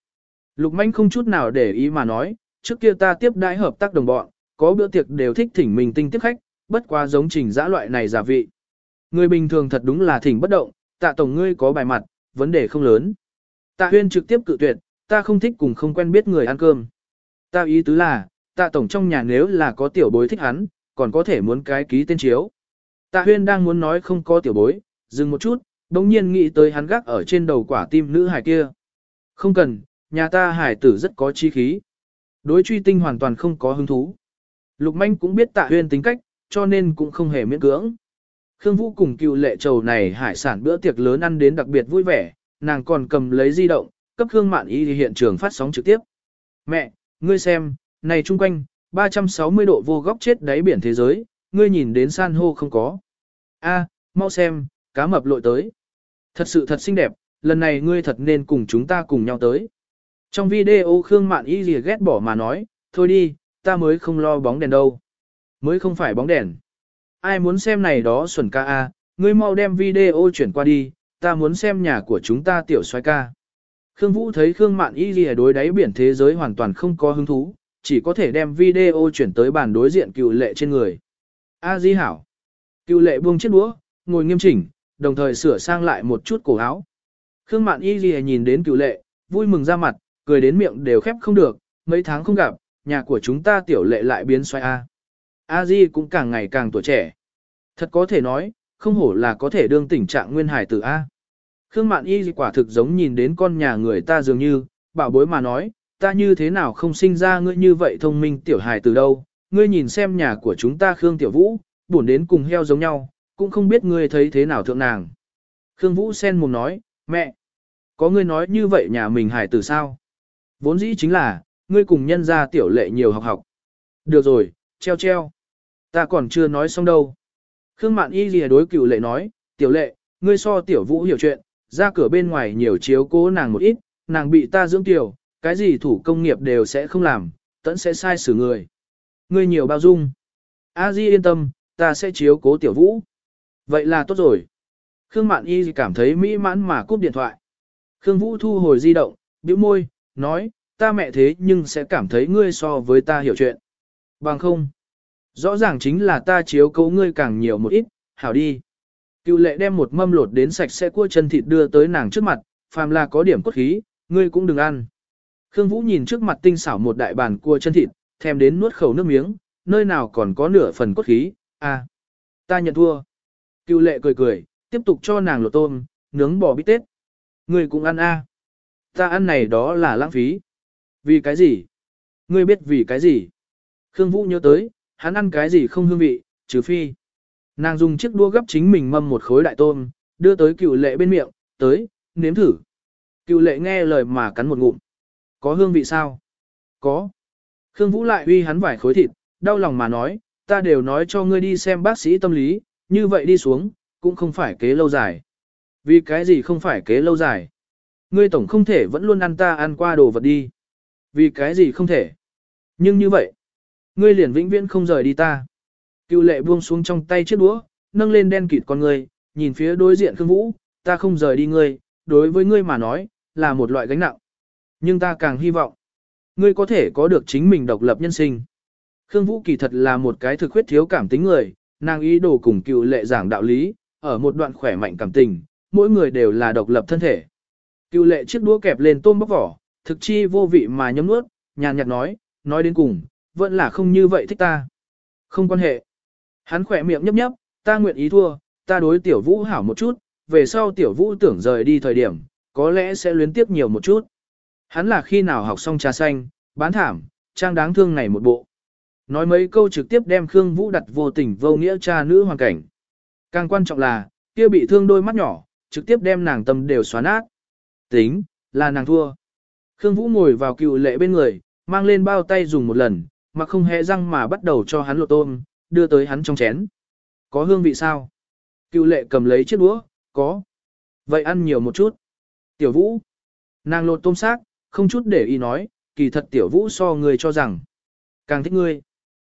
Lục manh không chút nào để ý mà nói, trước kia ta tiếp đãi hợp tác đồng bọn, có bữa tiệc đều thích thỉnh minh tinh tiếp khách, bất quá giống trình dã loại này giả vị. Người bình thường thật đúng là thỉnh bất động, tạ tổng ngươi có bài mặt, vấn đề không lớn. Tạ huyên trực tiếp cự tuyệt, ta không thích cùng không quen biết người ăn cơm. Ta ý tứ là, tạ tổng trong nhà nếu là có tiểu bối thích hắn, còn có thể muốn cái ký tên chiếu. Tạ huyên đang muốn nói không có tiểu bối, dừng một chút, đồng nhiên nghĩ tới hắn gác ở trên đầu quả tim nữ hải kia. Không cần, nhà ta hải tử rất có chi khí. Đối truy tinh hoàn toàn không có hứng thú. Lục manh cũng biết tạ huyên tính cách, cho nên cũng không hề miễn cưỡng. Khương Vũ cùng cựu lệ trầu này hải sản bữa tiệc lớn ăn đến đặc biệt vui vẻ, nàng còn cầm lấy di động, cấp Khương Mạn Y hiện trường phát sóng trực tiếp. Mẹ, ngươi xem, này chung quanh, 360 độ vô góc chết đáy biển thế giới, ngươi nhìn đến san hô không có. A, mau xem, cá mập lội tới. Thật sự thật xinh đẹp, lần này ngươi thật nên cùng chúng ta cùng nhau tới. Trong video Khương Mạn Y lìa ghét bỏ mà nói, thôi đi, ta mới không lo bóng đèn đâu. Mới không phải bóng đèn. Ai muốn xem này đó xuẩn ca a, ngươi mau đem video chuyển qua đi, ta muốn xem nhà của chúng ta tiểu xoay ca. Khương Vũ thấy Khương Mạn Y lìa đối đáy biển thế giới hoàn toàn không có hứng thú, chỉ có thể đem video chuyển tới bàn đối diện cựu lệ trên người. A Di Hảo. Cựu lệ buông chiếc đũa, ngồi nghiêm chỉnh, đồng thời sửa sang lại một chút cổ áo. Khương Mạn Y lìa nhìn đến cựu lệ, vui mừng ra mặt, cười đến miệng đều khép không được, mấy tháng không gặp, nhà của chúng ta tiểu lệ lại biến xoay A. A Di cũng càng ngày càng tuổi trẻ. Thật có thể nói, không hổ là có thể đương tình trạng nguyên hải tử A. Khương Mạn Y quả thực giống nhìn đến con nhà người ta dường như, bảo bối mà nói, ta như thế nào không sinh ra ngươi như vậy thông minh tiểu hài từ đâu, ngươi nhìn xem nhà của chúng ta Khương Tiểu Vũ, buồn đến cùng heo giống nhau, cũng không biết ngươi thấy thế nào thượng nàng. Khương Vũ sen mồm nói, mẹ, có ngươi nói như vậy nhà mình hài tử sao? Vốn dĩ chính là, ngươi cùng nhân ra tiểu lệ nhiều học học. Được rồi, treo treo. Ta còn chưa nói xong đâu. Khương Mạn Y lìa đối cựu lệ nói, tiểu lệ, ngươi so tiểu vũ hiểu chuyện, ra cửa bên ngoài nhiều chiếu cố nàng một ít, nàng bị ta dưỡng tiểu, cái gì thủ công nghiệp đều sẽ không làm, tẫn sẽ sai xử người. Ngươi nhiều bao dung. A Di yên tâm, ta sẽ chiếu cố tiểu vũ. Vậy là tốt rồi. Khương Mạn Y cảm thấy mỹ mãn mà cúp điện thoại. Khương Vũ thu hồi di động, bĩu môi, nói, ta mẹ thế nhưng sẽ cảm thấy ngươi so với ta hiểu chuyện. Bằng không. Rõ ràng chính là ta chiếu cố ngươi càng nhiều một ít, hảo đi. Cựu lệ đem một mâm lột đến sạch sẽ cua chân thịt đưa tới nàng trước mặt, phàm là có điểm cốt khí, ngươi cũng đừng ăn. Khương Vũ nhìn trước mặt tinh xảo một đại bàn cua chân thịt, thèm đến nuốt khẩu nước miếng, nơi nào còn có nửa phần cốt khí, à, ta nhận thua. Cựu lệ cười cười, tiếp tục cho nàng lột tôm, nướng bò bít tết. Ngươi cũng ăn a? À. Ta ăn này đó là lãng phí. Vì cái gì? Ngươi biết vì cái gì? Khương Vũ nhớ tới, hắn ăn cái gì không hương vị, trừ phi. Nàng dùng chiếc đua gấp chính mình mâm một khối đại tôm, đưa tới cựu lệ bên miệng, tới, nếm thử. Cựu lệ nghe lời mà cắn một ngụm. Có hương vị sao? Có. Khương Vũ lại uy hắn vài khối thịt, đau lòng mà nói, ta đều nói cho ngươi đi xem bác sĩ tâm lý, như vậy đi xuống, cũng không phải kế lâu dài. Vì cái gì không phải kế lâu dài? Ngươi tổng không thể vẫn luôn ăn ta ăn qua đồ vật đi. Vì cái gì không thể? Nhưng như vậy, ngươi liền vĩnh viễn không rời đi ta. Cựu lệ buông xuống trong tay chiếc đũa, nâng lên đen kịt con người, nhìn phía đối diện Khương Vũ, ta không rời đi ngươi, đối với ngươi mà nói, là một loại gánh nặng. Nhưng ta càng hy vọng, ngươi có thể có được chính mình độc lập nhân sinh. Khương Vũ kỳ thật là một cái thực huyết thiếu cảm tính người, nàng ý đồ cùng cựu lệ giảng đạo lý, ở một đoạn khỏe mạnh cảm tình, mỗi người đều là độc lập thân thể. Cựu lệ chiếc đũa kẹp lên tôm bóc vỏ, thực chi vô vị mà nhấm nuốt, nhàn nhạt nói, nói đến cùng, vẫn là không như vậy thích ta. Không quan hệ. Hắn khỏe miệng nhấp nhấp, ta nguyện ý thua, ta đối tiểu vũ hảo một chút, về sau tiểu vũ tưởng rời đi thời điểm, có lẽ sẽ luyến tiếp nhiều một chút. Hắn là khi nào học xong trà xanh, bán thảm, trang đáng thương này một bộ. Nói mấy câu trực tiếp đem Khương Vũ đặt vô tình vô nghĩa cha nữ hoàn cảnh. Càng quan trọng là, kia bị thương đôi mắt nhỏ, trực tiếp đem nàng tâm đều xóa nát. Tính, là nàng thua. Khương Vũ ngồi vào cựu lệ bên người, mang lên bao tay dùng một lần, mà không hề răng mà bắt đầu cho hắn lộ tôm, đưa tới hắn trong chén. Có hương vị sao? Cựu lệ cầm lấy chiếc đũa, có. Vậy ăn nhiều một chút. Tiểu Vũ. Nàng lột tôm xác, không chút để ý nói, kỳ thật Tiểu Vũ so người cho rằng. Càng thích ngươi.